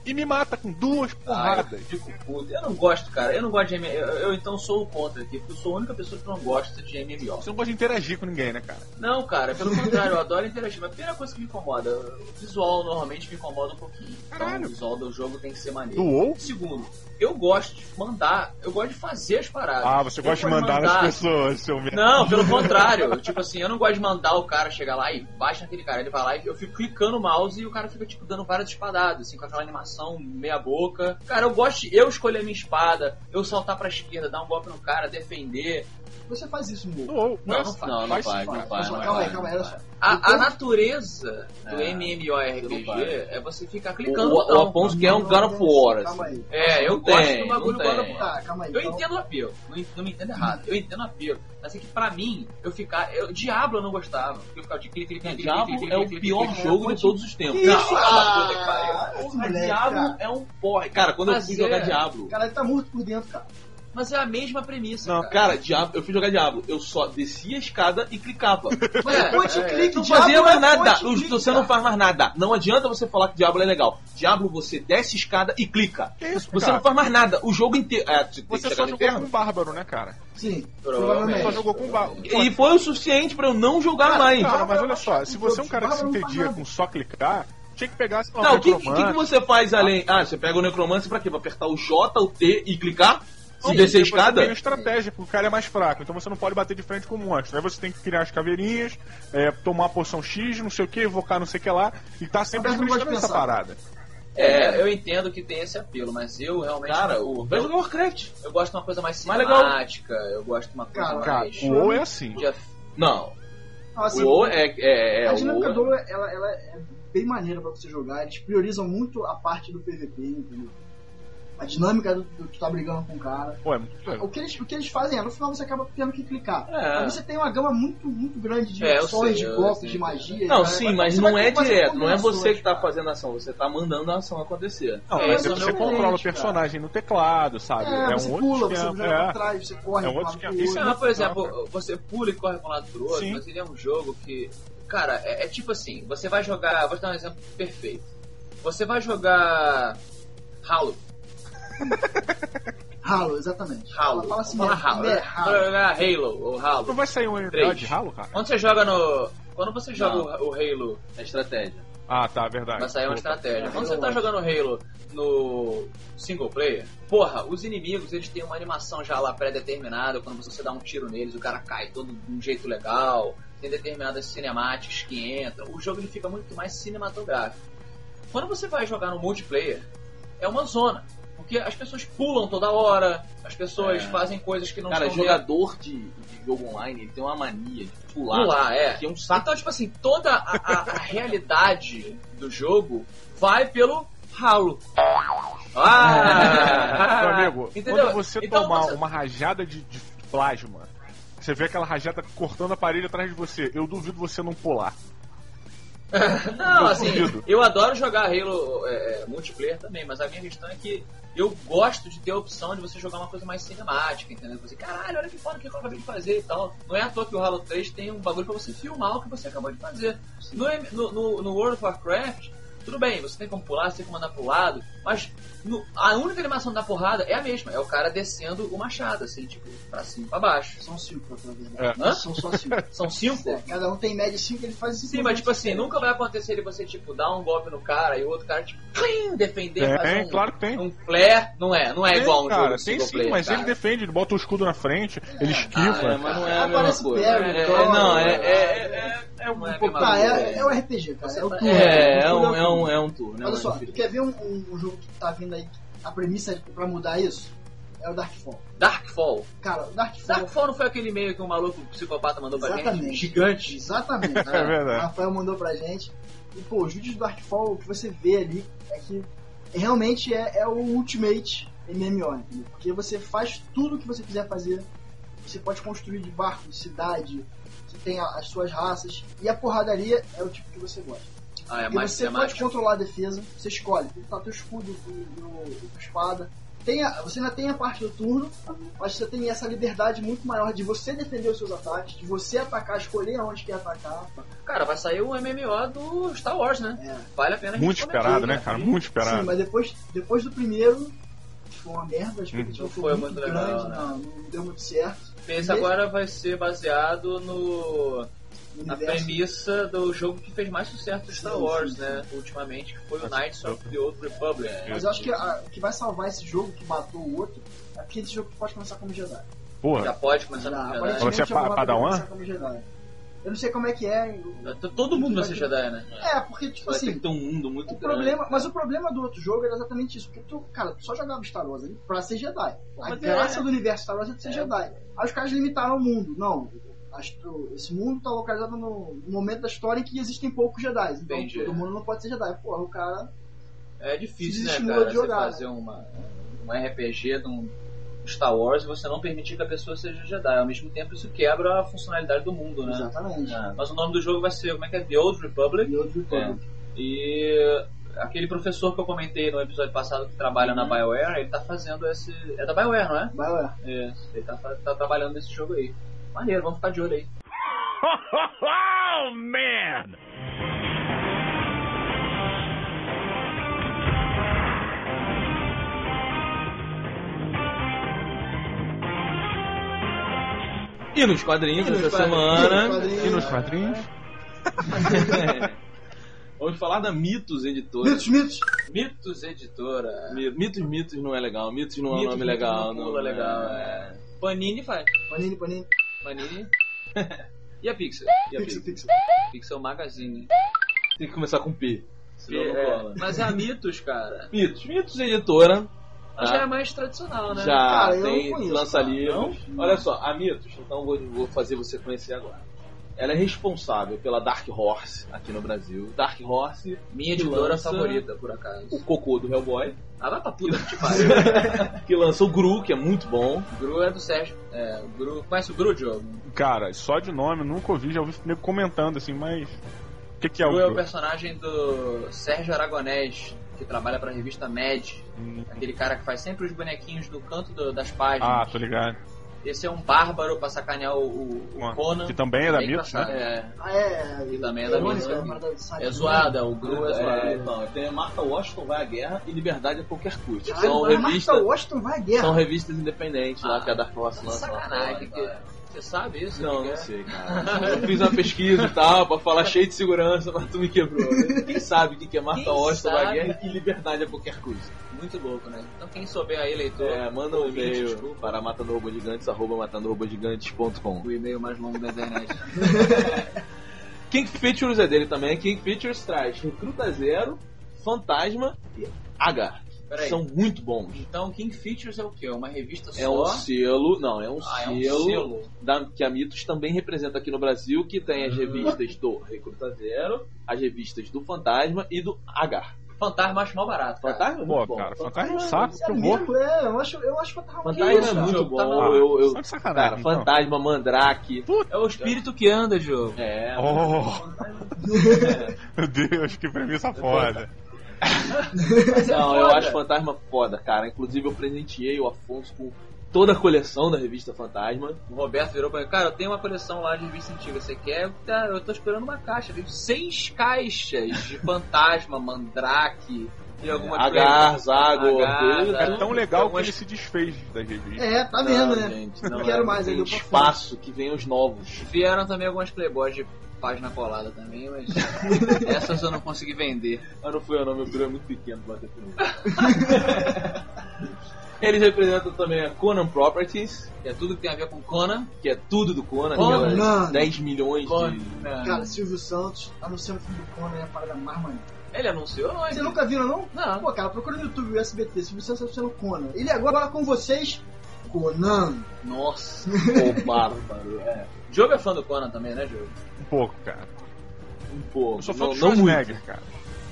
[SPEAKER 3] E me mata com duas
[SPEAKER 4] Ah,
[SPEAKER 3] porradas.
[SPEAKER 4] puto. Eu não gosto, cara. Eu não gosto de MMO. Eu, eu, então sou o contra aqui, porque eu sou a única pessoa que não gosta de MMO.
[SPEAKER 3] Você não gosta de interagir com ninguém, né, cara?
[SPEAKER 4] Não, cara, pelo contrário, eu (laughs) adoro interagir. Mas a primeira coisa que me incomoda, o visual normalmente me incomoda um pouquinho. Então
[SPEAKER 3] Caralho.
[SPEAKER 4] o visual do jogo tem que ser maneiro.
[SPEAKER 3] Do WoW?
[SPEAKER 4] Segundo, eu gosto de mandar, eu gosto de fazer as paradas.
[SPEAKER 3] Ah, você
[SPEAKER 4] Eu
[SPEAKER 3] gosta de
[SPEAKER 4] gosto
[SPEAKER 3] mandar nas pessoas, seu merda.
[SPEAKER 4] Não, pelo (laughs) contrário. tipo assim, eu não gosto de mandar o cara chegar lá e baixa naquele cara. Ele vai lá e eu fico clicando o mouse e o cara fica, tipo, dando várias espadadas, assim, com aquela animação meia boca. Cara, eu gosto de eu escolher minha espada, eu saltar pra esquerda, dar um golpe no cara, defender.
[SPEAKER 2] Você faz isso no
[SPEAKER 3] No
[SPEAKER 2] WoW.
[SPEAKER 3] WoW,
[SPEAKER 4] Não,
[SPEAKER 3] não,
[SPEAKER 4] não faz.
[SPEAKER 1] Não, não
[SPEAKER 3] faz,
[SPEAKER 1] faz,
[SPEAKER 3] faz.
[SPEAKER 1] não faz.
[SPEAKER 2] Calma aí, calma aí, olha só.
[SPEAKER 4] A, a
[SPEAKER 2] Então-
[SPEAKER 4] natureza do
[SPEAKER 1] É,
[SPEAKER 4] MMORPG é você ficar clicando
[SPEAKER 1] o, o Afonso quer um God of War.
[SPEAKER 2] Calma
[SPEAKER 1] assim.
[SPEAKER 2] aí.
[SPEAKER 4] É, eu gosto
[SPEAKER 1] tem,
[SPEAKER 4] do bagulho God of. War.
[SPEAKER 2] Tá, calma aí.
[SPEAKER 4] Eu
[SPEAKER 2] então-
[SPEAKER 4] entendo o apelo, não, me entenda errado. Eu entendo o apelo. Mas é que pra mim, eu ficar. Eu, Diablo eu não gostava. Porque eu ficava de clique, clique, clique,
[SPEAKER 1] Diablo é o pior jogo de todos os tempos.
[SPEAKER 2] Isso?
[SPEAKER 4] ah,
[SPEAKER 1] Diablo é um porre. Cara, quando eu fui
[SPEAKER 4] é.
[SPEAKER 1] jogar Diablo.
[SPEAKER 2] Cara, ele tá morto por dentro, cara.
[SPEAKER 4] Mas é a mesma premissa.
[SPEAKER 3] Não,
[SPEAKER 4] cara.
[SPEAKER 1] Cara, Diablo, eu fui jogar Diablo. Eu só descia a escada e clicava. (laughs)
[SPEAKER 2] Mas é point
[SPEAKER 4] é,
[SPEAKER 2] click,
[SPEAKER 1] Não
[SPEAKER 2] Diablo
[SPEAKER 1] fazia mais
[SPEAKER 2] é
[SPEAKER 1] nada. Você não
[SPEAKER 2] cara.
[SPEAKER 1] faz mais nada. Não adianta você falar que Diablo é legal. Diablo, você desce a escada e clica.
[SPEAKER 3] Que isso,
[SPEAKER 1] Você
[SPEAKER 3] cara?
[SPEAKER 1] não faz mais nada. O jogo inteiro. É, você tem que
[SPEAKER 3] Você só jogou com o Bárbaro, né, cara?
[SPEAKER 2] Sim,
[SPEAKER 4] Provavelmente.
[SPEAKER 2] provavelmente.
[SPEAKER 3] Só jogou com o Bárbaro.
[SPEAKER 1] E foi o suficiente pra eu não jogar mais.
[SPEAKER 3] Cara, mas olha só, se você é um cara que se entendia com só clicar, tinha que pegar lá,
[SPEAKER 1] Não, o que, que, que você faz além? Ah, você pega o necromante pra quê? Pra apertar o J, o T e clicar? Se descer a
[SPEAKER 3] você Tem
[SPEAKER 1] escada?
[SPEAKER 3] uma estratégia, porque o cara é mais fraco, então você não pode bater de frente com o monstro. Aí você tem que criar as caveirinhas, é, tomar a poção X, não sei o que, invocar não sei o que lá, e tá sempre administrando essa parada.
[SPEAKER 4] É, eu entendo que tem esse apelo, mas eu realmente.
[SPEAKER 1] Cara, o...
[SPEAKER 4] eu,
[SPEAKER 1] jogar Warcraft.
[SPEAKER 4] eu gosto de uma coisa mais
[SPEAKER 1] Mais legal.
[SPEAKER 4] cinemática, eu gosto de uma coisa
[SPEAKER 2] Cara,
[SPEAKER 3] Cara,
[SPEAKER 4] mais.
[SPEAKER 3] o WoW é assim.
[SPEAKER 4] de-
[SPEAKER 1] Não.
[SPEAKER 2] Não, assim,
[SPEAKER 1] o WoW é, é, é
[SPEAKER 2] a
[SPEAKER 1] o
[SPEAKER 2] dinâmica
[SPEAKER 1] WoW-
[SPEAKER 2] do WoW, ela, ela é bem maneira pra você jogar. Eles priorizam muito a parte do PVP, entendeu? A dinâmica do, do que tu tá brigando com o cara.
[SPEAKER 3] Pô, é muito legal.
[SPEAKER 2] O que, eles, o que eles fazem é, no final você acaba tendo que clicar.
[SPEAKER 1] É.
[SPEAKER 2] Mas você tem uma gama muito, muito grande de
[SPEAKER 4] É,
[SPEAKER 2] opções,
[SPEAKER 4] sei,
[SPEAKER 2] de
[SPEAKER 4] sei.
[SPEAKER 2] de magia.
[SPEAKER 1] Não,
[SPEAKER 2] cara.
[SPEAKER 1] sim, mas
[SPEAKER 2] Você
[SPEAKER 1] não é direto. Não é você que tá
[SPEAKER 2] cara.
[SPEAKER 1] fazendo a ação. Você tá mandando a ação acontecer.
[SPEAKER 3] Não,
[SPEAKER 4] É, isso
[SPEAKER 3] você
[SPEAKER 4] é
[SPEAKER 3] controla o personagem no teclado, sabe?
[SPEAKER 2] É,
[SPEAKER 3] um
[SPEAKER 2] você
[SPEAKER 3] outro
[SPEAKER 2] pula, você joga pra
[SPEAKER 3] é.
[SPEAKER 2] trás, você corre
[SPEAKER 3] É um
[SPEAKER 2] pra
[SPEAKER 3] outro
[SPEAKER 2] pro
[SPEAKER 3] esquema. Isso
[SPEAKER 2] outro.
[SPEAKER 3] é
[SPEAKER 4] Não, por exemplo, você pula e corre pra um lado pro outro,
[SPEAKER 3] Sim.
[SPEAKER 4] mas ele é um jogo que. Cara, é, é tipo assim, você vai jogar. Vou te dar um exemplo perfeito. Você vai jogar. Halo. (laughs)
[SPEAKER 2] Halo, exatamente.
[SPEAKER 4] Halo.
[SPEAKER 2] Ela fala assim,
[SPEAKER 4] falar Halo.
[SPEAKER 2] é? Halo.
[SPEAKER 4] Jogar Halo ou
[SPEAKER 3] Não
[SPEAKER 4] Halo.
[SPEAKER 3] vai sair um
[SPEAKER 4] Três.
[SPEAKER 3] de ralo, cara?
[SPEAKER 4] Quando você joga no. Quando você joga
[SPEAKER 1] Não.
[SPEAKER 4] o, o Halo,
[SPEAKER 1] É estratégia.
[SPEAKER 3] Ah, tá, verdade.
[SPEAKER 4] vai sair uma estratégia. Quando
[SPEAKER 2] eu
[SPEAKER 4] você tá jogando Halo no single player, porra, os inimigos eles têm uma animação já lá pré-determinada. Quando você dá um tiro neles, o cara cai todo de um jeito legal. Tem determinadas cinemáticas que entram. O jogo ele fica muito mais cinematográfico. Quando você vai jogar no multiplayer, é uma zona. Porque as pessoas pulam toda hora, as pessoas
[SPEAKER 1] É.
[SPEAKER 4] fazem coisas que não
[SPEAKER 1] Cara,
[SPEAKER 4] estão
[SPEAKER 1] jogador de, de jogo online, ele tem uma mania de pular.
[SPEAKER 4] Pular, é.
[SPEAKER 1] Que é um saco.
[SPEAKER 4] Então, tipo assim, toda a, a- a realidade do jogo vai pelo ralo. Ah!
[SPEAKER 3] Meu amigo,
[SPEAKER 4] Entendeu?
[SPEAKER 3] quando você
[SPEAKER 4] Então,
[SPEAKER 3] tomar
[SPEAKER 4] você-
[SPEAKER 3] uma rajada de, de plasma, você vê aquela rajada cortando a parede atrás de você, eu duvido você não pular. (laughs)
[SPEAKER 4] Não, assim, eu adoro jogar Halo é, multiplayer também, mas a minha questão é que eu gosto de ter a opção de você jogar uma coisa mais cinemática, entendeu? Você, caralho, olha que foda que eu acabei de fazer e tal. Não é à toa que o Halo 3 tem um bagulho pra você filmar o que você acabou de fazer. No, no- no World of Warcraft, tudo bem, você tem como pular, você tem como andar pro lado, mas no- a única animação da porrada é a mesma, é o cara descendo o machado, assim, tipo, pra cima e pra baixo.
[SPEAKER 2] São cinco, pra falar a verdade.
[SPEAKER 3] É.
[SPEAKER 2] São só cinco. (laughs)
[SPEAKER 4] São cinco?
[SPEAKER 2] É, cada um tem em média cinco, ele faz cinco
[SPEAKER 4] Sim, mas tipo assim, nunca vai acontecer de você, tipo, dar um golpe no cara e o outro cara, tipo, clim, defender, fazer
[SPEAKER 3] Tem,
[SPEAKER 4] um,
[SPEAKER 3] claro que tem.
[SPEAKER 4] um flare. Não é, não é
[SPEAKER 3] Tem,
[SPEAKER 4] igual um
[SPEAKER 3] cara,
[SPEAKER 4] jogo
[SPEAKER 3] tem sim,
[SPEAKER 4] player,
[SPEAKER 3] mas
[SPEAKER 4] cara.
[SPEAKER 3] ele defende, ele bota o escudo na frente, ele esquiva.
[SPEAKER 1] Ah, é, mas não é a mesma coisa.
[SPEAKER 2] Barry,
[SPEAKER 1] É, é,
[SPEAKER 2] Thor,
[SPEAKER 1] não, é,
[SPEAKER 2] né?
[SPEAKER 1] é, é, é um
[SPEAKER 4] é
[SPEAKER 1] pouco.
[SPEAKER 2] Tá, é, é o RPG, cara. É o.
[SPEAKER 1] É, é
[SPEAKER 2] O
[SPEAKER 1] um, é
[SPEAKER 2] o
[SPEAKER 1] um,
[SPEAKER 2] turno.
[SPEAKER 1] é um tour, né?
[SPEAKER 2] Olha só, tu quer ver um, um- um jogo que tá vindo aí, a premissa pra mudar isso? É o Darkfall.
[SPEAKER 4] Darkfall.
[SPEAKER 2] Cara, o Darkfall...
[SPEAKER 4] Darkfall não foi aquele e-mail que um maluco psicopata mandou pra gente?
[SPEAKER 2] Exatamente.
[SPEAKER 4] Gigante.
[SPEAKER 2] Exatamente. (laughs)
[SPEAKER 3] É verdade.
[SPEAKER 2] O Rafael mandou pra gente. E, pô, os vídeos do Darkfall, o que você vê ali é que realmente é, é o Ultimate MMO, entendeu? Porque você faz tudo o que você quiser fazer. Você pode construir de barco, de cidade, você tem a- as suas raças. E a porradaria é o tipo que você gosta.
[SPEAKER 4] Ah, é
[SPEAKER 2] e
[SPEAKER 4] mais
[SPEAKER 2] você pode controlar a defesa, você escolhe. Tem tá teu escudo e o espada. Tem a- você ainda tem a parte do turno, mas você tem essa liberdade muito maior de você defender os seus ataques, de você atacar, escolher aonde quer atacar.
[SPEAKER 4] Cara, vai sair o MMO do Star Wars, né?
[SPEAKER 2] É.
[SPEAKER 4] Vale a pena a gente
[SPEAKER 3] Muito esperado, né, cara? Muito
[SPEAKER 2] Sim,
[SPEAKER 3] esperado.
[SPEAKER 2] mas depois, depois do primeiro, foi uma merda, a expectativa
[SPEAKER 4] Não
[SPEAKER 2] foi,
[SPEAKER 4] foi
[SPEAKER 2] muito,
[SPEAKER 4] muito
[SPEAKER 2] grande,
[SPEAKER 4] legal, né?
[SPEAKER 2] não, não deu muito certo.
[SPEAKER 4] Esse agora vai ser baseado no na premissa do jogo que fez mais sucesso do Star Wars,
[SPEAKER 2] sim,
[SPEAKER 4] né? Ultimamente, que foi o Knights of the Old Republic.
[SPEAKER 2] Mas eu acho que o que vai salvar esse jogo, que matou o outro, é esse jogo pode começar como Jedi.
[SPEAKER 4] Já
[SPEAKER 3] Porra,
[SPEAKER 4] pode começar
[SPEAKER 2] Já,
[SPEAKER 4] no Jedi.
[SPEAKER 3] Você é
[SPEAKER 2] vai
[SPEAKER 3] Padawan?
[SPEAKER 2] Eu não sei como é que é. eu-
[SPEAKER 4] Todo mundo vai ser Jedi, né?
[SPEAKER 2] É, porque, tipo
[SPEAKER 1] Vai ter
[SPEAKER 2] assim,
[SPEAKER 1] que ter um mundo muito
[SPEAKER 2] O
[SPEAKER 1] grande.
[SPEAKER 2] problema, mas o problema do outro jogo era exatamente isso. Porque tu, cara, tu só jogava Star Wars ali pra ser Jedi. A
[SPEAKER 1] Mas
[SPEAKER 2] graça
[SPEAKER 1] é.
[SPEAKER 2] do universo Star Wars é de ser Jedi. Aí os caras limitaram o mundo. Não, acho que o- esse mundo tá localizado no, no momento da história em que existem poucos Jedi. Então
[SPEAKER 4] Entendi.
[SPEAKER 2] todo mundo não pode ser Jedi. Porra, o cara.
[SPEAKER 4] É difícil,
[SPEAKER 2] Se
[SPEAKER 4] né, cara?
[SPEAKER 2] de
[SPEAKER 4] Você
[SPEAKER 2] jogar,
[SPEAKER 4] fazer uma, um RPG de um Star Wars e você não permitir que a pessoa seja Jedi. Ao mesmo tempo, isso quebra a funcionalidade do mundo, né?
[SPEAKER 2] Exatamente.
[SPEAKER 1] Ah,
[SPEAKER 4] Mas o nome do jogo vai ser, como é que é? The Old Republic.
[SPEAKER 2] E outro Republic.
[SPEAKER 4] E aquele professor que eu comentei no episódio passado que trabalha na BioWare, ele tá fazendo esse... É da BioWare, não é?
[SPEAKER 2] Lá.
[SPEAKER 4] É, ele tá, tá trabalhando nesse jogo aí. Maneiro, vamos ficar de olho aí. (laughs)
[SPEAKER 6] oh, man!
[SPEAKER 1] E nos quadrinhos
[SPEAKER 2] E nos
[SPEAKER 1] essa
[SPEAKER 2] quadrinhos,
[SPEAKER 1] semana.
[SPEAKER 3] e nos quadrinhos? (laughs)
[SPEAKER 1] Vamos falar da Mitos Editora.
[SPEAKER 2] Mitos, mitos.
[SPEAKER 4] Mitos Editora.
[SPEAKER 1] Mi- Mitos, Mitos não é legal. Mitos não é um nome
[SPEAKER 4] Mitos
[SPEAKER 1] legal.
[SPEAKER 4] não
[SPEAKER 1] Não,
[SPEAKER 4] pula legal,
[SPEAKER 1] é.
[SPEAKER 4] Panini faz.
[SPEAKER 2] Panini, panini.
[SPEAKER 4] Panini. (laughs) e a Pixel?
[SPEAKER 1] E a
[SPEAKER 2] Pixel,
[SPEAKER 1] Pixel?
[SPEAKER 2] pixel.
[SPEAKER 4] Pixel Magazine.
[SPEAKER 1] Tem que começar com P. Senão não
[SPEAKER 4] É, mas é a Mitos, cara.
[SPEAKER 1] Mitos. Mitos Editora.
[SPEAKER 4] Ela
[SPEAKER 1] tá?
[SPEAKER 4] já é mais tradicional, né?
[SPEAKER 1] Já
[SPEAKER 2] Cara,
[SPEAKER 1] tem
[SPEAKER 2] conheço,
[SPEAKER 1] lança livros. Olha só, a Mitos, então vou, vou fazer você conhecer agora. Ela é responsável pela Dark Horse aqui no Brasil. Dark Horse,
[SPEAKER 4] Minha editora favorita, por acaso.
[SPEAKER 1] o cocô do Hellboy,
[SPEAKER 4] Ah, vai pra puta que te pariu. (laughs)
[SPEAKER 1] que lança o Gru, que é muito bom.
[SPEAKER 4] O Gru é do Sérgio. É, o Gru. Conhece o Gru, Diogo?
[SPEAKER 3] Cara, só de nome, nunca ouvi, já ouvi nego comentando assim, mas. O que, que é
[SPEAKER 4] O
[SPEAKER 3] o
[SPEAKER 4] Gru é o
[SPEAKER 3] Gru?
[SPEAKER 4] personagem do Sérgio Aragonés, que trabalha pra revista Mad.
[SPEAKER 3] Hum,
[SPEAKER 4] Aquele cara que faz sempre os bonequinhos no canto do- das páginas.
[SPEAKER 3] Ah, tô ligado.
[SPEAKER 4] Esse é um bárbaro pra sacanear o, o, o Conan.
[SPEAKER 3] Que também é da Mitos, né?
[SPEAKER 4] É,
[SPEAKER 2] Ah, é.
[SPEAKER 4] E também é da Mitos.
[SPEAKER 2] é
[SPEAKER 4] é zoada, o Gru é zoado.
[SPEAKER 1] É, então, tem Martha Washington vai à guerra e Liberdade a qualquer custo. São
[SPEAKER 2] a Martha
[SPEAKER 1] revistas,
[SPEAKER 2] Washington vai à guerra.
[SPEAKER 1] são revistas independentes lá
[SPEAKER 4] Ah,
[SPEAKER 1] que a Dark Horse lança. lá
[SPEAKER 4] Sacanagem.
[SPEAKER 1] fora,
[SPEAKER 4] que-
[SPEAKER 1] tá?
[SPEAKER 4] Você sabe isso?
[SPEAKER 1] Não, não
[SPEAKER 4] é?
[SPEAKER 1] sei, cara. Eu fiz uma pesquisa e tal, pra falar cheio de segurança, mas tu me quebrou. Quem sabe o que é vai à
[SPEAKER 4] sabe?
[SPEAKER 1] guerra e liberdade a qualquer custo.
[SPEAKER 4] Muito louco, né? Então quem souber aí, leitor,
[SPEAKER 1] É, manda um e-mail para matandorobogigantes, arroba matandorobogigantes.com.
[SPEAKER 4] o e-mail mais longo da internet. (laughs)
[SPEAKER 1] King Features é dele também. King Features traz Recruta Zero, Fantasma e Agar.
[SPEAKER 4] Peraí.
[SPEAKER 1] São muito bons.
[SPEAKER 4] Então, King Features é o quê? Uma revista
[SPEAKER 1] É
[SPEAKER 4] só?
[SPEAKER 1] um selo, não, é um
[SPEAKER 4] Ah, é um
[SPEAKER 1] selo,
[SPEAKER 4] selo.
[SPEAKER 1] Da, que a Mitos também representa aqui no Brasil, que tem as revistas do Recruta Zero, as revistas do Fantasma e do Agar.
[SPEAKER 4] Fantasma acho mal barato. cara.
[SPEAKER 1] Fantasma é
[SPEAKER 3] Pô,
[SPEAKER 1] muito bom.
[SPEAKER 3] cara, fantasma é um saco, que
[SPEAKER 2] É mesmo, é, eu acho, eu acho fantasma
[SPEAKER 1] Fantasma é
[SPEAKER 2] isso,
[SPEAKER 1] muito
[SPEAKER 2] cara.
[SPEAKER 1] bom.
[SPEAKER 4] Tá
[SPEAKER 1] eu, eu,
[SPEAKER 3] sacanagem,
[SPEAKER 1] cara,
[SPEAKER 3] então.
[SPEAKER 1] Fantasma, Mandrake.
[SPEAKER 4] É o espírito que anda, jogo.
[SPEAKER 1] É.
[SPEAKER 3] Oh, (laughs) meu Deus, que premissa foda. (laughs)
[SPEAKER 1] Não, eu acho Fantasma foda, cara. Inclusive eu presenteei o Afonso com toda a coleção da revista Fantasma.
[SPEAKER 4] O Roberto virou pra mim, cara, eu tenho uma coleção lá de revista antiga, você quer? Tá, eu tô esperando uma caixa, veio seis caixas de Fantasma, Mandrake e alguma
[SPEAKER 1] Agar, tudo.
[SPEAKER 3] É tão legal que ele se desfez das revistas.
[SPEAKER 2] É, tá vendo,
[SPEAKER 1] Não,
[SPEAKER 2] né?
[SPEAKER 1] gente,
[SPEAKER 2] não
[SPEAKER 1] não,
[SPEAKER 2] quero
[SPEAKER 1] é,
[SPEAKER 2] mais, ele
[SPEAKER 1] espaço que vem os novos.
[SPEAKER 4] Vieram também algumas playboys de página colada também, mas (laughs) essas eu não consegui vender.
[SPEAKER 1] Mas não foi eu não, meu filho é muito pequeno pra bater. Eles (laughs) representam também a Conan Properties,
[SPEAKER 4] Que é tudo que tem a ver com Conan.
[SPEAKER 1] que é tudo do Conan,
[SPEAKER 4] Conan.
[SPEAKER 1] aquelas 10 milhões de...
[SPEAKER 4] Conan.
[SPEAKER 2] Cara, Silvio Santos anunciando o filme do Conan é a parada mais maneira.
[SPEAKER 4] Ele anunciou, não é?
[SPEAKER 2] Vocês nunca viram, não?
[SPEAKER 4] Não.
[SPEAKER 2] Pô, cara, procura no YouTube o SBT, Silvio Santos anunciando Conan. Ele agora fala com vocês, Conan.
[SPEAKER 4] Nossa.
[SPEAKER 1] Ô, bárbaro, é.
[SPEAKER 4] Diogo é fã do Conan também, né, Diogo?
[SPEAKER 3] Um pouco, cara.
[SPEAKER 1] Um pouco.
[SPEAKER 3] Eu sou fã
[SPEAKER 1] não,
[SPEAKER 3] do
[SPEAKER 1] não muito.
[SPEAKER 3] Schwarzenegger, cara.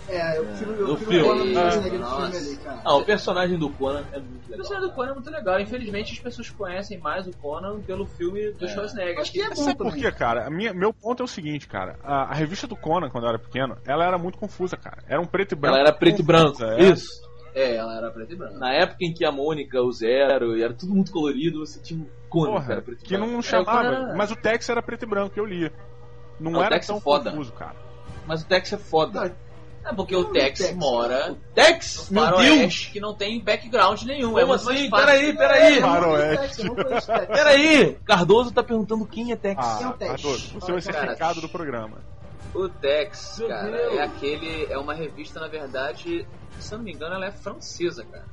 [SPEAKER 2] É, eu prefiro, eu
[SPEAKER 1] No
[SPEAKER 2] prefiro o Conan do. Schwarzenegger no
[SPEAKER 4] Nossa.
[SPEAKER 2] filme ali, cara.
[SPEAKER 1] Ah, o personagem do Conan é muito
[SPEAKER 4] O
[SPEAKER 1] legal.
[SPEAKER 4] personagem do Conan é muito legal. Infelizmente, as pessoas conhecem mais o Conan pelo filme do
[SPEAKER 1] É.
[SPEAKER 4] Schwarzenegger.
[SPEAKER 2] Acho que é bom
[SPEAKER 3] Sabe por quê, cara? A minha, meu ponto é o seguinte, cara. A, a revista do Conan, quando eu era pequeno, ela era muito confusa, cara. Era um preto e branco.
[SPEAKER 1] Ela era preto e branco,
[SPEAKER 3] é.
[SPEAKER 1] isso.
[SPEAKER 4] É, ela era preto e branco.
[SPEAKER 1] Na época em que a Mônica, o Zero, e era tudo muito colorido, você tinha um Conan que
[SPEAKER 3] Porra,
[SPEAKER 1] era preto e
[SPEAKER 3] que
[SPEAKER 1] branco.
[SPEAKER 3] não
[SPEAKER 4] É,
[SPEAKER 3] chamava.
[SPEAKER 4] o Conan-
[SPEAKER 3] Mas o Tex era preto e branco, que eu lia. Não
[SPEAKER 1] Ah, o
[SPEAKER 3] era
[SPEAKER 1] Tex é
[SPEAKER 3] tão
[SPEAKER 1] foda.
[SPEAKER 3] confuso, cara.
[SPEAKER 1] Mas o Tex é foda.
[SPEAKER 4] É porque o Tex,
[SPEAKER 2] Tex,
[SPEAKER 4] mora
[SPEAKER 1] Tex,
[SPEAKER 4] no
[SPEAKER 1] meu Deus!
[SPEAKER 4] que não tem background nenhum. é
[SPEAKER 1] Como
[SPEAKER 4] mais
[SPEAKER 1] assim? Peraí, peraí!
[SPEAKER 2] não
[SPEAKER 3] Faroeste.
[SPEAKER 2] Não.
[SPEAKER 1] Peraí! Cardoso tá perguntando quem é Tex.
[SPEAKER 2] Quem é
[SPEAKER 3] Ah,
[SPEAKER 2] o Tex?
[SPEAKER 3] Cardoso, você vai ser ficado do programa.
[SPEAKER 4] O Tex, cara, é aquele. É uma revista, na verdade, se eu não me engano, ela é francesa, cara.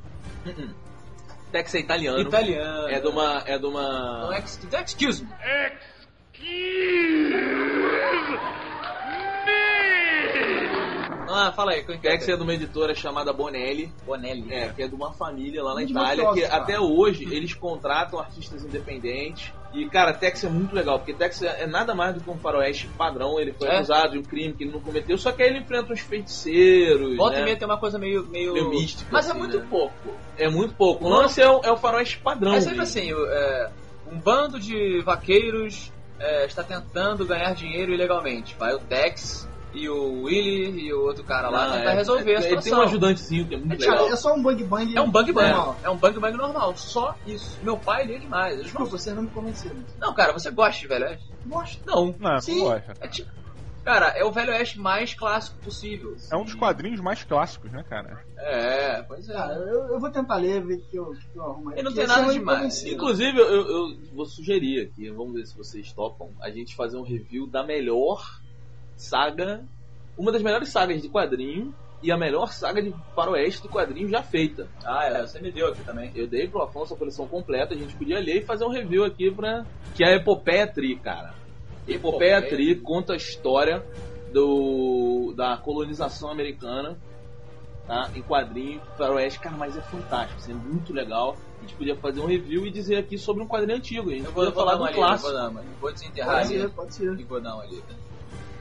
[SPEAKER 1] Tex é italiano.
[SPEAKER 4] Italiana.
[SPEAKER 1] É de uma. É de
[SPEAKER 4] Não,
[SPEAKER 1] uma.
[SPEAKER 4] ex- excuse me. Ah, fala aí, quem que é?
[SPEAKER 1] Tex é de uma editora chamada Bonelli.
[SPEAKER 4] Bonelli.
[SPEAKER 1] É, que é de uma família lá na
[SPEAKER 2] Muito
[SPEAKER 1] Itália,
[SPEAKER 2] mafioso,
[SPEAKER 1] que
[SPEAKER 2] cara.
[SPEAKER 1] até hoje eles contratam artistas independentes. E, cara, Tex é muito legal, porque Tex é é nada mais do que um faroeste padrão. Ele foi
[SPEAKER 4] É?
[SPEAKER 1] acusado de um crime que ele não cometeu, só que aí ele enfrenta uns feiticeiros.
[SPEAKER 4] Volta
[SPEAKER 1] né?
[SPEAKER 4] e meia tem uma coisa meio. meio...
[SPEAKER 1] Meio místico,
[SPEAKER 4] Mas é
[SPEAKER 1] assim,
[SPEAKER 4] muito
[SPEAKER 1] né?
[SPEAKER 4] pouco.
[SPEAKER 1] É muito pouco. O
[SPEAKER 4] Não.
[SPEAKER 1] lance é o, é o faroeste padrão.
[SPEAKER 4] É sempre
[SPEAKER 1] mesmo.
[SPEAKER 4] assim: é, um bando de vaqueiros é, está tentando ganhar dinheiro ilegalmente. Vai o Tex e o Willy e o outro cara lá
[SPEAKER 1] Ah,
[SPEAKER 4] tentar
[SPEAKER 1] é.
[SPEAKER 4] resolver a
[SPEAKER 1] Ele tem
[SPEAKER 4] situação.
[SPEAKER 1] um ajudantezinho que é muito
[SPEAKER 2] Cara,
[SPEAKER 1] legal.
[SPEAKER 2] é só um bang bang.
[SPEAKER 4] É um bang bang.
[SPEAKER 2] normal.
[SPEAKER 4] É um bang bang normal. Só isso. Meu pai lia demais.
[SPEAKER 2] Desculpa,
[SPEAKER 4] não-
[SPEAKER 2] vocês não me convenceram.
[SPEAKER 4] Não, cara, você gosta de Velho Oeste?
[SPEAKER 2] Gosto.
[SPEAKER 4] Não.
[SPEAKER 3] Não,
[SPEAKER 2] Sim.
[SPEAKER 3] não gosta.
[SPEAKER 4] É tipo. Cara, é o Velho Oeste mais clássico possível.
[SPEAKER 3] É um dos quadrinhos mais clássicos, né, cara?
[SPEAKER 4] É, pois
[SPEAKER 2] Cara,
[SPEAKER 4] é.
[SPEAKER 2] eu, eu vou tentar ler, ver o que eu, que eu arrumo aí.
[SPEAKER 4] E não tem nada
[SPEAKER 2] eu
[SPEAKER 4] demais.
[SPEAKER 1] Inclusive, eu, eu vou sugerir aqui, vamos ver se vocês topam, a gente fazer um review da melhor saga, uma das melhores sagas de quadrinho e a melhor saga de faroeste de quadrinho já feita.
[SPEAKER 4] Ah, é, você me deu aqui também.
[SPEAKER 1] Eu dei pro Afonso a coleção completa, a gente podia ler e fazer um review aqui pra... Que é a Epopeia Tri, cara. Epopeia Tri conta a história do, da colonização americana tá? em quadrinho faroeste, cara, mas é fantástico, assim, é muito legal. A gente podia fazer um review e dizer aqui sobre um quadrinho antigo. A gente
[SPEAKER 4] Eu
[SPEAKER 1] podia
[SPEAKER 4] vou
[SPEAKER 1] falar do
[SPEAKER 4] uma lida, vou
[SPEAKER 1] clássico.
[SPEAKER 4] dar. Vou desenterrar
[SPEAKER 2] Pode ser,
[SPEAKER 4] ali
[SPEAKER 2] pode ser.
[SPEAKER 4] e vou dar uma lida.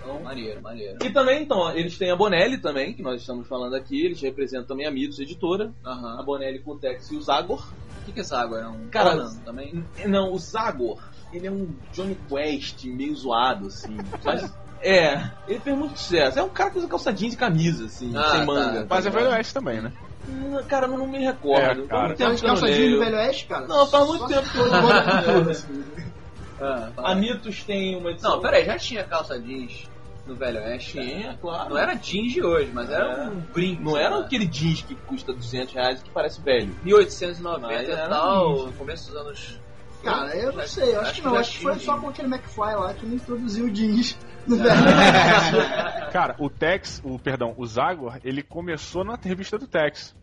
[SPEAKER 4] Então, maneiro, maneiro.
[SPEAKER 1] E também, então, eles têm a Bonelli também, que nós estamos falando aqui, eles representam também a Mitos Editora, a. Bonelli com o Tex e o Zagor.
[SPEAKER 4] O que, que é água? É um
[SPEAKER 1] Cara,
[SPEAKER 4] Conan também?
[SPEAKER 1] Não, o Zagor, ele é um Johnny Quest meio zoado, assim. (laughs) Mas, é, ele fez muito sucesso. É um cara que usa calça jeans e camisa, assim,
[SPEAKER 4] Ah,
[SPEAKER 1] sem
[SPEAKER 4] tá.
[SPEAKER 1] manga.
[SPEAKER 3] Mas é? Velho Oeste também, né?
[SPEAKER 1] Hum, Cara, eu não me recordo.
[SPEAKER 3] É,
[SPEAKER 1] Faz
[SPEAKER 3] cara.
[SPEAKER 1] não
[SPEAKER 2] calçadinhos do
[SPEAKER 1] leio.
[SPEAKER 2] Velho Oeste, cara?
[SPEAKER 1] Não, faz muito
[SPEAKER 2] Só
[SPEAKER 1] tempo que eu não
[SPEAKER 2] assim. (laughs)
[SPEAKER 4] Ah, fala
[SPEAKER 1] A. Mitos tem uma edição.
[SPEAKER 4] Não, peraí, já tinha calça jeans no Velho Oeste? cara?
[SPEAKER 1] Tinha, claro.
[SPEAKER 4] Não era jeans de hoje, mas era
[SPEAKER 1] É.
[SPEAKER 4] um brinco.
[SPEAKER 1] Não era
[SPEAKER 4] né?
[SPEAKER 1] aquele jeans que custa 200 reais que parece velho.
[SPEAKER 4] 1890
[SPEAKER 1] Mas
[SPEAKER 4] e tal, começo dos anos.
[SPEAKER 2] Cara, eu não sei, eu acho, que não. Acho que foi só com aquele McFly lá que não introduziu o jeans (laughs) no Velho. (laughs)
[SPEAKER 3] Cara, o Tex, o perdão, o Zagor, ele começou na revista do Tex.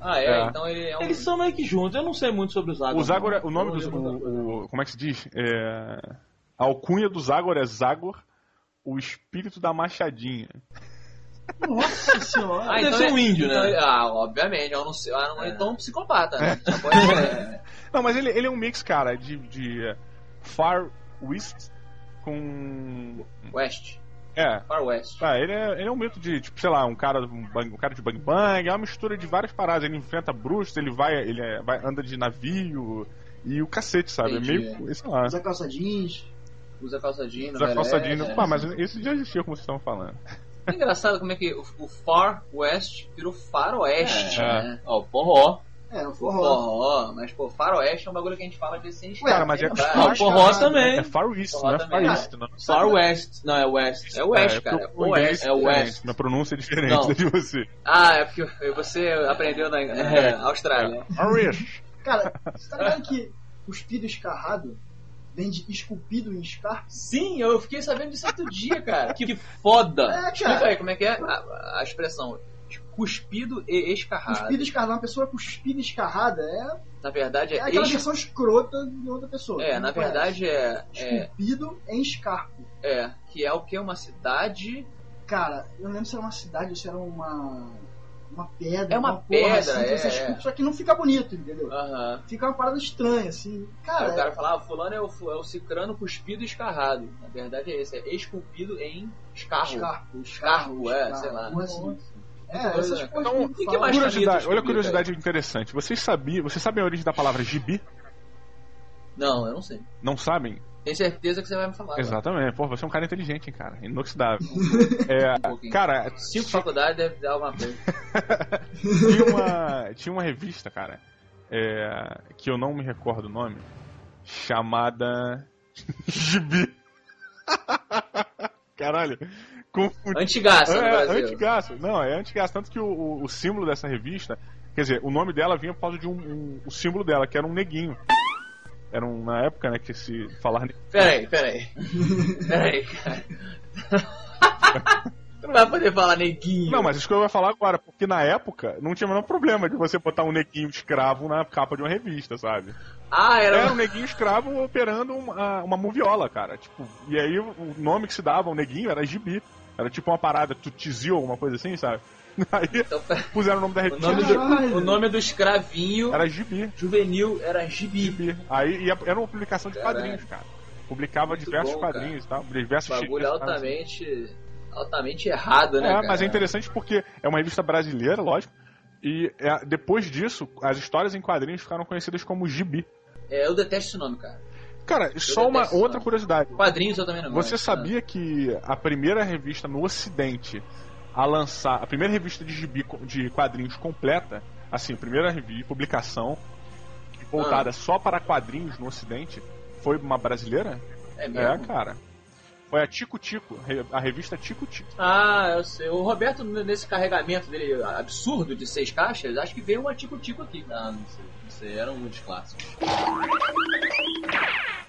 [SPEAKER 4] Ah, é?
[SPEAKER 3] É.
[SPEAKER 4] Então ele é um.
[SPEAKER 1] Eles são meio que juntos, eu não sei muito sobre o Zagor.
[SPEAKER 3] O Zagor, é, o nome do. O, o- como é que se diz? É, a alcunha do Zagor é Zagor, o espírito da machadinha.
[SPEAKER 2] Nossa senhora.
[SPEAKER 4] Ah,
[SPEAKER 1] Deve ser um índio,
[SPEAKER 4] então-
[SPEAKER 1] né?
[SPEAKER 4] Ah, obviamente. Eu não sei. Ah, não,
[SPEAKER 1] É.
[SPEAKER 4] Então um psicopata, né? Pode ser. (laughs)
[SPEAKER 3] Não, mas ele, ele é um mix, cara, de, de Far West com.
[SPEAKER 4] West.
[SPEAKER 3] É.
[SPEAKER 4] Far West.
[SPEAKER 3] Ah, ele é, ele é um mito de, tipo, sei lá, um cara, um, bang- um cara de bang bang, é uma mistura de várias paradas. Ele enfrenta bruxos, ele vai, ele é- vai, anda de navio e o cacete, sabe?
[SPEAKER 4] Entendi.
[SPEAKER 3] É meio, sei lá.
[SPEAKER 2] Usa calça jeans.
[SPEAKER 4] Usa calça jeans.
[SPEAKER 3] Usa calça jeans.
[SPEAKER 4] é.
[SPEAKER 3] Pá, mas esse já existia, como vocês estão falando.
[SPEAKER 4] É engraçado como é que o, o Far West virou Faroeste,
[SPEAKER 3] É.
[SPEAKER 4] né?
[SPEAKER 1] Ó, o forró.
[SPEAKER 2] É, o
[SPEAKER 4] O
[SPEAKER 2] forró.
[SPEAKER 4] Forró, mas pô, Faroeste é um bagulho que a gente fala de sem
[SPEAKER 2] Ué,
[SPEAKER 3] Cara, mas é.
[SPEAKER 1] Ah, o forró também.
[SPEAKER 3] é Far East,
[SPEAKER 4] Forró
[SPEAKER 3] não é. Far East, não.
[SPEAKER 1] Far West. Não, é West.
[SPEAKER 4] É West,
[SPEAKER 3] É,
[SPEAKER 4] cara. É
[SPEAKER 3] o
[SPEAKER 4] West.
[SPEAKER 1] É West.
[SPEAKER 3] Minha pronúncia é diferente
[SPEAKER 1] Não.
[SPEAKER 3] de você.
[SPEAKER 4] Ah, é porque você aprendeu na, na
[SPEAKER 1] É.
[SPEAKER 4] Austrália.
[SPEAKER 3] Far East.
[SPEAKER 2] Cara, você tá ligado que cuspido escarrado vem de esculpido em escarpa?
[SPEAKER 4] Sim, eu fiquei sabendo disso outro dia, cara.
[SPEAKER 1] Que foda.
[SPEAKER 2] É,
[SPEAKER 4] Explica aí como é que é a, a expressão. Cuspido e escarrado.
[SPEAKER 2] Cuspido escarrado, uma pessoa cuspida escarrada é,
[SPEAKER 4] Na verdade
[SPEAKER 2] é
[SPEAKER 4] é,
[SPEAKER 2] aquela
[SPEAKER 4] es...
[SPEAKER 2] versão escrota de outra pessoa.
[SPEAKER 4] É, na verdade é, é,
[SPEAKER 2] Esculpido em escarpo.
[SPEAKER 4] é. Que é o que? Uma cidade.
[SPEAKER 2] Cara, eu não lembro se era uma cidade ou se era uma. Uma pedra.
[SPEAKER 4] É uma
[SPEAKER 2] porra
[SPEAKER 4] pedra,
[SPEAKER 2] assim, que
[SPEAKER 4] é,
[SPEAKER 2] você
[SPEAKER 4] é.
[SPEAKER 2] Só que não fica bonito, entendeu?
[SPEAKER 4] Aham.
[SPEAKER 2] Fica uma parada estranha, assim.
[SPEAKER 4] Aí
[SPEAKER 2] Cara,
[SPEAKER 4] o cara fala, ah, fulano é o, é o cicrano cuspido e escarrado. Na verdade é esse, é esculpido em escarro.
[SPEAKER 2] escarpo.
[SPEAKER 4] Escarro, é, sei lá.
[SPEAKER 2] assim. É, essas coisas
[SPEAKER 3] Então,
[SPEAKER 2] que
[SPEAKER 4] que mais
[SPEAKER 3] Curiosidade, olha a curiosidade interessante. Vocês sabiam, vocês sabem a origem da palavra gibi?
[SPEAKER 4] Não, eu não sei.
[SPEAKER 3] Não sabem?
[SPEAKER 4] Tenho certeza que você vai me falar. agora.
[SPEAKER 3] Exatamente. Pô, você é um cara inteligente, hein, cara. Inoxidável. (laughs) É,
[SPEAKER 4] Um
[SPEAKER 3] cara,
[SPEAKER 4] Cinco faculdades deve dar alguma coisa. (laughs)
[SPEAKER 3] tinha uma, tinha uma revista, cara, é, que eu não me recordo o nome, chamada Gibi. (laughs) Caralho. Confundi.
[SPEAKER 4] Antigaça
[SPEAKER 3] É,
[SPEAKER 4] Brasil.
[SPEAKER 3] antigaço. Não, é antigaço. Tanto que o, o, o símbolo dessa revista, quer dizer, o nome dela vinha por causa de um, um- o símbolo dela, que era um neguinho. Era um, na época, né, que se falar
[SPEAKER 4] Peraí, peraí. Peraí, cara. Tu (laughs) não vai poder falar neguinho.
[SPEAKER 3] Não, mas isso que eu ia falar agora, porque na época não tinha o menor problema de você botar um neguinho escravo na capa de uma revista, sabe?
[SPEAKER 4] Ah, era.
[SPEAKER 3] Era um neguinho escravo operando uma, uma moviola, cara. Tipo, e aí o o nome que se dava ao neguinho era gibi. Era tipo uma parada tutizio, alguma coisa assim, sabe? (laughs) Aí
[SPEAKER 4] Então,
[SPEAKER 3] puseram o nome da
[SPEAKER 4] o,
[SPEAKER 3] revista.
[SPEAKER 4] nome
[SPEAKER 2] Caralho.
[SPEAKER 4] do, o nome do escravinho
[SPEAKER 3] Era gibi.
[SPEAKER 4] juvenil era gibi.
[SPEAKER 3] gibi. Aí ia- era uma publicação de
[SPEAKER 4] Caralho.
[SPEAKER 3] quadrinhos, cara. Publicava
[SPEAKER 4] Muito
[SPEAKER 3] diversos
[SPEAKER 4] bom,
[SPEAKER 3] quadrinhos e tal. Diversos
[SPEAKER 4] Bagulho
[SPEAKER 3] sabe?
[SPEAKER 4] altamente. altamente errado, né?
[SPEAKER 3] É,
[SPEAKER 4] cara?
[SPEAKER 3] mas é interessante porque é uma revista brasileira, lógico. E é, depois disso, as histórias em quadrinhos ficaram conhecidas como gibi.
[SPEAKER 4] É, eu detesto esse nome, cara.
[SPEAKER 3] Cara, só uma outra curiosidade.
[SPEAKER 4] Quadrinhos eu também não
[SPEAKER 3] Você
[SPEAKER 4] gosto,
[SPEAKER 3] sabia que a primeira revista no Ocidente a lançar, a primeira revista de gibi de quadrinhos completa, assim, a primeira revi- publicação voltada
[SPEAKER 4] Ah.
[SPEAKER 3] só para quadrinhos no Ocidente, foi uma brasileira?
[SPEAKER 4] É
[SPEAKER 3] É,
[SPEAKER 4] mesmo?
[SPEAKER 3] cara. Foi a Tico Tico, a revista Tico Tico.
[SPEAKER 4] Ah, eu sei. O Roberto, nesse carregamento dele absurdo de seis caixas, acho que veio uma tico-tico aqui.
[SPEAKER 1] Ah, não sei. Não sei, eram muitos clássicos.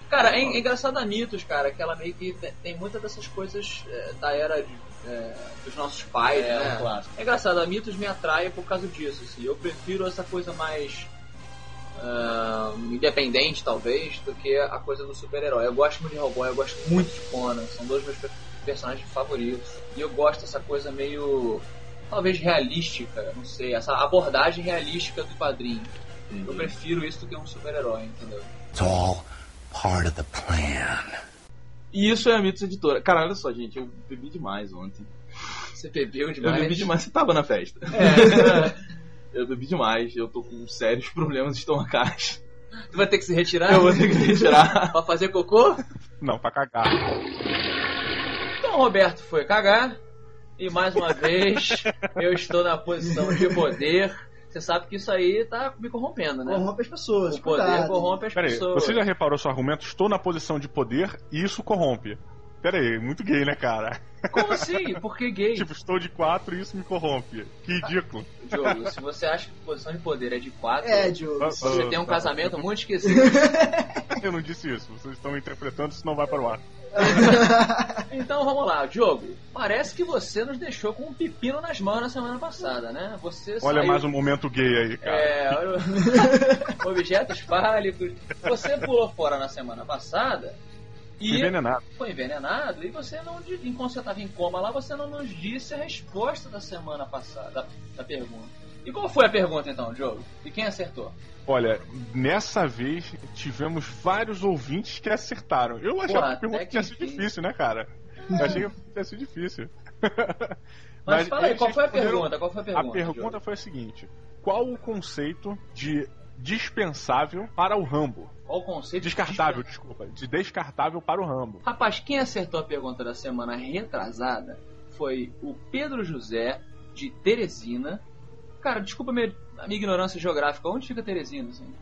[SPEAKER 4] Cara, é, é engraçado a Mitos, cara, que ela meio que tem, tem muitas dessas coisas é, da era de, é, dos nossos pais,
[SPEAKER 1] É,
[SPEAKER 4] né?
[SPEAKER 1] um clássico.
[SPEAKER 4] É engraçado, a Mitos me atrai por causa disso, assim. Eu prefiro essa coisa mais ah, independente, talvez, do que a coisa do super-herói. Eu gosto muito de Hellboy, eu gosto muito de Conan, são dois meus pe- personagens favoritos. E eu gosto dessa coisa meio, talvez realística, não sei, essa abordagem realística do quadrinho. Eu prefiro isso do que um super-herói, entendeu?
[SPEAKER 7] It's all part of the plan.
[SPEAKER 1] E isso é a Mitos Editora. Cara, olha só, gente, eu bebi demais ontem.
[SPEAKER 4] Você bebeu
[SPEAKER 1] Eu
[SPEAKER 4] demais.
[SPEAKER 1] bebi demais, você tava na festa.
[SPEAKER 4] É, (laughs)
[SPEAKER 1] Eu bebi demais, eu tô com sérios problemas estomacais.
[SPEAKER 4] tu vai ter que se retirar?
[SPEAKER 1] Eu vou ter que retirar. (laughs)
[SPEAKER 4] Pra fazer cocô?
[SPEAKER 3] Não, pra cagar.
[SPEAKER 4] Então o Roberto foi cagar. E mais uma vez, eu estou na posição de poder. Você sabe que isso aí tá me corrompendo, né?
[SPEAKER 2] Corrompe as pessoas.
[SPEAKER 4] O poder
[SPEAKER 2] cuidado.
[SPEAKER 4] corrompe as
[SPEAKER 3] Peraí,
[SPEAKER 4] pessoas.
[SPEAKER 3] você já reparou seu argumento? Estou na posição de poder e isso corrompe. Peraí, muito gay, né, cara?
[SPEAKER 4] Como assim? Por que gay? (laughs)
[SPEAKER 3] Tipo, estou de quatro e isso me corrompe. Que ridículo. (laughs)
[SPEAKER 4] Diogo, se você acha que posição de poder é de quatro,
[SPEAKER 2] É, Diogo.
[SPEAKER 3] Ah,
[SPEAKER 4] você
[SPEAKER 3] ah,
[SPEAKER 4] tem um
[SPEAKER 3] tá.
[SPEAKER 4] casamento muito (laughs) esquisito.
[SPEAKER 3] Eu não disse isso. Vocês estão interpretando, isso não vai para o ar. (laughs)
[SPEAKER 4] Então vamos lá, Diogo. Parece que você nos deixou com um pepino nas mãos na semana passada, né? Você
[SPEAKER 3] Olha
[SPEAKER 4] saiu...
[SPEAKER 3] mais um momento gay aí, cara.
[SPEAKER 4] É, (laughs) objetos fálicos. Você pulou fora na semana passada E
[SPEAKER 3] Envenenado.
[SPEAKER 4] foi envenenado e você não. Enquanto você estava em coma lá, você não nos disse a resposta da semana passada, da, da pergunta. E qual foi a pergunta então, Diogo? E quem acertou?
[SPEAKER 3] Olha, nessa vez tivemos vários ouvintes que acertaram. Eu achava que a pergunta tinha sido difícil, né, cara? Eu achei que tinha sido difícil.
[SPEAKER 4] Mas, fala aí, qual foi a pergunta? Qual foi a pergunta?
[SPEAKER 3] A pergunta
[SPEAKER 4] Diogo?
[SPEAKER 3] foi a seguinte: qual o conceito de dispensável para o Rambo?
[SPEAKER 4] Qual o conceito? de
[SPEAKER 3] Descartável, desculpa. De descartável para o Rambo.
[SPEAKER 4] Rapaz, quem acertou a pergunta da semana retrasada foi o Pedro José, de Teresina. Cara, desculpa minha, a minha ignorância geográfica. Onde fica Teresina? Assim?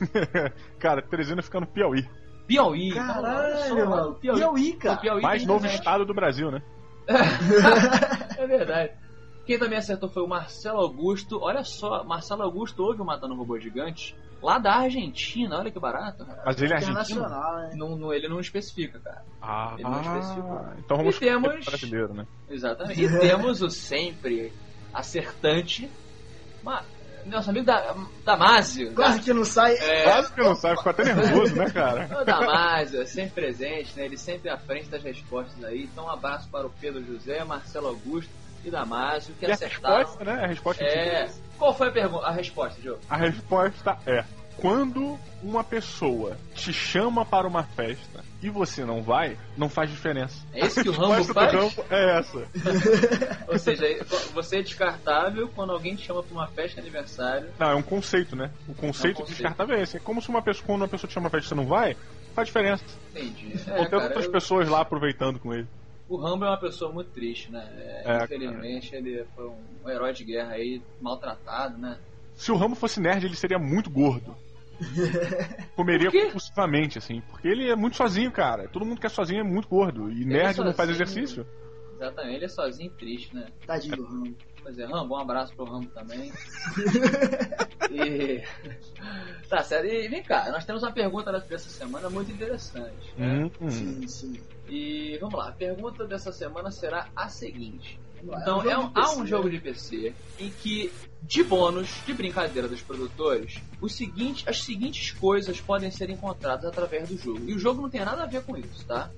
[SPEAKER 4] (laughs)
[SPEAKER 3] Cara, Teresina fica no Piauí.
[SPEAKER 4] Piauí. olha
[SPEAKER 2] Caralho, mano.
[SPEAKER 4] Piauí.
[SPEAKER 2] Piauí, cara.
[SPEAKER 4] Piauí
[SPEAKER 3] Mais novo
[SPEAKER 4] internet.
[SPEAKER 3] estado do Brasil, né? (laughs)
[SPEAKER 4] É verdade. Quem também acertou foi o Marcelo Augusto. Olha só, Marcelo Augusto ouve o Matando um Robô Gigante. Lá da Argentina, olha que barato. cara.
[SPEAKER 3] Mas ele é argentino.
[SPEAKER 2] Né?
[SPEAKER 4] Não, não- ele não especifica, cara.
[SPEAKER 3] Ah,
[SPEAKER 4] Ele não especificou.
[SPEAKER 3] então vamos
[SPEAKER 4] E temos-
[SPEAKER 3] brasileiro, né?
[SPEAKER 4] Exatamente. E temos o sempre acertante, Ma- nosso amigo da, Damásio.
[SPEAKER 2] Quase que não sai.
[SPEAKER 4] É,
[SPEAKER 3] Quase que não sabe, ficou até nervoso, né, cara?
[SPEAKER 4] o Damásio, é sempre presente, né? Ele sempre à frente das respostas aí. Então, um abraço para o Pedro José, Marcelo Augusto e Damásio, que
[SPEAKER 3] E a
[SPEAKER 4] acertaram.
[SPEAKER 3] resposta, né? A resposta
[SPEAKER 4] É. Qual foi a pergunta? A resposta, Diogo?
[SPEAKER 3] A resposta é: quando uma pessoa te chama para uma festa e você não vai, não faz diferença.
[SPEAKER 4] É isso que o (laughs) Rambo faz?
[SPEAKER 3] Rambo é essa. (laughs)
[SPEAKER 4] Ou seja, você é descartável quando alguém te chama para uma festa de aniversário.
[SPEAKER 3] Não, é um conceito, né? O conceito,
[SPEAKER 4] É um conceito.
[SPEAKER 3] descartável é esse. É como se uma pessoa, quando uma pessoa te chama pra festa e você não vai, faz diferença.
[SPEAKER 4] Entendi.
[SPEAKER 3] Ou
[SPEAKER 4] É,
[SPEAKER 3] tem
[SPEAKER 4] cara,
[SPEAKER 3] outras
[SPEAKER 4] eu-
[SPEAKER 3] pessoas lá aproveitando com ele.
[SPEAKER 4] O Rambo é uma pessoa muito triste, né? É,
[SPEAKER 3] É,
[SPEAKER 4] infelizmente, ele foi um herói de guerra aí, maltratado, né?
[SPEAKER 3] Se o Rambo fosse nerd, ele seria muito gordo. (laughs) Comeria compulsivamente, assim. Porque ele é muito sozinho, cara. Todo mundo que é sozinho é muito gordo. E
[SPEAKER 4] é
[SPEAKER 3] nerd não faz
[SPEAKER 4] sozinho.
[SPEAKER 3] exercício.
[SPEAKER 4] Exatamente, ele é sozinho e triste, né?
[SPEAKER 2] Tadinho do Rambo.
[SPEAKER 4] Pois é, Rambo, um abraço pro Rambo também. (laughs) e... Tá certo, e vem cá, nós temos uma pergunta dessa semana muito interessante. né?
[SPEAKER 3] Hum, hum.
[SPEAKER 2] Sim, sim.
[SPEAKER 4] E vamos lá, a pergunta dessa semana será a seguinte. Então,
[SPEAKER 2] é um
[SPEAKER 4] há um jogo de PC em que, de bônus, de brincadeira dos produtores, seguinte, as seguintes coisas podem ser encontradas através do jogo. E o jogo não tem nada a ver com isso, tá?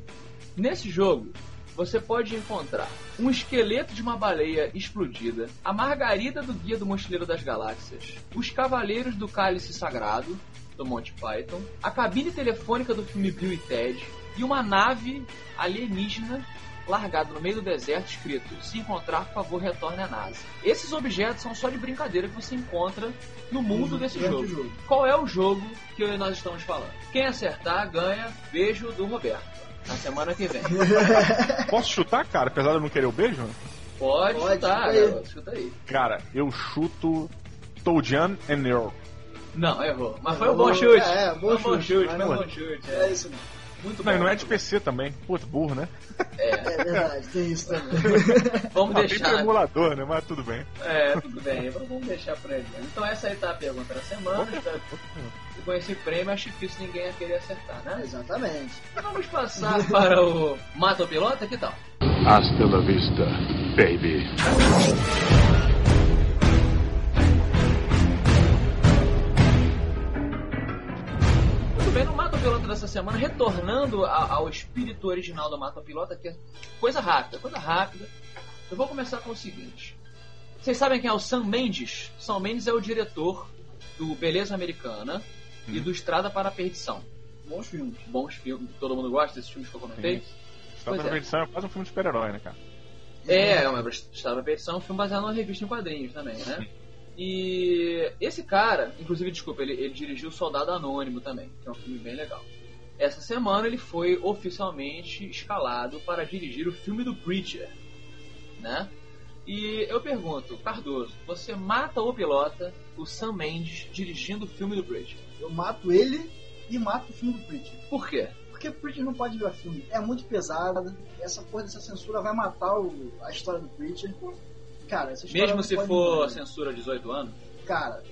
[SPEAKER 4] Nesse jogo, você pode encontrar um esqueleto de uma baleia explodida, a margarida do Guia do Mochileiro das Galáxias, os Cavaleiros do Cálice Sagrado, do Monty Python, a cabine telefônica do filme Bill e Ted, e uma nave alienígena largada no meio do deserto escrito se encontrar, por favor, retorne à NASA. Esses objetos são só de brincadeira que você encontra no mundo desse jogo.
[SPEAKER 2] jogo.
[SPEAKER 4] Qual é o jogo que nós estamos falando? Quem acertar ganha beijo do Roberto. Na semana que vem. (laughs)
[SPEAKER 3] Posso chutar, cara? Apesar de eu não querer o beijo?
[SPEAKER 4] Pode,
[SPEAKER 2] Pode,
[SPEAKER 4] chutar,
[SPEAKER 2] chuta aí.
[SPEAKER 4] chuta aí.
[SPEAKER 3] Cara, eu chuto Toujan and Earl.
[SPEAKER 4] Não, errou. Mas foi um bom chute.
[SPEAKER 2] É, bom
[SPEAKER 4] foi um
[SPEAKER 2] chute,
[SPEAKER 4] chute,
[SPEAKER 2] mas
[SPEAKER 4] um bom chute.
[SPEAKER 2] É
[SPEAKER 4] É,
[SPEAKER 2] isso, mano.
[SPEAKER 4] Muito
[SPEAKER 3] Não,
[SPEAKER 4] bom.
[SPEAKER 3] e não é de PC também. Puta, burro, né?
[SPEAKER 4] bom. É,
[SPEAKER 2] É verdade, tem isso também. (laughs)
[SPEAKER 4] vamos
[SPEAKER 3] Ah, tem
[SPEAKER 4] deixar.
[SPEAKER 3] emulador, né? Mas tudo bem.
[SPEAKER 4] É, tudo bem, vamos deixar pra ele. Então essa aí tá a pergunta da semana. Espero que com esse prêmio acho difícil ninguém ia querer acertar, né?
[SPEAKER 2] Exatamente.
[SPEAKER 4] Vamos passar (laughs) para o Mata o Pilota, que tal?
[SPEAKER 5] Hasta la vista, baby.
[SPEAKER 4] Muito bem, no Mata Pilota dessa semana, retornando a- ao espírito original do Mata Pilota, que é coisa rápida, coisa rápida. Eu vou começar com o seguinte. Vocês sabem quem é o Sam Mendes? Sam Mendes é o diretor do Beleza Americana e do Estrada para a Perdição.
[SPEAKER 2] Bons filmes.
[SPEAKER 4] Bons filmes, todo mundo gosta desses filmes que eu comentei?
[SPEAKER 3] Só
[SPEAKER 4] Pois
[SPEAKER 3] pra
[SPEAKER 4] é.
[SPEAKER 3] edição é quase um filme de super-herói, né, cara?
[SPEAKER 4] É, é uma Estrada para a Perdição, é um filme baseado numa revista em quadrinhos também, né? E esse cara, inclusive, desculpa, ele, ele dirigiu Soldado Anônimo também, que é um filme bem legal. Essa semana ele foi oficialmente escalado para dirigir o filme do Preacher, né? E eu pergunto, Cardoso, você mata ou pilota o Sam Mendes dirigindo o filme do Preacher?
[SPEAKER 2] Eu mato ele e mato o filme do Preacher.
[SPEAKER 4] Por quê?
[SPEAKER 2] Porque o Preacher não pode virar filme. É muito pesado. Essa porra dessa censura vai matar o- a história do Preacher. Cara,
[SPEAKER 4] Mesmo se for
[SPEAKER 2] morrer.
[SPEAKER 4] censura 18 anos?
[SPEAKER 2] Cara,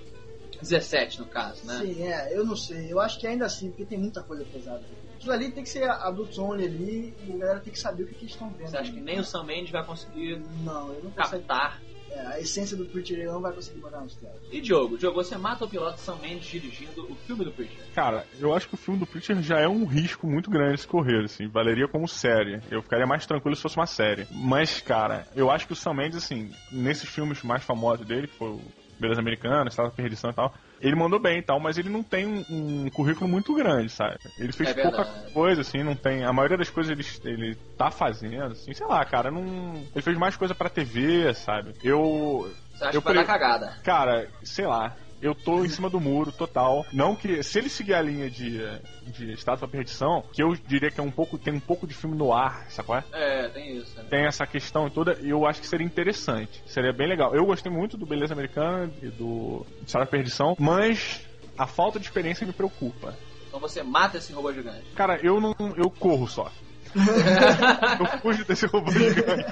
[SPEAKER 4] 17 no caso, né?
[SPEAKER 2] sim, é, eu não sei. Eu acho que ainda assim, porque tem muita coisa pesada. Aquilo ali tem que ser adultos only ali e a galera tem que saber o que, que eles estão vendo.
[SPEAKER 4] Você acha que nem o Sam Mendes vai conseguir
[SPEAKER 2] Não, ele não
[SPEAKER 4] captar?
[SPEAKER 2] É, a essência do Preacher ele não vai conseguir botar nos telas.
[SPEAKER 4] E Diogo? Diogo, você mata o piloto Sam Mendes dirigindo o filme do Preacher.
[SPEAKER 3] Cara, eu acho que o filme do Preacher já é um risco muito grande se correr, assim. Valeria como série. Eu ficaria mais tranquilo se fosse uma série. Mas, cara, eu acho que o Sam Mendes, assim, nesses filmes mais famosos dele, que foi o Beleza Americana, Estado da Perdição e tal, ele mandou bem e tal, mas ele não tem um, um currículo muito grande, sabe? Ele fez
[SPEAKER 4] É
[SPEAKER 3] pouca coisa, assim, não tem. A maioria das coisas ele, ele tá fazendo, assim, sei lá, cara, não. Ele fez mais coisa pra TV, sabe? Eu.
[SPEAKER 4] Você acha
[SPEAKER 3] Eu
[SPEAKER 4] que vai
[SPEAKER 3] pre-
[SPEAKER 4] dar cagada?
[SPEAKER 3] Cara, sei lá. Eu tô em cima do muro, total. Não que. Se ele seguir a linha de, de Estado da Perdição, que eu diria que é um pouco. Tem um pouco de filme no ar, sacou?
[SPEAKER 4] É, tem isso. Né?
[SPEAKER 3] Tem essa questão toda, e eu acho que seria interessante. Seria bem legal. Eu gostei muito do Beleza Americana e do Estado da Perdição, mas a falta de experiência me preocupa.
[SPEAKER 4] Então você mata esse robô gigante.
[SPEAKER 3] Cara, eu não. Eu corro só. (laughs) eu fujo desse robô gigante.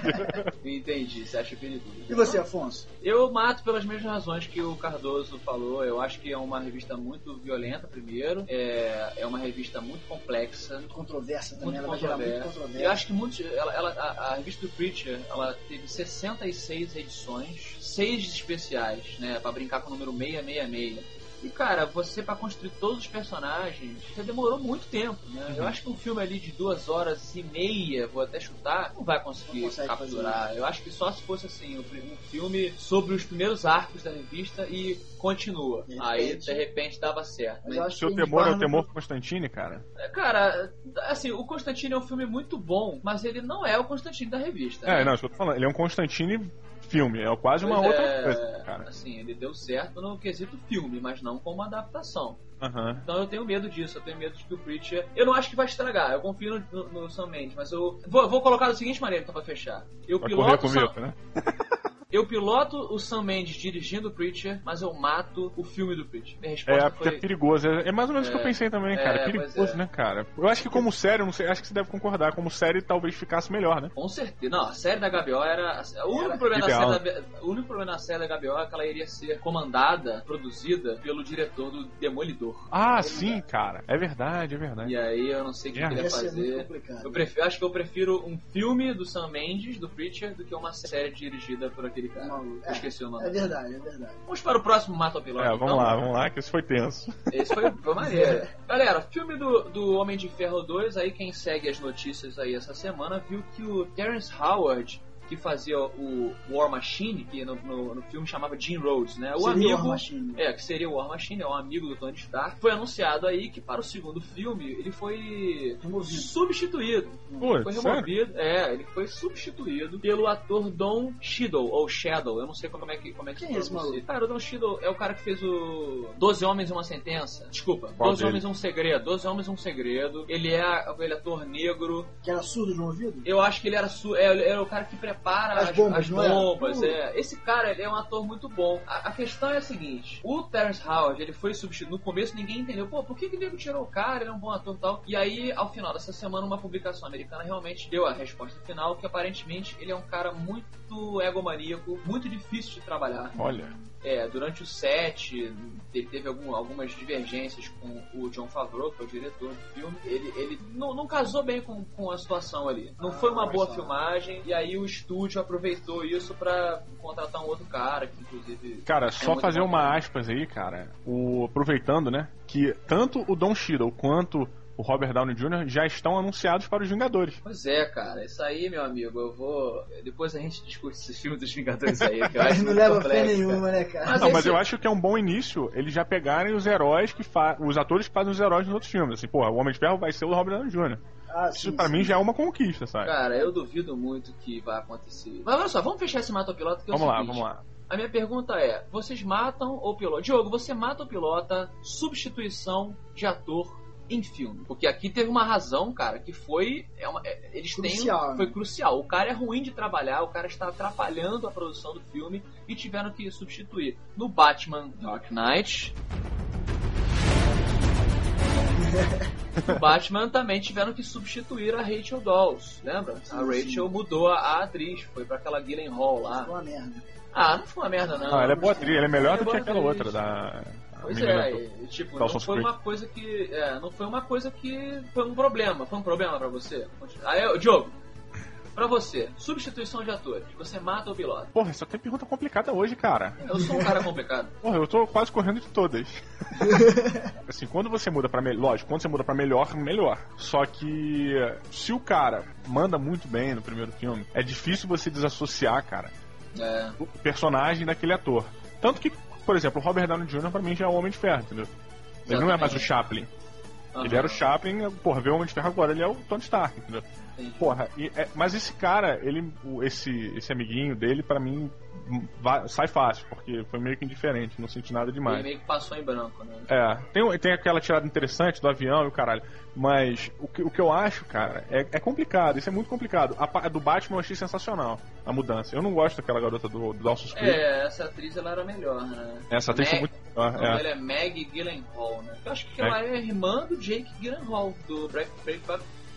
[SPEAKER 4] Entendi, você acha perigoso.
[SPEAKER 2] E você, Afonso?
[SPEAKER 4] Eu mato pelas mesmas razões que o Cardoso falou. Eu acho que é uma revista muito violenta, primeiro. É, é uma revista muito complexa.
[SPEAKER 2] Muito controversa também,
[SPEAKER 4] Muito
[SPEAKER 2] ela vai gerar muito
[SPEAKER 4] controversa. Eu acho que muitos, ela, ela- a, a revista do Preacher, ela teve 66 edições, 6 especiais, né, Pra brincar com o número 666. E cara, você pra construir todos os personagens, você demorou muito tempo, né?
[SPEAKER 2] Uhum.
[SPEAKER 4] Eu acho que um filme ali de duas horas e meia, vou até chutar, não vai conseguir
[SPEAKER 2] Não
[SPEAKER 4] capturar. Eu acho que só se fosse assim, um filme sobre os primeiros arcos da revista e continua.
[SPEAKER 2] De
[SPEAKER 4] Aí de repente dava certo.
[SPEAKER 2] Mas eu acho
[SPEAKER 3] Seu
[SPEAKER 2] que
[SPEAKER 3] temor é o temor Constantine, cara.
[SPEAKER 4] Cara, assim, o Constantine é um filme muito bom, mas ele não é o Constantine da revista.
[SPEAKER 3] É,
[SPEAKER 4] né?
[SPEAKER 3] não, eu tô falando. Ele é um Constantine filme, é quase uma
[SPEAKER 4] Pois
[SPEAKER 3] outra
[SPEAKER 4] é,
[SPEAKER 3] coisa, cara.
[SPEAKER 4] Assim, ele deu certo no quesito filme, mas não como adaptação.
[SPEAKER 3] Aham.
[SPEAKER 4] Então eu tenho medo disso, eu tenho medo de que o Preacher. Eu não acho que vai estragar, eu confio no, no, no Sam Mendes, mas eu. Vou, vou colocar da seguinte maneira, então, pra fechar. Eu
[SPEAKER 3] Vai correr
[SPEAKER 4] piloto, o
[SPEAKER 3] com
[SPEAKER 4] Sam,
[SPEAKER 3] né? (laughs)
[SPEAKER 4] eu piloto o Sam Mendes dirigindo o Preacher, mas eu mato o filme do Preacher. Minha
[SPEAKER 3] É,
[SPEAKER 4] resposta
[SPEAKER 3] porque
[SPEAKER 4] foi.
[SPEAKER 3] é perigoso. É, é mais ou menos o que eu
[SPEAKER 4] É,
[SPEAKER 3] pensei também,
[SPEAKER 4] é,
[SPEAKER 3] cara. É perigoso,
[SPEAKER 4] é.
[SPEAKER 3] né, cara? Eu acho que como série, eu não sei, acho que você deve concordar, como série talvez ficasse melhor, né?
[SPEAKER 4] Com certeza. Não, a série da HBO era. O único, problema da série da, o único problema da série da HBO é que ela iria ser comandada, produzida pelo diretor do Demolidor.
[SPEAKER 3] Ah, sim, cara. É verdade, é verdade.
[SPEAKER 4] E aí eu não sei o que
[SPEAKER 3] É.
[SPEAKER 4] ele ia fazer.
[SPEAKER 2] complicado.
[SPEAKER 4] Eu prefiro, acho que eu prefiro um filme do Sam Mendes, do Preacher, do que uma série dirigida por aquele cara.
[SPEAKER 2] Maluco.
[SPEAKER 4] Eu esqueci o nome.
[SPEAKER 2] É verdade, é verdade.
[SPEAKER 4] Vamos para o próximo Mata o Piloto.
[SPEAKER 3] É, vamos
[SPEAKER 4] então?
[SPEAKER 3] lá, vamos lá, que isso foi tenso.
[SPEAKER 4] Esse foi, foi maneiro. (laughs) Galera, filme do, do Homem de Ferro 2, aí quem segue as notícias aí essa semana viu que o Terrence Howard, que fazia o War Machine, que no, no, no filme chamava Gene Rhodes, né? O
[SPEAKER 2] Seria
[SPEAKER 4] amigo.
[SPEAKER 2] War Machine.
[SPEAKER 4] É, que seria o War Machine, é um amigo do Tony Stark. Foi anunciado aí que para o segundo filme ele foi
[SPEAKER 2] Removido.
[SPEAKER 4] substituído.
[SPEAKER 3] Pô,
[SPEAKER 4] Foi
[SPEAKER 3] sério?
[SPEAKER 4] removido, é, ele foi substituído pelo ator Don Cheadle, ou Shadow, eu não sei como é que, como é que
[SPEAKER 2] Quem
[SPEAKER 4] se
[SPEAKER 2] é esse
[SPEAKER 4] pronuncia.
[SPEAKER 2] maluco?
[SPEAKER 4] Cara, o Don Cheadle é o cara que fez o Doze Homens e uma Sentença. Desculpa,
[SPEAKER 3] Qual
[SPEAKER 4] Doze
[SPEAKER 3] dele?
[SPEAKER 4] Homens e um Segredo. Doze Homens e um Segredo. Ele é aquele ator negro.
[SPEAKER 2] Que era surdo de um ouvido?
[SPEAKER 4] Eu acho que ele era, su é, era o cara que prepara
[SPEAKER 2] As
[SPEAKER 4] as,
[SPEAKER 2] bombas,
[SPEAKER 4] as
[SPEAKER 2] é?
[SPEAKER 4] bombas,
[SPEAKER 2] Uh.
[SPEAKER 4] é. Esse cara, ele é um ator muito bom. A, a questão é a seguinte: o Terrence Howard, ele foi substituído. No começo ninguém entendeu, pô, por que, que o nego tirou o cara? Ele é um bom ator e tal. E aí, ao final dessa semana, uma publicação americana realmente deu a resposta final: que aparentemente ele é um cara muito egomaníaco, muito difícil de trabalhar.
[SPEAKER 3] Olha.
[SPEAKER 4] É, durante o set, ele teve algum- algumas divergências com o John Favreau, que é o diretor do filme. Ele, ele não, não casou bem com, com a situação ali. Não foi uma boa filmagem, e aí o estúdio aproveitou isso pra contratar um outro cara, que inclusive.
[SPEAKER 3] Cara,
[SPEAKER 4] é
[SPEAKER 3] só fazer uma aspas aí, cara. O, aproveitando, né? Que tanto o Don Cheadle quanto o Robert Downey Jr. já estão anunciados para os Vingadores.
[SPEAKER 4] Pois é, cara, isso aí, meu amigo, eu vou. Depois a gente discute esse filme dos Vingadores aí, que eu acho (laughs)
[SPEAKER 2] não leva
[SPEAKER 4] complexo,
[SPEAKER 2] fé nenhuma, né, cara?
[SPEAKER 4] Mas
[SPEAKER 3] não, mas
[SPEAKER 4] esse-
[SPEAKER 3] eu acho que é um bom início eles já pegarem os heróis que fa os atores que fazem os heróis nos outros filmes. Assim, porra, o Homem de Ferro vai ser o Robert Downey Jr.
[SPEAKER 2] Ah,
[SPEAKER 3] Isso
[SPEAKER 2] sim,
[SPEAKER 3] pra
[SPEAKER 2] sim.
[SPEAKER 3] mim já é uma conquista, sabe?
[SPEAKER 4] Cara, eu duvido muito que vai acontecer. Mas olha só, vamos fechar esse mata-piloto que é o
[SPEAKER 3] vamos lá, vamos lá.
[SPEAKER 4] A minha pergunta é: vocês matam ou pilota? Diogo, você mata ou pilota substituição de ator em filme? Porque aqui teve uma razão, cara, que foi. É uma, é- eles
[SPEAKER 2] Crucial,
[SPEAKER 4] têm. Foi
[SPEAKER 2] né?
[SPEAKER 4] crucial. O cara é ruim de trabalhar, o cara está atrapalhando a produção do filme e tiveram que substituir. No Batman Dark Knight. No Batman também tiveram que substituir a Rachel Dawes, lembra?
[SPEAKER 2] Sim,
[SPEAKER 4] a Rachel
[SPEAKER 2] sim. mudou
[SPEAKER 4] a, a atriz, foi pra aquela Gyllenhaal lá.
[SPEAKER 2] Ficou uma merda.
[SPEAKER 4] Ah, não foi uma merda não.
[SPEAKER 3] Não, ela é boa atriz, ela é melhor
[SPEAKER 4] Ela é
[SPEAKER 3] do que
[SPEAKER 4] boa
[SPEAKER 3] aquela
[SPEAKER 4] atriz.
[SPEAKER 3] outra da.
[SPEAKER 4] Pois é, e, tipo, não foi uma coisa que. É, não foi uma coisa que. Foi um problema. Foi um problema pra você? Aí, Diogo, Pra você, substituição de atores. Você mata o piloto.
[SPEAKER 3] Porra, só tem pergunta complicada hoje, cara.
[SPEAKER 4] Eu sou um cara complicado. (laughs)
[SPEAKER 3] Porra, eu tô quase correndo de todas. (laughs) assim, quando você muda pra melhor, lógico, quando você muda pra melhor, melhor. Só que se o cara manda muito bem no primeiro filme, é difícil você desassociar, cara,
[SPEAKER 4] É.
[SPEAKER 3] o personagem daquele ator. Tanto que, por exemplo, o Robert Downey Jr. pra mim já é o Homem de Ferro, entendeu? Ele não é mais o Chaplin. Ele
[SPEAKER 4] Aham.
[SPEAKER 3] era o Chaplin, porra, vê o Homem de Ferro agora, ele é o Tony Stark, entendeu?
[SPEAKER 4] Entendi.
[SPEAKER 3] Porra, e- é- mas esse cara, ele, esse, esse amiguinho dele, pra mim, sai fácil, porque foi meio que indiferente, não senti nada
[SPEAKER 4] Ele
[SPEAKER 3] demais.
[SPEAKER 4] meio que passou em branco, né?
[SPEAKER 3] É, tem, tem aquela tirada interessante do avião e o caralho. Mas o que, o que eu acho, cara, é, é complicado. Isso é muito complicado. A, a do Batman eu achei sensacional, a mudança. Eu não gosto daquela garota do, do Dawson's Creek.
[SPEAKER 4] É, essa atriz ela era melhor, né?
[SPEAKER 3] Essa atriz foi
[SPEAKER 4] Meg-
[SPEAKER 3] muito
[SPEAKER 4] O
[SPEAKER 3] melhor. É.
[SPEAKER 4] dela é Maggie Gyllenhaal, né? Eu acho que ela é irmã do Jake Gyllenhaal, do Break, Break,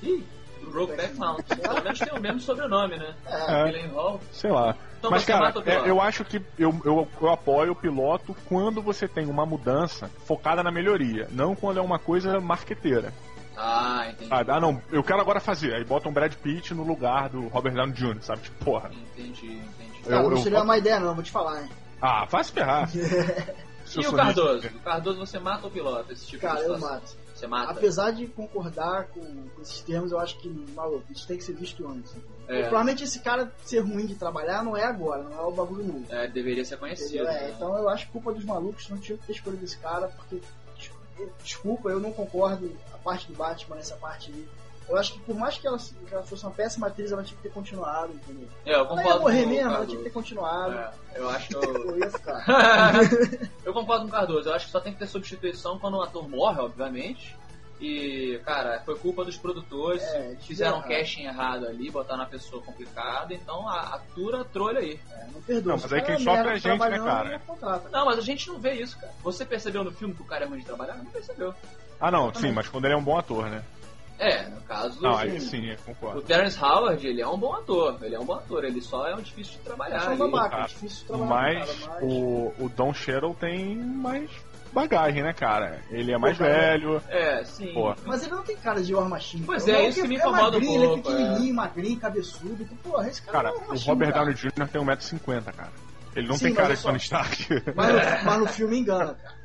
[SPEAKER 4] Ih, Brokeback Mountain. (laughs) Pelo menos tem o mesmo sobrenome, né?
[SPEAKER 3] É.
[SPEAKER 4] Gyllenhaal.
[SPEAKER 3] Sei lá.
[SPEAKER 4] Então
[SPEAKER 3] Mas, cara, é, eu acho que eu, eu, eu apoio o piloto quando você tem uma mudança focada na melhoria, não quando é uma coisa marqueteira.
[SPEAKER 4] Ah, entendi.
[SPEAKER 3] Ah, ah, não, eu quero agora fazer. Aí bota um Brad Pitt no lugar do Robert Downey Jr., sabe? Tipo, porra.
[SPEAKER 4] Entendi, entendi.
[SPEAKER 2] Cara,
[SPEAKER 3] Eu-
[SPEAKER 2] não
[SPEAKER 3] eu-
[SPEAKER 2] seria uma ideia não, vou te falar, hein.
[SPEAKER 3] Ah, se ferrar. (laughs) Se eu
[SPEAKER 4] E o Cardoso? O Cardoso você mata o piloto, esse tipo
[SPEAKER 2] Cara,
[SPEAKER 4] de
[SPEAKER 2] eu
[SPEAKER 4] situação.
[SPEAKER 2] mato.
[SPEAKER 4] Você mata?
[SPEAKER 2] Apesar de concordar com, com esses termos, eu acho que, maluco, isso tem que ser visto antes.
[SPEAKER 4] É.
[SPEAKER 2] Provavelmente esse cara ser ruim de trabalhar não é agora, não é o bagulho novo.
[SPEAKER 4] É, deveria ser conhecido.
[SPEAKER 2] É,
[SPEAKER 4] né?
[SPEAKER 2] então eu acho culpa dos malucos, não tinha que ter escolhido esse cara, porque, des- desculpa, eu não concordo a parte do Batman nessa parte aí. Eu acho que por mais que ela, que ela fosse uma péssima atriz, ela tinha que ter continuado, entendeu?
[SPEAKER 4] É, eu
[SPEAKER 2] Ela
[SPEAKER 4] concordo
[SPEAKER 2] ia morrer mesmo, ela tinha que ter continuado.
[SPEAKER 4] É, eu acho que (laughs) eu...
[SPEAKER 2] Eu ia ficar. (laughs)
[SPEAKER 4] eu concordo com o Cardoso. Eu acho que só tem que ter substituição quando o ator morre, obviamente. E, cara, foi culpa dos produtores.
[SPEAKER 2] É,
[SPEAKER 4] fizeram um casting errado ali, botaram uma pessoa complicada. Então, a atura a trolha aí.
[SPEAKER 2] É, não perdoa.
[SPEAKER 3] Não, mas aí quem
[SPEAKER 2] é
[SPEAKER 3] sofre é a gente, né, cara?
[SPEAKER 2] Não,
[SPEAKER 4] mas a gente não vê isso, cara. Você percebeu no filme que o cara é ruim de trabalhar? Não percebeu.
[SPEAKER 3] Ah, não, sim, mas quando ele é um bom ator, né?
[SPEAKER 4] É, no caso...
[SPEAKER 3] Não, aí sim, eu
[SPEAKER 4] O
[SPEAKER 3] concordo.
[SPEAKER 4] Terence Howard, ele é um bom ator. Ele é um bom ator. Ele só é um difícil de trabalhar. Ali.
[SPEAKER 2] babaca,
[SPEAKER 3] cara.
[SPEAKER 2] é difícil trabalhar
[SPEAKER 3] Mas
[SPEAKER 2] o cara,
[SPEAKER 3] o, o Don Cheryl tem mais bagagem, né, cara? Ele é mais
[SPEAKER 2] Pô,
[SPEAKER 3] velho.
[SPEAKER 4] É, sim.
[SPEAKER 3] Pô.
[SPEAKER 2] Mas ele não tem cara de War Machine.
[SPEAKER 4] Pois é,
[SPEAKER 2] O
[SPEAKER 4] isso que me
[SPEAKER 2] maluco
[SPEAKER 4] incomoda um
[SPEAKER 2] magrinho, Ele é
[SPEAKER 4] pouco,
[SPEAKER 2] pequenininho, magrinho, cabeçudo. Então, porra, esse cara,
[SPEAKER 3] Cara,
[SPEAKER 2] é um
[SPEAKER 3] o Robert
[SPEAKER 2] cara.
[SPEAKER 3] Downey Jr. tem 1,50m, cara. Ele não
[SPEAKER 2] Sim,
[SPEAKER 3] tem
[SPEAKER 2] mas
[SPEAKER 3] cara
[SPEAKER 2] olha
[SPEAKER 3] de
[SPEAKER 2] só.
[SPEAKER 3] Tony Stark.
[SPEAKER 2] Mas no, (laughs) mas no filme engana, cara.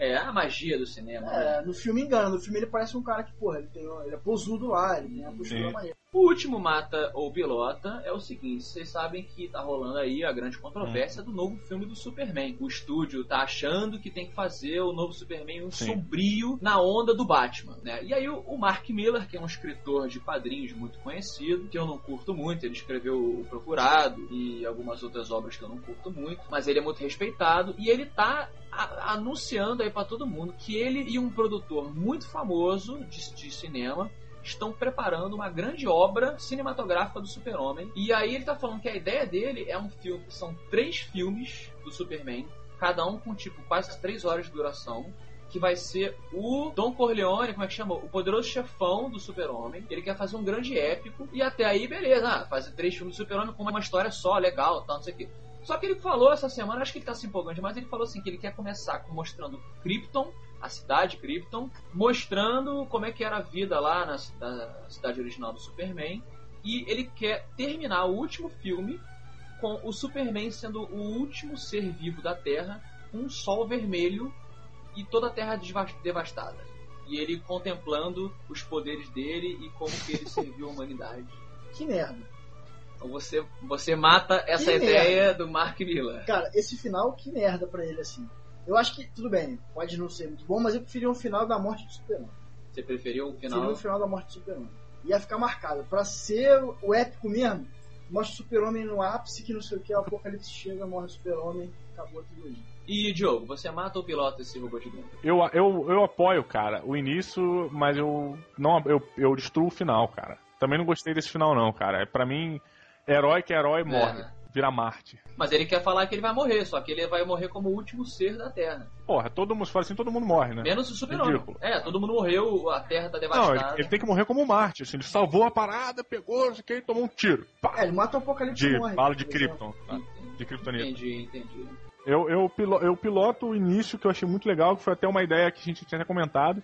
[SPEAKER 4] É a magia do cinema. né?
[SPEAKER 2] É, no filme engana. No filme ele parece um cara que, porra, ele, tem, ele é posudo lá, ele tem a postura maneira.
[SPEAKER 4] O último mata ou pilota é o seguinte: vocês sabem que tá rolando aí a grande controvérsia do novo filme do Superman. O estúdio tá achando que tem que fazer o novo Superman um
[SPEAKER 3] Sim.
[SPEAKER 4] sombrio na onda do Batman, né? E aí o, Mark Miller, que é um escritor de quadrinhos muito conhecido, que eu não curto muito, ele escreveu O Procurado e algumas outras obras que eu não curto muito, mas ele é muito respeitado e ele tá a- anunciando aí pra todo mundo que ele e um produtor muito famoso de, de cinema estão preparando uma grande obra cinematográfica do Super-Homem. E aí ele tá falando que a ideia dele é um filme, são três filmes do Superman, cada um com tipo quase três horas de duração. Que vai ser o Don Corleone, como é que chama? O poderoso chefão do Super-Homem. Ele quer fazer um grande épico. E até aí, beleza. Ah, fazer três filmes do Super-Homem com uma história só, legal, tal, não sei o quê. Só que ele falou essa semana, acho que ele tá se empolgando demais, ele falou assim que ele quer começar com- mostrando Krypton, a cidade Krypton, mostrando como é que era a vida lá na, na cidade original do Superman. E ele quer terminar o último filme com o Superman sendo o último ser vivo da Terra, com um sol vermelho e toda a Terra devastada. E ele contemplando os poderes dele e como que ele serviu a humanidade. (laughs)
[SPEAKER 2] Que merda.
[SPEAKER 4] Então você, você mata essa
[SPEAKER 2] Que
[SPEAKER 4] ideia do Mark Miller.
[SPEAKER 2] Cara, esse final, que merda pra ele, assim. Eu acho que, tudo bem, pode não ser muito bom, mas eu preferia um final da morte do Superman.
[SPEAKER 4] Você preferiu o
[SPEAKER 2] Seria
[SPEAKER 4] final?
[SPEAKER 2] o final da morte do Superman. Ia ficar marcado. Pra ser o épico mesmo, mostra o Super-Homem no ápice, que não sei o que, o Apocalipse chega, morre o Super-Homem, acabou a trilogia.
[SPEAKER 4] E Diogo, você mata ou pilota esse robô gigante?
[SPEAKER 3] Eu, eu, eu apoio, cara, o início, mas eu não eu, eu destruo o final, cara. Também não gostei desse final, não, cara. É, Pra mim, herói que é herói morre. Vira Marte.
[SPEAKER 4] Mas ele quer falar que ele vai morrer, só que ele vai morrer como o último ser da Terra.
[SPEAKER 3] Porra, todo mundo se fala assim, todo mundo morre, né?
[SPEAKER 4] Menos o super-homem. É, todo mundo morreu, a Terra tá
[SPEAKER 3] Não,
[SPEAKER 4] devastada.
[SPEAKER 3] ele, ele tem que morrer como Marte, assim, ele salvou a parada, pegou, não sei o que, e tomou um tiro. Pá!
[SPEAKER 2] É, ele mata o Apocalipse
[SPEAKER 3] De
[SPEAKER 2] e morre.
[SPEAKER 3] bala de. Krypton, tá? De Kryptonita.
[SPEAKER 4] Entendi, entendi.
[SPEAKER 3] Eu, eu, pilo- eu piloto o início que eu achei muito legal, que foi até uma ideia que a gente tinha até comentado,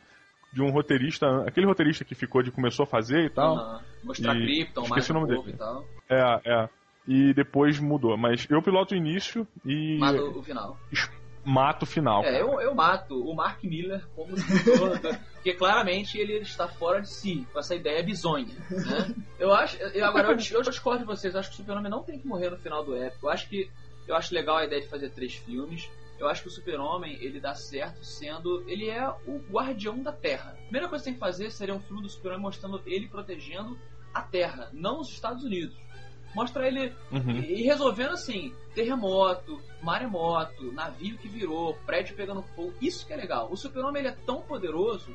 [SPEAKER 3] de um roteirista, aquele roteirista que ficou de começou a fazer e tal.
[SPEAKER 4] Aham. Mostrar
[SPEAKER 3] E
[SPEAKER 4] Krypton, mais
[SPEAKER 3] esqueci o nome dele.
[SPEAKER 4] e tal.
[SPEAKER 3] É, é. E depois mudou. Mas eu piloto o início e
[SPEAKER 4] Mata o final.
[SPEAKER 3] mato o final.
[SPEAKER 4] É, eu, eu mato o Mark Miller como escritor, (laughs) porque claramente ele está fora de si, com essa ideia bizonha. Né? Eu acho. Eu, agora, eu, eu discordo de vocês, eu acho que o Super-Homem não tem que morrer no final do épico. Eu acho que. Eu acho legal a ideia de fazer três filmes. Eu acho que o Super-Homem, ele dá certo sendo. Ele é o guardião da Terra. A primeira coisa que tem que fazer seria um filme do Super-Homem mostrando ele protegendo a Terra, não os Estados Unidos. Mostra ele
[SPEAKER 3] Uhum.
[SPEAKER 4] e resolvendo assim, terremoto, maremoto, navio que virou, prédio pegando fogo, isso que é legal. O super-homem ele é tão poderoso,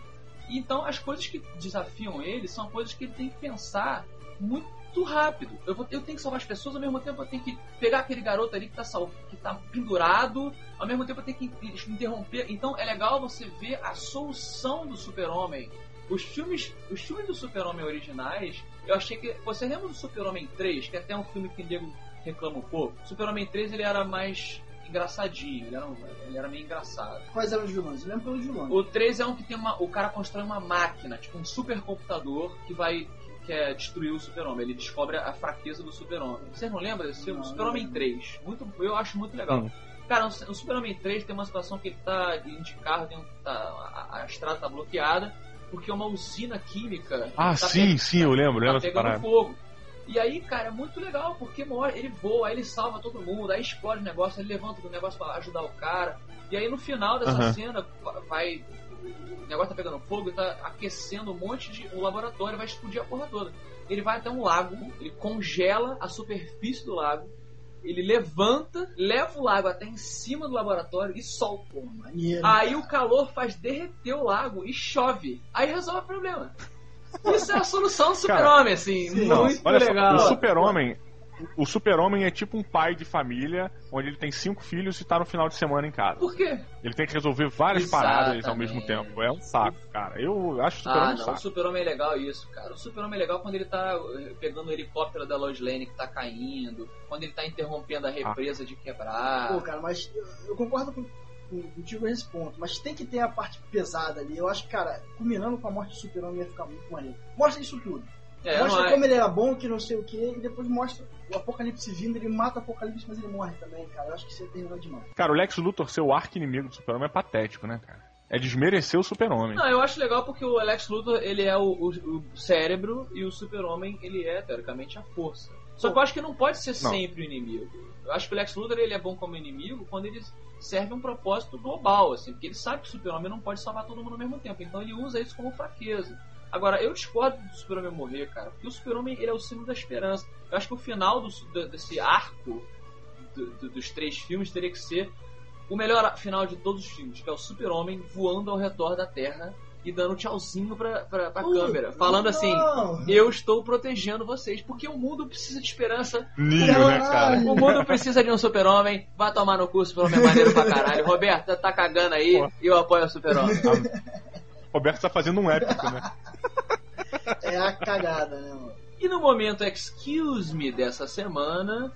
[SPEAKER 4] então as coisas que desafiam ele são coisas que ele tem que pensar muito rápido. Eu, vou, eu tenho que salvar as pessoas, ao mesmo tempo eu tenho que pegar aquele garoto ali que tá, sal, que tá pendurado, ao mesmo tempo eu tenho que interromper. Então é legal você ver a solução do super-homem. Os filmes, os filmes do super-homem originais, eu achei que... Você lembra do Super-Homem 3, que é até um filme que o nego reclama um pouco? O Super-Homem 3 ele era mais engraçadinho, ele era, um- ele era meio engraçado.
[SPEAKER 2] Quais eram os vilões? Eu lembro pelos vilões.
[SPEAKER 4] O 3 é um que tem uma. O cara constrói uma máquina, tipo um supercomputador que vai. que quer destruir o super-homem. Ele descobre a fraqueza do super-homem. Vocês não lembram desse filme? Super-Homem
[SPEAKER 2] não.
[SPEAKER 4] 3. Muito, eu acho muito legal. Cara, o Super-Homem 3 tem uma situação que ele tá indo de carro, tem um- tá- a, a estrada tá bloqueada, porque uma usina química.
[SPEAKER 3] Ah,
[SPEAKER 4] tá
[SPEAKER 3] sim, sim, eu lembro,
[SPEAKER 4] tá
[SPEAKER 3] lembro
[SPEAKER 4] pegando fogo. E aí, cara, é muito legal, porque ele voa, aí ele salva todo mundo, aí explode o negócio, ele levanta o negócio pra ajudar o cara. E aí no final dessa
[SPEAKER 3] Aham.
[SPEAKER 4] cena, va- vai. O negócio tá pegando fogo e tá aquecendo um monte de. um laboratório, vai explodir a porra toda. Ele vai até um lago, ele congela a superfície do lago, ele levanta, leva o lago até em cima do laboratório e solta.
[SPEAKER 2] Pô, maneiro.
[SPEAKER 4] Aí o calor faz derreter o lago e chove. Aí resolve o problema. Isso é a solução do super-homem, assim.
[SPEAKER 3] Não,
[SPEAKER 4] muito
[SPEAKER 3] olha
[SPEAKER 4] legal.
[SPEAKER 3] só, o super-homem. O super-homem é tipo um pai de família, onde ele tem cinco filhos e tá no final de semana em casa.
[SPEAKER 4] Por quê?
[SPEAKER 3] Ele tem que resolver várias paradas ao mesmo
[SPEAKER 4] Exatamente.
[SPEAKER 3] tempo. É um saco, cara. Eu acho o
[SPEAKER 4] Ah,
[SPEAKER 3] super-homem um
[SPEAKER 4] não, o. Super-Homem é legal isso, cara. O Super-Homem é legal quando ele tá eh, pegando o helicóptero da Lois Lane que tá caindo, quando ele tá interrompendo a represa de quebrar.
[SPEAKER 2] Pô, cara, mas eu, eu concordo com, com, contigo nesse ponto, mas tem que ter a parte pesada ali. Eu acho que, cara, culminando com a morte do Super-Homem ia ficar muito maneiro. Mostra isso tudo.
[SPEAKER 4] É,
[SPEAKER 2] mostra
[SPEAKER 4] é.
[SPEAKER 2] como ele era bom, que não sei o que, e depois mostra o Apocalipse vindo, ele mata o Apocalipse, mas ele morre também, cara. Eu acho que isso ia terminar demais.
[SPEAKER 3] Cara, o Lex Luthor ser o arco-inimigo do super-homem é patético, né, cara? É desmerecer o super-homem.
[SPEAKER 4] Não, eu acho legal porque o Alex Luthor, ele é o, o- o cérebro e o Super-Homem, ele é, teoricamente, a força. Só que eu acho que não pode ser
[SPEAKER 3] Não.
[SPEAKER 4] sempre o inimigo. Eu acho que o Lex Luthor, ele é bom como inimigo quando ele serve um propósito global, assim, porque ele sabe que o Super-Homem não pode salvar todo mundo ao mesmo tempo, então ele usa isso como fraqueza. Agora, eu discordo do Super-Homem morrer, cara, porque o Super-Homem, ele é o símbolo da esperança. Eu acho que o final do- do- desse arco do- do- dos três filmes teria que ser o melhor final de todos os filmes, que é o Super-Homem voando ao redor da Terra e dando tchauzinho pra, pra, pra
[SPEAKER 2] Uh,
[SPEAKER 4] câmera, falando assim:
[SPEAKER 2] não.
[SPEAKER 4] Eu estou protegendo vocês, porque o mundo precisa de esperança.
[SPEAKER 3] Ninho, né, cara?
[SPEAKER 4] O mundo precisa de um super-homem. Vai tomar no curso, Super-Homem é maneiro pra caralho. Roberto, tá- cagando aí
[SPEAKER 3] Pô.
[SPEAKER 4] e eu apoio o super-homem.
[SPEAKER 3] Roberto tá fazendo um épico, né? (laughs)
[SPEAKER 2] É a cagada, né, mano?
[SPEAKER 4] E no momento Excuse Me dessa semana,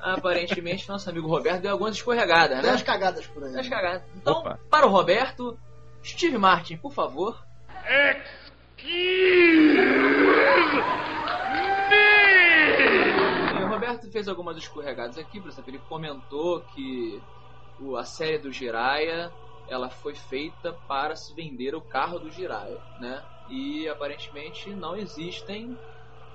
[SPEAKER 4] aparentemente nosso amigo Roberto deu algumas escorregadas, né?
[SPEAKER 2] umas cagadas por aí.
[SPEAKER 4] Umas cagadas. Então,
[SPEAKER 3] Opa.
[SPEAKER 4] para o Roberto, Steve Martin, por favor. E O Roberto fez algumas escorregadas aqui, por exemplo, ele comentou que o- a série do Jiraya ela foi feita para se vender o carro do Jiraya, né? E aparentemente não existem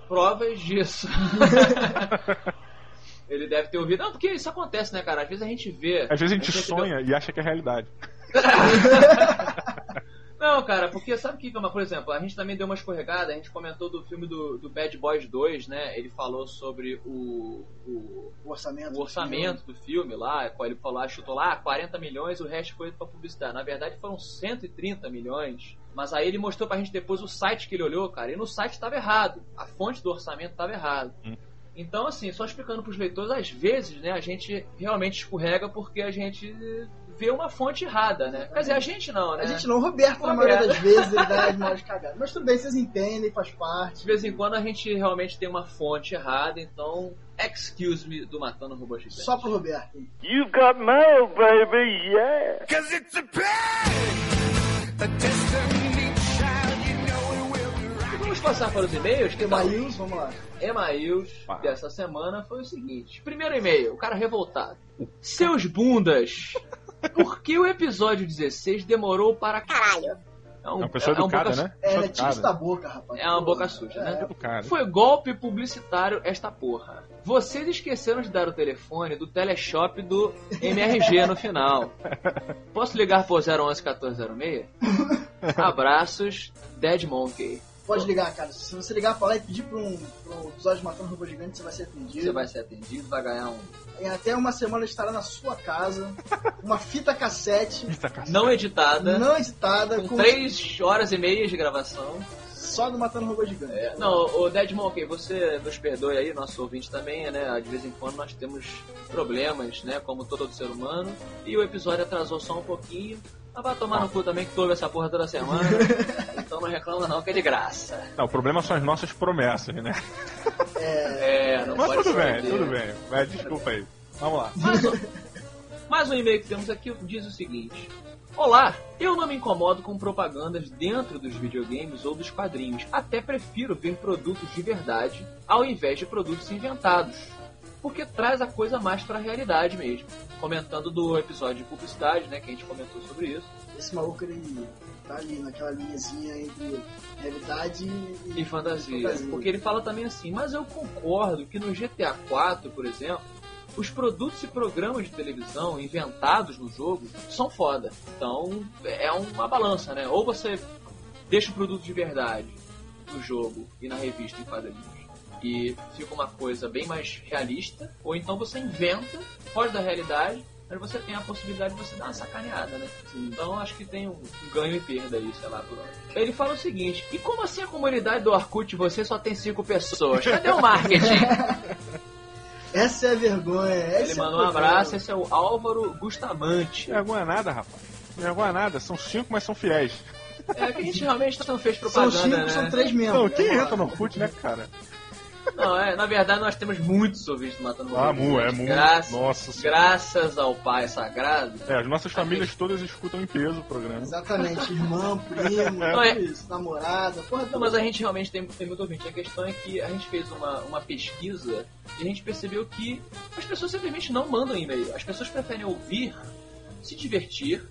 [SPEAKER 4] provas disso. (laughs) ele deve ter ouvido. Não, porque isso acontece, né, cara? Às vezes a gente vê.
[SPEAKER 3] Às vezes a gente
[SPEAKER 4] recebeu-
[SPEAKER 3] sonha e acha que é realidade. (laughs)
[SPEAKER 4] Não, cara, porque sabe o que, que é uma, por exemplo, a gente também deu uma escorregada, a gente comentou do filme do, do Bad Boys 2, né? Ele falou sobre o, o,
[SPEAKER 2] O orçamento.
[SPEAKER 4] o orçamento do filme lá, ele falou, ah, chutou lá 40 milhões, o resto foi pra publicidade. Na verdade foram 130 milhões. Mas aí ele mostrou pra gente depois o site que ele olhou, cara, e no site tava errado. A fonte do orçamento tava errado.
[SPEAKER 3] Hum.
[SPEAKER 4] Então, assim, só explicando pros leitores, às vezes, né, a gente realmente escorrega porque a gente vê uma fonte errada, né? Quer dizer, a gente não, né?
[SPEAKER 2] A gente não, o Roberto, na maioria das vezes, ele dá as (laughs) maiores cagadas. Mas tudo bem, vocês entendem, faz parte.
[SPEAKER 4] De vez em quando a gente realmente tem uma fonte errada, então, excuse me do Matando Robô Gigante.
[SPEAKER 2] Só pro Roberto.
[SPEAKER 6] You've got mail, baby, yeah.
[SPEAKER 7] Cause it's a pain, a destiny child.
[SPEAKER 4] passar para os e-mails? Que?
[SPEAKER 2] Emails, vamos lá.
[SPEAKER 4] Emails
[SPEAKER 3] Ah.
[SPEAKER 4] dessa semana foi o seguinte. Primeiro e-mail, o cara revoltado. Seus bundas, (laughs) por que o episódio 16 demorou para caralho? É, um,
[SPEAKER 3] É uma pessoa
[SPEAKER 4] é um
[SPEAKER 3] educada,
[SPEAKER 4] boca-
[SPEAKER 3] né?
[SPEAKER 2] É, né, tira isso da boca, rapaz.
[SPEAKER 4] É uma boca suja, né?
[SPEAKER 3] Educada.
[SPEAKER 4] Foi golpe publicitário esta porra. Vocês esqueceram de dar o telefone do teleshop do MRG no final. Posso ligar por 011 1406? Abraços, Dead Monkey.
[SPEAKER 2] Pode ligar, cara. Se você ligar pra lá e pedir pra um, pra um episódio de Matando Robô Gigante, você vai ser atendido.
[SPEAKER 4] Você vai ser atendido, vai ganhar um.
[SPEAKER 2] Em até uma semana estará na sua casa. (laughs) Uma fita cassete,
[SPEAKER 3] Eita, cacete.
[SPEAKER 4] Não editada,
[SPEAKER 2] não editada,
[SPEAKER 4] com
[SPEAKER 2] com
[SPEAKER 4] 3 horas e meia de gravação.
[SPEAKER 2] só do Matando Robô Gigante.
[SPEAKER 4] É, não, o Dead Monkey, você nos perdoe aí, nosso ouvinte também, né? De vez em quando nós temos problemas, né? Como todo ser humano. E o episódio atrasou só um pouquinho. Mas vai tomar no cu também que tu ouve essa porra toda semana. (laughs) então não reclama não, que é de graça.
[SPEAKER 3] Não, o problema são as nossas promessas, né?
[SPEAKER 4] É, não
[SPEAKER 3] Mas
[SPEAKER 4] pode
[SPEAKER 3] tudo bem, tudo bem. Vai, desculpa aí. Vamos lá.
[SPEAKER 4] Mais um, mais um e-mail que temos aqui diz o seguinte: Olá, eu não me incomodo com propagandas dentro dos videogames ou dos quadrinhos. Até prefiro ver produtos de verdade ao invés de produtos inventados. Porque traz a coisa mais pra realidade mesmo. Comentando do episódio de publicidade, né? Que a gente comentou sobre isso.
[SPEAKER 2] Esse maluco, ele tá ali naquela linhazinha entre realidade e,
[SPEAKER 4] E fantasia.
[SPEAKER 2] fantasia.
[SPEAKER 4] Porque ele fala também assim, mas eu concordo que no GTA 4, por exemplo, os produtos e programas de televisão inventados no jogo são foda. Então é uma balança, né? Ou você deixa o produto de verdade no jogo e na revista em quadrinhos e fica uma coisa bem mais realista, ou então você inventa, foge da realidade, mas você tem a possibilidade de você dar uma sacaneada, né? Então acho que tem um ganho e perda aí, sei lá, por hora. Ele fala o seguinte, e como assim a comunidade do Orkut você só tem cinco pessoas? Cadê o marketing? (laughs)
[SPEAKER 2] Essa é a vergonha.
[SPEAKER 4] Ele
[SPEAKER 2] esse é o
[SPEAKER 4] mandou um abraço, esse é o Álvaro Bustamante.
[SPEAKER 3] Vergonha nada, rapaz. Vergonha nada. São cinco, mas são fiéis.
[SPEAKER 4] É que a gente realmente não fez
[SPEAKER 2] São
[SPEAKER 4] propaganda,
[SPEAKER 2] cinco,
[SPEAKER 4] né?
[SPEAKER 2] são três mesmo.
[SPEAKER 3] Não, quem entra no Orkut, né, cara?
[SPEAKER 4] Não, é, na verdade nós temos muitos ouvintes do Matando
[SPEAKER 3] Ah, mu, é
[SPEAKER 4] né?
[SPEAKER 3] mu.
[SPEAKER 4] Graças,
[SPEAKER 3] Nossa
[SPEAKER 4] graças ao Pai Sagrado.
[SPEAKER 3] É, as nossas famílias todas escutam em peso o programa.
[SPEAKER 2] Exatamente, irmão, (laughs) primo,
[SPEAKER 4] é-
[SPEAKER 2] tudo isso, namorada, porra
[SPEAKER 4] Não, mas a gente realmente tem, tem muito ouvinte. A questão é que a gente fez uma, uma pesquisa e a gente percebeu que as pessoas simplesmente não mandam e-mail. As pessoas preferem ouvir, se divertir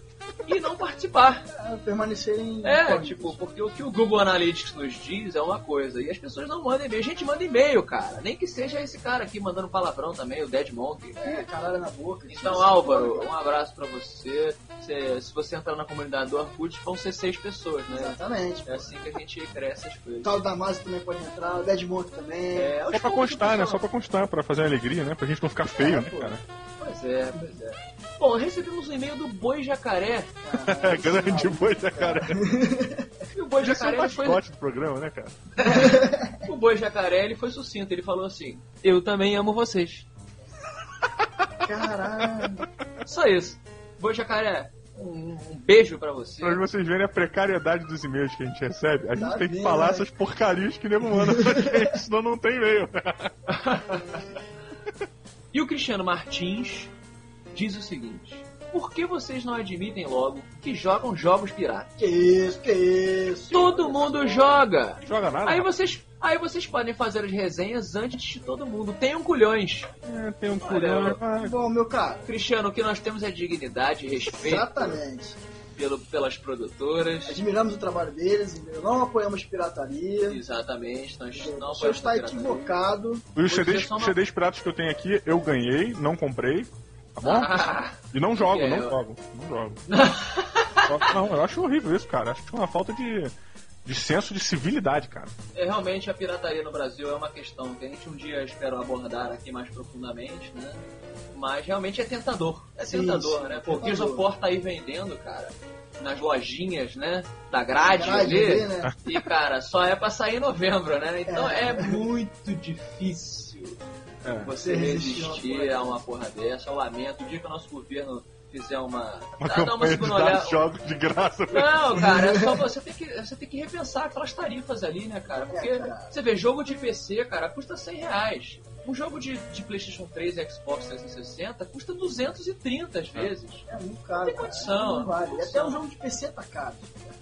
[SPEAKER 4] e não participar.
[SPEAKER 2] É, permanecerem
[SPEAKER 4] É,
[SPEAKER 2] incógnitos.
[SPEAKER 4] tipo, porque o que o Google Analytics nos diz é uma coisa, e as pessoas não mandam e-mail. A gente manda e-mail, cara. Nem que seja esse cara aqui mandando palavrão também, o Dead Monkey.
[SPEAKER 2] É, caralho na boca.
[SPEAKER 4] Então. Álvaro, um abraço pra você. Se, se você entrar na comunidade do Orkut, vão ser seis pessoas, né?
[SPEAKER 2] Exatamente.
[SPEAKER 4] É assim que a gente cresce as
[SPEAKER 2] O
[SPEAKER 4] coisas.
[SPEAKER 2] tal da Masa também pode entrar, o Dead Monk também.
[SPEAKER 4] É, aos
[SPEAKER 3] Só pra constar, né? Só pra constar, pra fazer uma alegria, né? Pra gente não ficar feio,
[SPEAKER 2] É,
[SPEAKER 3] né,
[SPEAKER 2] pô.
[SPEAKER 3] cara?
[SPEAKER 4] Pois é, pois é. Bom, recebemos um e-mail do Boi Jacaré.
[SPEAKER 3] É (laughs) grande boi jacaré.
[SPEAKER 4] E o Boi
[SPEAKER 3] o
[SPEAKER 4] Jacaré ele foi,
[SPEAKER 3] mascote do programa, né, cara?
[SPEAKER 4] o Boi Jacaré ele foi sucinto. Ele falou assim: Eu também amo vocês.
[SPEAKER 2] Caralho.
[SPEAKER 4] Só isso. Boi Jacaré, um, um beijo pra você.
[SPEAKER 3] Pra vocês verem a precariedade dos e-mails que a gente recebe, a gente
[SPEAKER 2] Tá
[SPEAKER 3] tem que falar
[SPEAKER 2] né?
[SPEAKER 3] essas porcarias que nego manda pra gente, senão não tem e-mail. (laughs)
[SPEAKER 4] E o Cristiano Martins diz o seguinte: Por que vocês não admitem logo que jogam jogos piratas?
[SPEAKER 2] Que isso, que isso.
[SPEAKER 4] Todo mundo joga!
[SPEAKER 3] Joga nada.
[SPEAKER 4] Aí vocês, aí vocês podem fazer as resenhas antes de todo mundo. Tenham culhões.
[SPEAKER 3] É, tem um culhão.
[SPEAKER 2] Bom, meu cara.
[SPEAKER 4] Cristiano, o que nós temos é dignidade e respeito
[SPEAKER 2] Exatamente.
[SPEAKER 4] pelo, pelas produtoras.
[SPEAKER 2] Admiramos o trabalho deles, não apoiamos pirataria.
[SPEAKER 4] Exatamente, nós não
[SPEAKER 2] O senhor está
[SPEAKER 4] pirataria.
[SPEAKER 2] equivocado.
[SPEAKER 3] Os CDs,
[SPEAKER 4] uma-
[SPEAKER 3] CDs piratas que eu tenho aqui, eu ganhei, não comprei. Tá bom?
[SPEAKER 4] Ah, (laughs)
[SPEAKER 3] E não jogo,
[SPEAKER 4] É,
[SPEAKER 3] não
[SPEAKER 4] eu-
[SPEAKER 3] jogo. Não jogo. (laughs) não, eu acho horrível isso, cara. Acho que é uma falta de, de senso de civilidade, cara.
[SPEAKER 4] é, realmente a pirataria no Brasil é uma questão que a gente um dia espera abordar aqui mais profundamente, né? Mas realmente é tentador. É tentador,
[SPEAKER 2] sim,
[SPEAKER 4] né?
[SPEAKER 2] é
[SPEAKER 4] Porque. Isopor tá aí vendendo, cara, nas lojinhas, né? Da grade,
[SPEAKER 2] Grade
[SPEAKER 4] ali.
[SPEAKER 2] ali, né?
[SPEAKER 4] E, cara, só é pra sair em novembro, né? Então é,
[SPEAKER 2] É.
[SPEAKER 4] muito difícil
[SPEAKER 3] É.
[SPEAKER 4] você
[SPEAKER 2] resistir
[SPEAKER 4] a uma porra dessa. Eu lamento. O dia que o nosso governo fizer uma.
[SPEAKER 3] Uma
[SPEAKER 4] dá uma
[SPEAKER 3] campanha de jogos de graça pra
[SPEAKER 4] Não, cara, é só (laughs) você tem que, você tem que repensar aquelas tarifas ali, né, cara? Porque
[SPEAKER 2] É, cara.
[SPEAKER 4] você vê jogo de PC, cara, custa 100 reais. Um jogo de, de PlayStation 3 e Xbox 360 custa 230 às vezes.
[SPEAKER 2] É muito caro.
[SPEAKER 4] Tem
[SPEAKER 2] cara.
[SPEAKER 4] condição,
[SPEAKER 2] Não vale.
[SPEAKER 4] tem
[SPEAKER 2] E até um jogo de PC tá caro.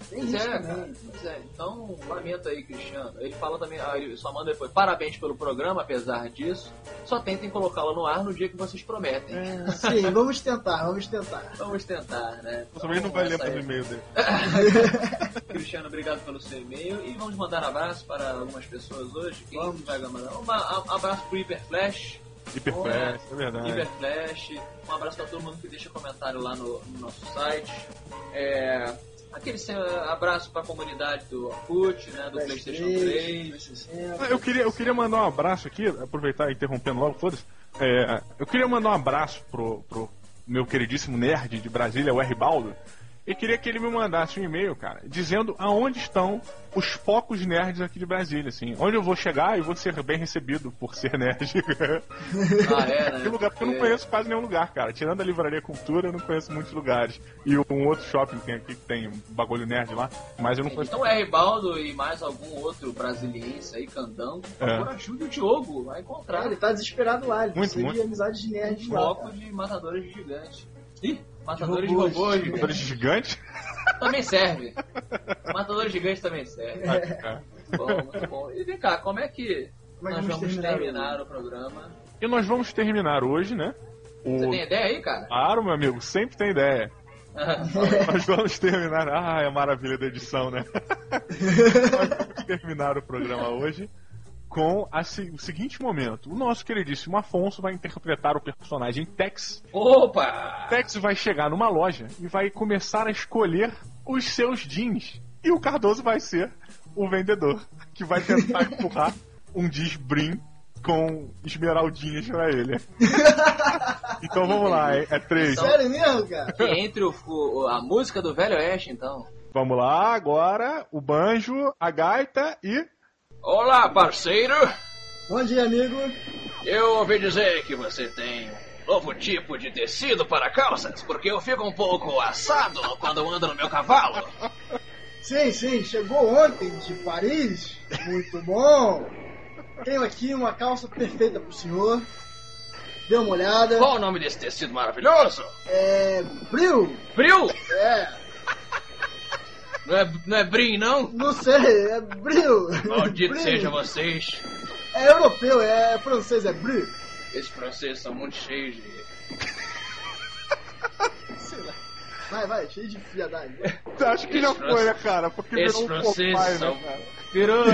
[SPEAKER 2] Tem
[SPEAKER 4] Pois
[SPEAKER 2] isso
[SPEAKER 4] é,
[SPEAKER 2] também.
[SPEAKER 4] cara. Pois é. Então, lamento aí, Cristiano. Ele fala também, ah, ele só manda depois, parabéns pelo programa, apesar disso. Só tentem colocá-lo no ar no dia que vocês prometem.
[SPEAKER 2] Sim, vamos tentar, vamos tentar.
[SPEAKER 4] Vamos tentar, né?
[SPEAKER 3] Eu também não vai ler pelo e-mail dele. (laughs)
[SPEAKER 4] Cristiano, obrigado pelo seu e-mail. E vamos mandar abraço para algumas pessoas hoje. Quem
[SPEAKER 2] Vamos.
[SPEAKER 4] vai mandar? Um abraço pro Hyperflash.
[SPEAKER 3] Hiperflash, é verdade.
[SPEAKER 4] Hyperflash. Um abraço para todo mundo que deixa comentário lá no, no nosso site. É, aquele abraço para a comunidade do Orkut, né, do PlayStation 3.
[SPEAKER 2] 360.
[SPEAKER 3] Ah, Eu queria, eu queria mandar um abraço aqui, aproveitar interrompendo logo, foda-se. É, eu queria mandar um abraço pro, pro meu queridíssimo nerd de Brasília, o R. Baldo. E queria que ele me mandasse um e-mail, cara, dizendo aonde estão os focos nerds aqui de Brasília, assim. Onde eu vou chegar e vou ser bem recebido por ser nerd. (laughs)
[SPEAKER 4] Ah, é, né?
[SPEAKER 3] Que lugar? Porque eu não conheço quase nenhum lugar, cara. Tirando a Livraria Cultura, eu não conheço muitos lugares. E um outro shopping que tem aqui, que tem um bagulho nerd lá, mas eu não conheço.
[SPEAKER 4] Então, R. Baldo e mais algum outro brasiliense aí, Candango, por
[SPEAKER 3] É.
[SPEAKER 4] favor, ajude o Diogo a
[SPEAKER 2] Ah,
[SPEAKER 4] encontrar
[SPEAKER 2] ele tá desesperado lá, ele
[SPEAKER 3] Muito,
[SPEAKER 2] precisa de
[SPEAKER 3] muito.
[SPEAKER 2] amizades de nerds lá.
[SPEAKER 4] foco de matadores de gigantes. Ih, matadores de
[SPEAKER 2] robôs.
[SPEAKER 4] robôs, gigantes.
[SPEAKER 3] Computadores (laughs) gigantes?
[SPEAKER 4] também serve. Matadores gigantes também serve.
[SPEAKER 3] É.
[SPEAKER 4] Bom, muito bom. E vem cá, como é que
[SPEAKER 2] Como é
[SPEAKER 4] nós
[SPEAKER 2] vamos
[SPEAKER 4] vamos
[SPEAKER 2] terminar
[SPEAKER 4] terminar o programa?
[SPEAKER 3] E nós vamos terminar hoje, né? O...
[SPEAKER 4] Você tem ideia aí, cara?
[SPEAKER 3] Claro, meu amigo, sempre tem ideia. (laughs) Nós vamos terminar. Ah, é a maravilha da edição, né? (laughs) Nós vamos terminar o programa hoje com a se- o seguinte momento. O nosso queridíssimo Afonso vai interpretar o personagem Tex.
[SPEAKER 4] Opa!
[SPEAKER 3] Tex vai chegar numa loja e vai começar a escolher os seus jeans. E o Cardoso vai ser o vendedor, que vai tentar (laughs) empurrar um jeans brim com esmeraldinhas pra ele. (laughs) Então vamos lá, é, é três.
[SPEAKER 2] Sério mesmo, cara?
[SPEAKER 4] Que entre o, o- a música do Velho Oeste, então.
[SPEAKER 3] Vamos lá, agora o banjo, a gaita e.
[SPEAKER 4] Olá, parceiro!
[SPEAKER 2] Bom dia, amigo.
[SPEAKER 4] Eu ouvi dizer que você tem novo tipo de tecido para calças, porque eu fico um pouco assado quando ando no meu cavalo.
[SPEAKER 2] Sim, sim, chegou ontem de Paris. Muito bom. Tenho aqui uma calça perfeita pro senhor. Dê uma olhada.
[SPEAKER 4] Qual o nome desse tecido maravilhoso?
[SPEAKER 2] É. Bril.
[SPEAKER 4] Bril!
[SPEAKER 2] É.
[SPEAKER 4] Não é, não é brim, não?
[SPEAKER 2] Não sei, é Bril.
[SPEAKER 4] Maldito
[SPEAKER 2] Bril.
[SPEAKER 4] seja vocês.
[SPEAKER 2] É europeu, é francês, é Bril.
[SPEAKER 4] Esses franceses são muito cheios de...
[SPEAKER 2] Sei lá. Vai, vai, cheio de fiadagem.
[SPEAKER 3] Acho que já foi, né, cara? Porque
[SPEAKER 4] esses
[SPEAKER 3] virou um
[SPEAKER 4] franceses
[SPEAKER 3] Popeye,
[SPEAKER 4] são-
[SPEAKER 3] né, cara?
[SPEAKER 4] Virou, (laughs)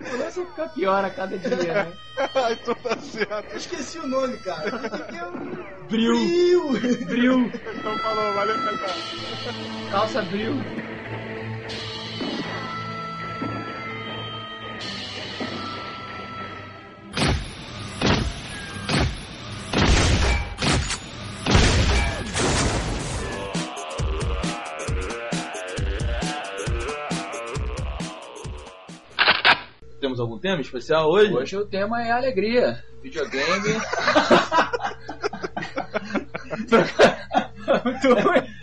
[SPEAKER 4] né? Começa a ficar pior a cada dia, né? (laughs)
[SPEAKER 3] Ai, então tá certo.
[SPEAKER 2] Eu esqueci o nome, cara. O é o-
[SPEAKER 4] Bril.
[SPEAKER 2] Bril.
[SPEAKER 4] Bril.
[SPEAKER 3] Então falou, valeu, cara.
[SPEAKER 4] Calça bril.
[SPEAKER 1] Temos algum tema especial hoje?
[SPEAKER 4] Hoje o tema é alegria. Videogame. (laughs) (laughs) Muito ruim.